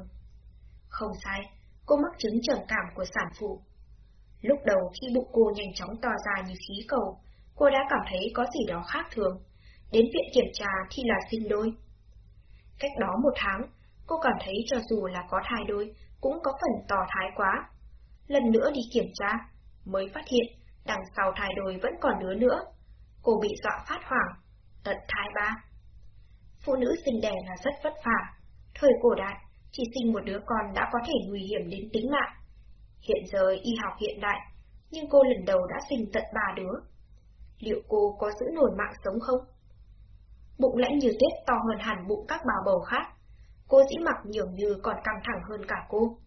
Không sai, cô mắc chứng trầm cảm của sản phụ. Lúc đầu khi bụng cô nhanh chóng to ra như khí cầu, cô đã cảm thấy có gì đó khác thường. Đến viện kiểm tra thì là sinh đôi. Cách đó một tháng, cô cảm thấy cho dù là có thai đôi, cũng có phần tỏ thái quá. Lần nữa đi kiểm tra, mới phát hiện đằng sau thai đôi vẫn còn đứa nữa. Cô bị dọa phát hoảng, tận thai ba. Phụ nữ sinh đẻ là rất vất vả. Thời cổ đại, chỉ sinh một đứa con đã có thể nguy hiểm đến tính mạng. Hiện giờ y học hiện đại, nhưng cô lần đầu đã sinh tận ba đứa. Liệu cô có giữ nổi mạng sống không? Bụng lãnh như tuyết to hơn hẳn bụng các bà bầu khác. Cô dĩ mặc nhường như còn căng thẳng hơn cả cô.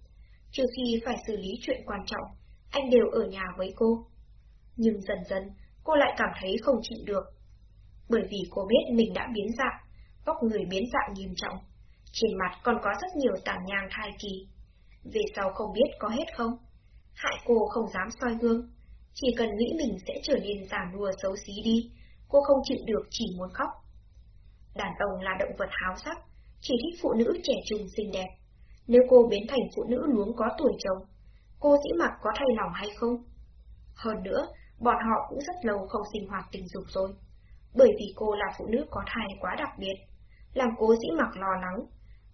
Trừ khi phải xử lý chuyện quan trọng, anh đều ở nhà với cô. Nhưng dần dần, cô lại cảm thấy không chịu được. Bởi vì cô biết mình đã biến dạng, vóc người biến dạng nghiêm trọng. Trên mặt còn có rất nhiều tàn nhang thai kỳ. Về sau không biết có hết không? Hại cô không dám soi gương. Chỉ cần nghĩ mình sẽ trở nên già nua xấu xí đi, cô không chịu được chỉ muốn khóc. Đàn ông là động vật háo sắc, chỉ thích phụ nữ trẻ trung xinh đẹp. Nếu cô biến thành phụ nữ luống có tuổi chồng, cô dĩ mặc có thay lòng hay không? Hơn nữa, bọn họ cũng rất lâu không sinh hoạt tình dục rồi. Bởi vì cô là phụ nữ có thai quá đặc biệt, làm cô dĩ mặc lo lắng.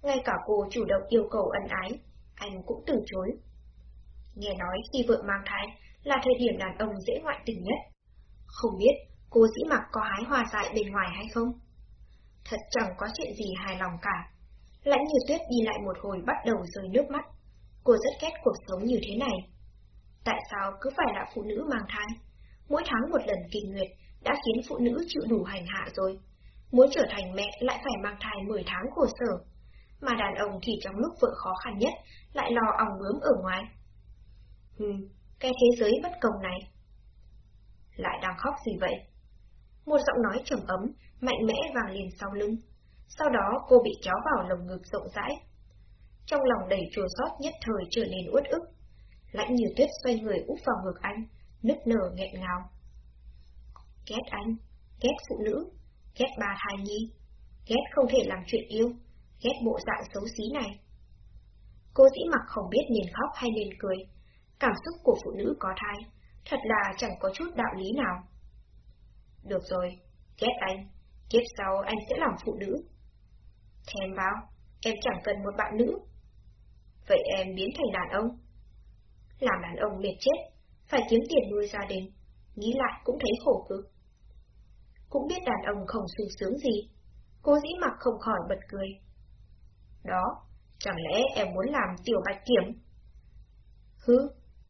Ngay cả cô chủ động yêu cầu ân ái, anh cũng từ chối. Nghe nói khi vợ mang thai là thời điểm đàn ông dễ ngoại tình nhất. Không biết cô dĩ mặc có hái hoa dại bên ngoài hay không? Thật chẳng có chuyện gì hài lòng cả. Lãnh như tuyết đi lại một hồi bắt đầu rơi nước mắt. Cô rất ghét cuộc sống như thế này. Tại sao cứ phải là phụ nữ mang thai? Mỗi tháng một lần kinh nguyệt đã khiến phụ nữ chịu đủ hành hạ rồi. Muốn trở thành mẹ lại phải mang thai 10 tháng khổ sở. Mà đàn ông thì trong lúc vợ khó khăn nhất lại lo ong bướm ở ngoài. Ừ, cái thế giới bất công này. Lại đang khóc gì vậy? Một giọng nói trầm ấm, mạnh mẽ vang lên sau lưng. Sau đó cô bị kéo vào lồng ngực rộng rãi. Trong lòng đầy chua xót nhất thời trở nên uất ức. Lãnh như tuyết xoay người úp vào ngực anh, nức nở nghẹn ngào. Ghét anh, ghét phụ nữ, ghét bà thai nhi, ghét không thể làm chuyện yêu, ghét bộ dạng xấu xí này. Cô dĩ mặc không biết nên khóc hay nên cười. Cảm xúc của phụ nữ có thai, thật là chẳng có chút đạo lý nào. Được rồi, ghét anh, kiếp sau anh sẽ làm phụ nữ. Thèm vào, em chẳng cần một bạn nữ. Vậy em biến thành đàn ông. Làm đàn ông mệt chết, phải kiếm tiền nuôi gia đình, nghĩ lại cũng thấy khổ cực. Cũng biết đàn ông không sung sướng gì, cô dĩ mặc không khỏi bật cười. Đó, chẳng lẽ em muốn làm tiểu bạch kiểm? Hứ,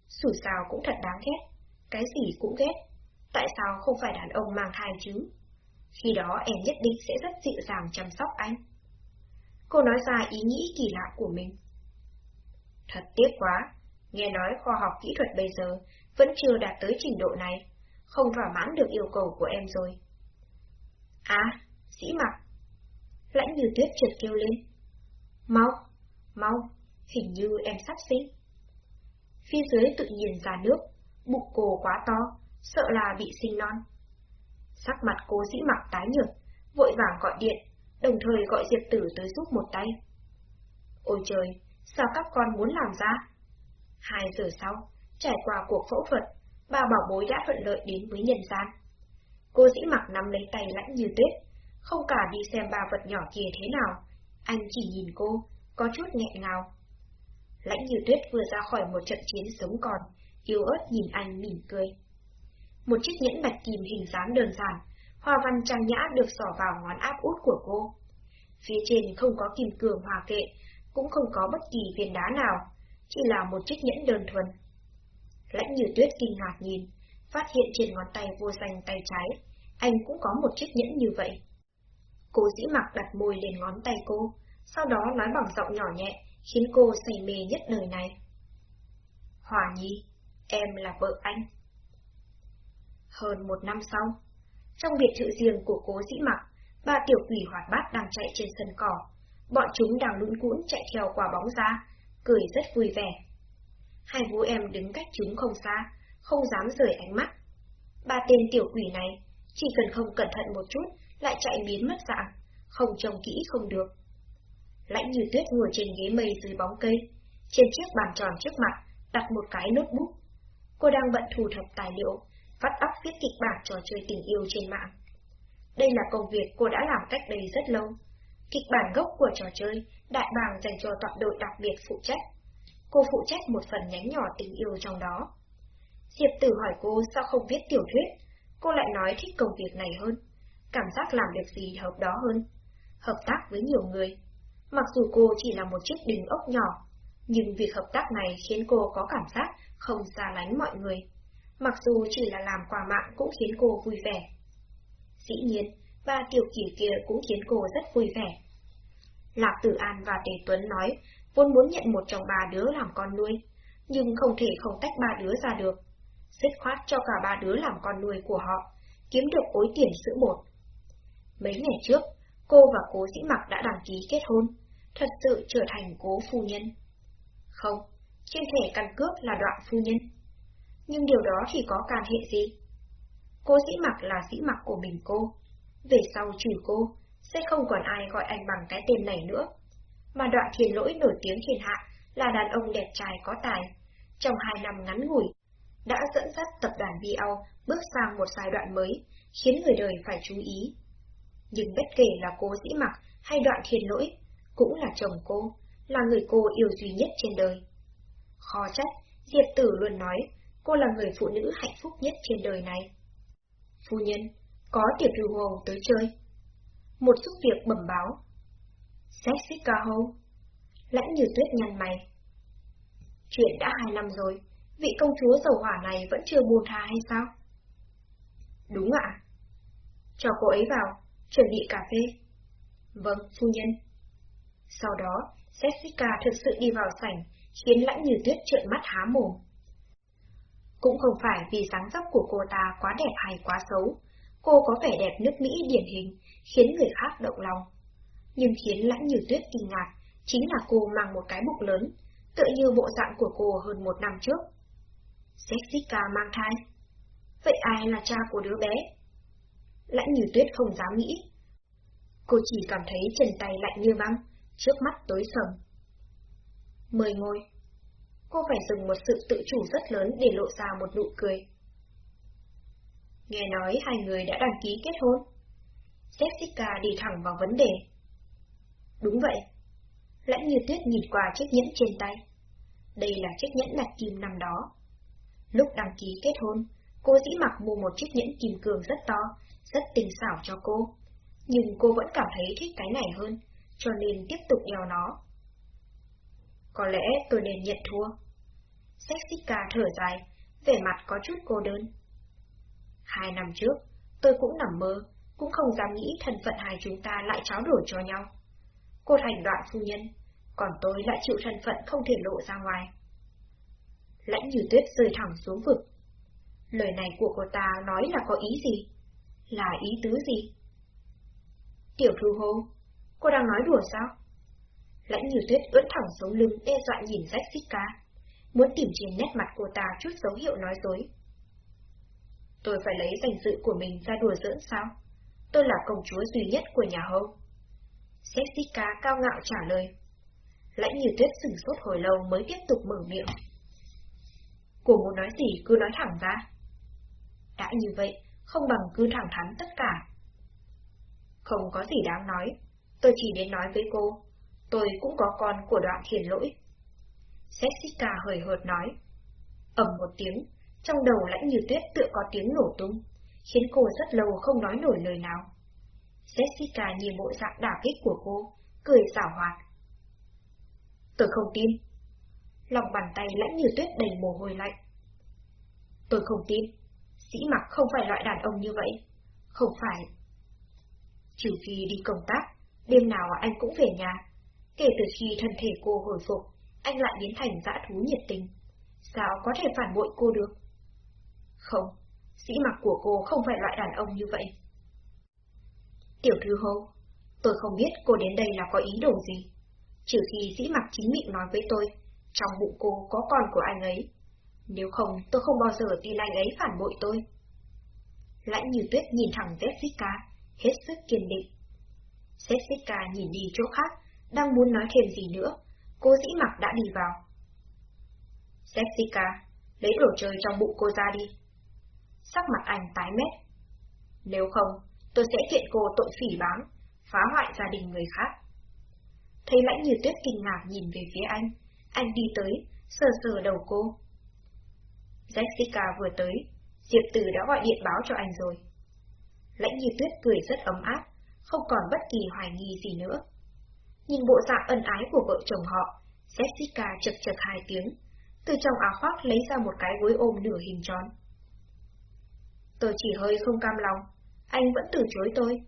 sủi sao cũng thật đáng ghét, cái gì cũng ghét, tại sao không phải đàn ông mang thai chứ? Khi đó em nhất định sẽ rất dịu dàng chăm sóc anh. Cô nói ra ý nghĩ kỳ lạ của mình. Thật tiếc quá, nghe nói khoa học kỹ thuật bây giờ vẫn chưa đạt tới trình độ này, không thỏa mãn được yêu cầu của em rồi. À, sĩ mặc. Lãnh như tuyết trượt kêu lên. Mau, mau, hình như em sắp sinh. Phía dưới tự nhiên ra nước, bụng cô quá to, sợ là bị sinh non. Sắc mặt cô dĩ mặc tái nhợt, vội vàng gọi điện, đồng thời gọi Diệp Tử tới giúp một tay. Ôi trời, sao các con muốn làm ra? Hai giờ sau, trải qua cuộc phẫu thuật, bà bảo bối đã thuận lợi đến với nhân gian. Cô dĩ mặc nắm lấy tay lãnh như tuyết, không cả đi xem ba vật nhỏ kia thế nào, anh chỉ nhìn cô, có chút nghẹn ngào. Lãnh như tuyết vừa ra khỏi một trận chiến sống còn, yếu ớt nhìn anh mỉm cười. Một chiếc nhẫn bạch kim hình dáng đơn giản, hoa văn trang nhã được xỏ vào ngón áp út của cô. Phía trên không có kim cương hòa kệ, cũng không có bất kỳ viên đá nào, chỉ là một chiếc nhẫn đơn thuần. Lãnh như tuyết kinh ngạc nhìn, phát hiện trên ngón tay vô danh tay trái, anh cũng có một chiếc nhẫn như vậy. Cô dĩ mặc đặt môi lên ngón tay cô, sau đó nói bằng giọng nhỏ nhẹ, khiến cô say mê nhất đời này. Hòa nhi, em là vợ anh. Hơn một năm sau, trong biệt thự riêng của cố dĩ mặc, ba tiểu quỷ hoạt bát đang chạy trên sân cỏ. Bọn chúng đang lũn cuốn chạy theo quả bóng ra, cười rất vui vẻ. Hai vũ em đứng cách chúng không xa, không dám rời ánh mắt. Ba tên tiểu quỷ này, chỉ cần không cẩn thận một chút, lại chạy biến mất dạng, không trông kỹ không được. Lãnh như tuyết ngồi trên ghế mây dưới bóng cây, trên chiếc bàn tròn trước mặt, đặt một cái notebook. Cô đang bận thu thập tài liệu, vắt óc viết kịch bản trò chơi tình yêu trên mạng. Đây là công việc cô đã làm cách đây rất lâu. Kịch bản gốc của trò chơi, đại bàng dành cho tọa đội đặc biệt phụ trách. Cô phụ trách một phần nhánh nhỏ tình yêu trong đó. Diệp Tử hỏi cô sao không viết tiểu thuyết, cô lại nói thích công việc này hơn. Cảm giác làm được gì hợp đó hơn. Hợp tác với nhiều người. Mặc dù cô chỉ là một chiếc đình ốc nhỏ, nhưng việc hợp tác này khiến cô có cảm giác không xa lánh mọi người. Mặc dù chỉ là làm quà mạng cũng khiến cô vui vẻ. Dĩ nhiên, ba tiểu kỷ kia cũng khiến cô rất vui vẻ. Lạc Tử An và Tề Tuấn nói, vốn muốn nhận một trong ba đứa làm con nuôi, nhưng không thể không tách ba đứa ra được. Xích khoát cho cả ba đứa làm con nuôi của họ, kiếm được ối tiền sữa bột. Mấy ngày trước, cô và cố dĩ mặc đã đăng ký kết hôn, thật sự trở thành cố phu nhân. Không, trên thẻ căn cước là đoạn phu nhân. Nhưng điều đó thì có can hệ gì? Cô dĩ mặc là dĩ mặc của mình cô. Về sau trừ cô, sẽ không còn ai gọi anh bằng cái tên này nữa. Mà đoạn thiền lỗi nổi tiếng thiên hạ là đàn ông đẹp trai có tài. Trong hai năm ngắn ngủi, đã dẫn dắt tập đoàn VL bước sang một giai đoạn mới, khiến người đời phải chú ý. Nhưng bất kể là cô dĩ mặc hay đoạn thiền lỗi, cũng là chồng cô, là người cô yêu duy nhất trên đời. Khó trách, Diệp Tử luôn nói, cô là người phụ nữ hạnh phúc nhất trên đời này. Phu nhân, có tiểu thư hồ tới chơi. Một giúp việc bẩm báo. Sexy ca hô. Lãnh như tuyết nhăn mày. Chuyện đã hai năm rồi, vị công chúa dầu hỏa này vẫn chưa buồn tha hay sao? Đúng ạ. Cho cô ấy vào, chuẩn bị cà phê. Vâng, phu nhân. Sau đó, Jessica thực sự đi vào sảnh, khiến lãnh như tuyết trợn mắt há mồm. Cũng không phải vì dáng dấp của cô ta quá đẹp hay quá xấu, cô có vẻ đẹp nước Mỹ điển hình, khiến người khác động lòng. Nhưng khiến lãnh như tuyết kinh ngạc, chính là cô mang một cái bụng lớn, tựa như bộ dạng của cô hơn một năm trước. Jessica mang thai. Vậy ai là cha của đứa bé? Lãnh như tuyết không dám nghĩ. Cô chỉ cảm thấy chân tay lạnh như băng, trước mắt tối sầm. Mời ngồi. Cô phải dùng một sự tự chủ rất lớn để lộ ra một nụ cười. Nghe nói hai người đã đăng ký kết hôn. Jessica đi thẳng vào vấn đề. Đúng vậy. Lãnh như tuyết nhìn qua chiếc nhẫn trên tay. Đây là chiếc nhẫn đặt kim năm đó. Lúc đăng ký kết hôn, cô dĩ mặc mua một chiếc nhẫn kim cương rất to, rất tinh xảo cho cô. Nhưng cô vẫn cảm thấy thích cái này hơn, cho nên tiếp tục đèo nó. Có lẽ tôi nên nhận thua. Jessica thở dài, vẻ mặt có chút cô đơn. Hai năm trước, tôi cũng nằm mơ, cũng không dám nghĩ thân phận hai chúng ta lại tráo đổi cho nhau. Cô thành đoạn phu nhân, còn tôi lại chịu thân phận không thể lộ ra ngoài. Lãnh như tuyết rơi thẳng xuống vực. Lời này của cô ta nói là có ý gì? Là ý tứ gì? Tiểu thư hô, cô đang nói đùa sao? Lãnh như tuyết ưỡn thẳng sống lưng đe dọa nhìn Jessica, muốn tìm trên nét mặt cô ta chút dấu hiệu nói dối. Tôi phải lấy danh dự của mình ra đùa giỡn sao? Tôi là công chúa duy nhất của nhà hầu. Jessica cao ngạo trả lời. Lãnh như tuyết sửng sốt hồi lâu mới tiếp tục mở miệng. Cô muốn nói gì cứ nói thẳng ra. Đã như vậy, không bằng cứ thẳng thắn tất cả. Không có gì đáng nói, tôi chỉ đến nói với cô, tôi cũng có con của đoạn thiền lỗi. Jessica hời hợt nói. ầm một tiếng, trong đầu lãnh như tuyết tựa có tiếng nổ tung, khiến cô rất lâu không nói nổi lời nào. Jessica nhìn bộ dạng đả kích của cô, cười xảo hoạt. Tôi không tin. Lòng bàn tay lãnh như tuyết đầy mồ hôi lạnh. Tôi không tin. Sĩ mặc không phải loại đàn ông như vậy. Không phải. Trừ khi đi công tác, đêm nào anh cũng về nhà. Kể từ khi thân thể cô hồi phục, anh lại biến thành dã thú nhiệt tình. Sao có thể phản bội cô được? Không, sĩ mặc của cô không phải loại đàn ông như vậy. Tiểu thư hô, tôi không biết cô đến đây là có ý đồ gì. Trừ khi sĩ mặc chính miệng nói với tôi, trong bụng cô có con của anh ấy. Nếu không, tôi không bao giờ tin anh ấy phản bội tôi. Lãnh như tuyết nhìn thẳng Jessica, hết sức kiên định. Jessica nhìn đi chỗ khác, đang muốn nói thêm gì nữa, cô dĩ mặc đã đi vào. Jessica, lấy đồ chơi trong bụng cô ra đi. Sắc mặt anh tái mét. Nếu không, tôi sẽ kiện cô tội phỉ báng, phá hoại gia đình người khác. Thấy lãnh như tuyết kinh ngạc nhìn về phía anh, anh đi tới, sờ sờ đầu cô. Jessica vừa tới, Diệp Tử đã gọi điện báo cho anh rồi. Lãnh như tuyết cười rất ấm áp, không còn bất kỳ hoài nghi gì nữa. Nhìn bộ dạng ân ái của vợ chồng họ, Jessica chật chật hai tiếng, từ trong áo khoác lấy ra một cái gối ôm nửa hình tròn. Tôi chỉ hơi không cam lòng, anh vẫn từ chối tôi.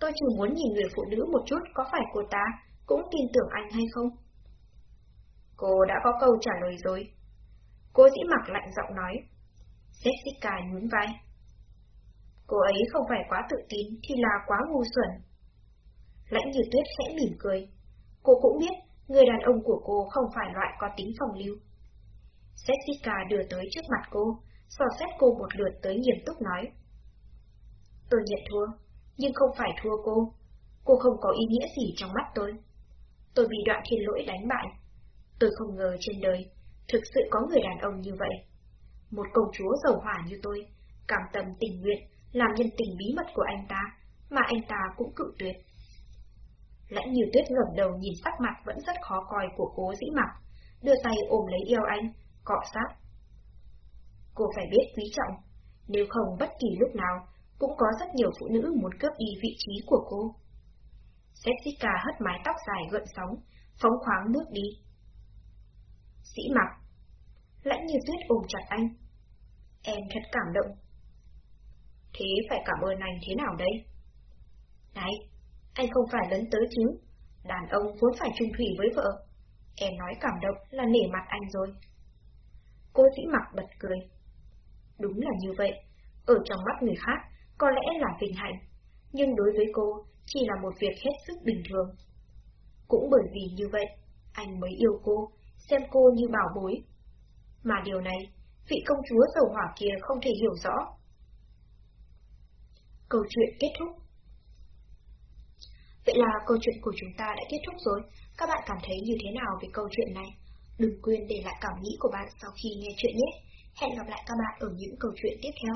Tôi chỉ muốn nhìn người phụ nữ một chút có phải cô ta cũng tin tưởng anh hay không. Cô đã có câu trả lời rồi. Cô dĩ mặc lạnh giọng nói. Jessica nhún vai. Cô ấy không phải quá tự tin thì là quá ngu xuẩn. Lãnh như tuyết sẽ mỉm cười. Cô cũng biết người đàn ông của cô không phải loại có tính phòng lưu. Jessica đưa tới trước mặt cô, so xét cô một lượt tới nghiêm túc nói. Tôi nhận thua, nhưng không phải thua cô. Cô không có ý nghĩa gì trong mắt tôi. Tôi bị đoạn thiên lỗi đánh bại. Tôi không ngờ trên đời, thực sự có người đàn ông như vậy. Một công chúa giàu hỏa như tôi, cảm tâm tình nguyện, làm nhân tình bí mật của anh ta, mà anh ta cũng cự tuyệt. Lãnh như tuyết ngẩng đầu nhìn sắc mặt vẫn rất khó coi của cố dĩ mặc, đưa tay ôm lấy eo anh, cọ sát. Cô phải biết quý trọng, nếu không bất kỳ lúc nào, cũng có rất nhiều phụ nữ muốn cướp đi vị trí của cô. Jessica hất mái tóc dài gợn sóng, phóng khoáng bước đi. Sĩ mặc. lãnh như tuyết ôm chặt anh. Em thật cảm động. Thế phải cảm ơn anh thế nào đây? Này, anh không phải lớn tới chứ. Đàn ông vốn phải trung thủy với vợ. Em nói cảm động là nể mặt anh rồi. Cô dĩ mặc bật cười. Đúng là như vậy. Ở trong mắt người khác, có lẽ là vinh hạnh. Nhưng đối với cô, chỉ là một việc hết sức bình thường. Cũng bởi vì như vậy, anh mới yêu cô, xem cô như bảo bối. Mà điều này, vị công chúa dầu hỏa kia không thể hiểu rõ. Câu chuyện kết thúc Vậy là câu chuyện của chúng ta đã kết thúc rồi. Các bạn cảm thấy như thế nào về câu chuyện này? Đừng quên để lại cảm nghĩ của bạn sau khi nghe chuyện nhé. Hẹn gặp lại các bạn ở những câu chuyện tiếp theo.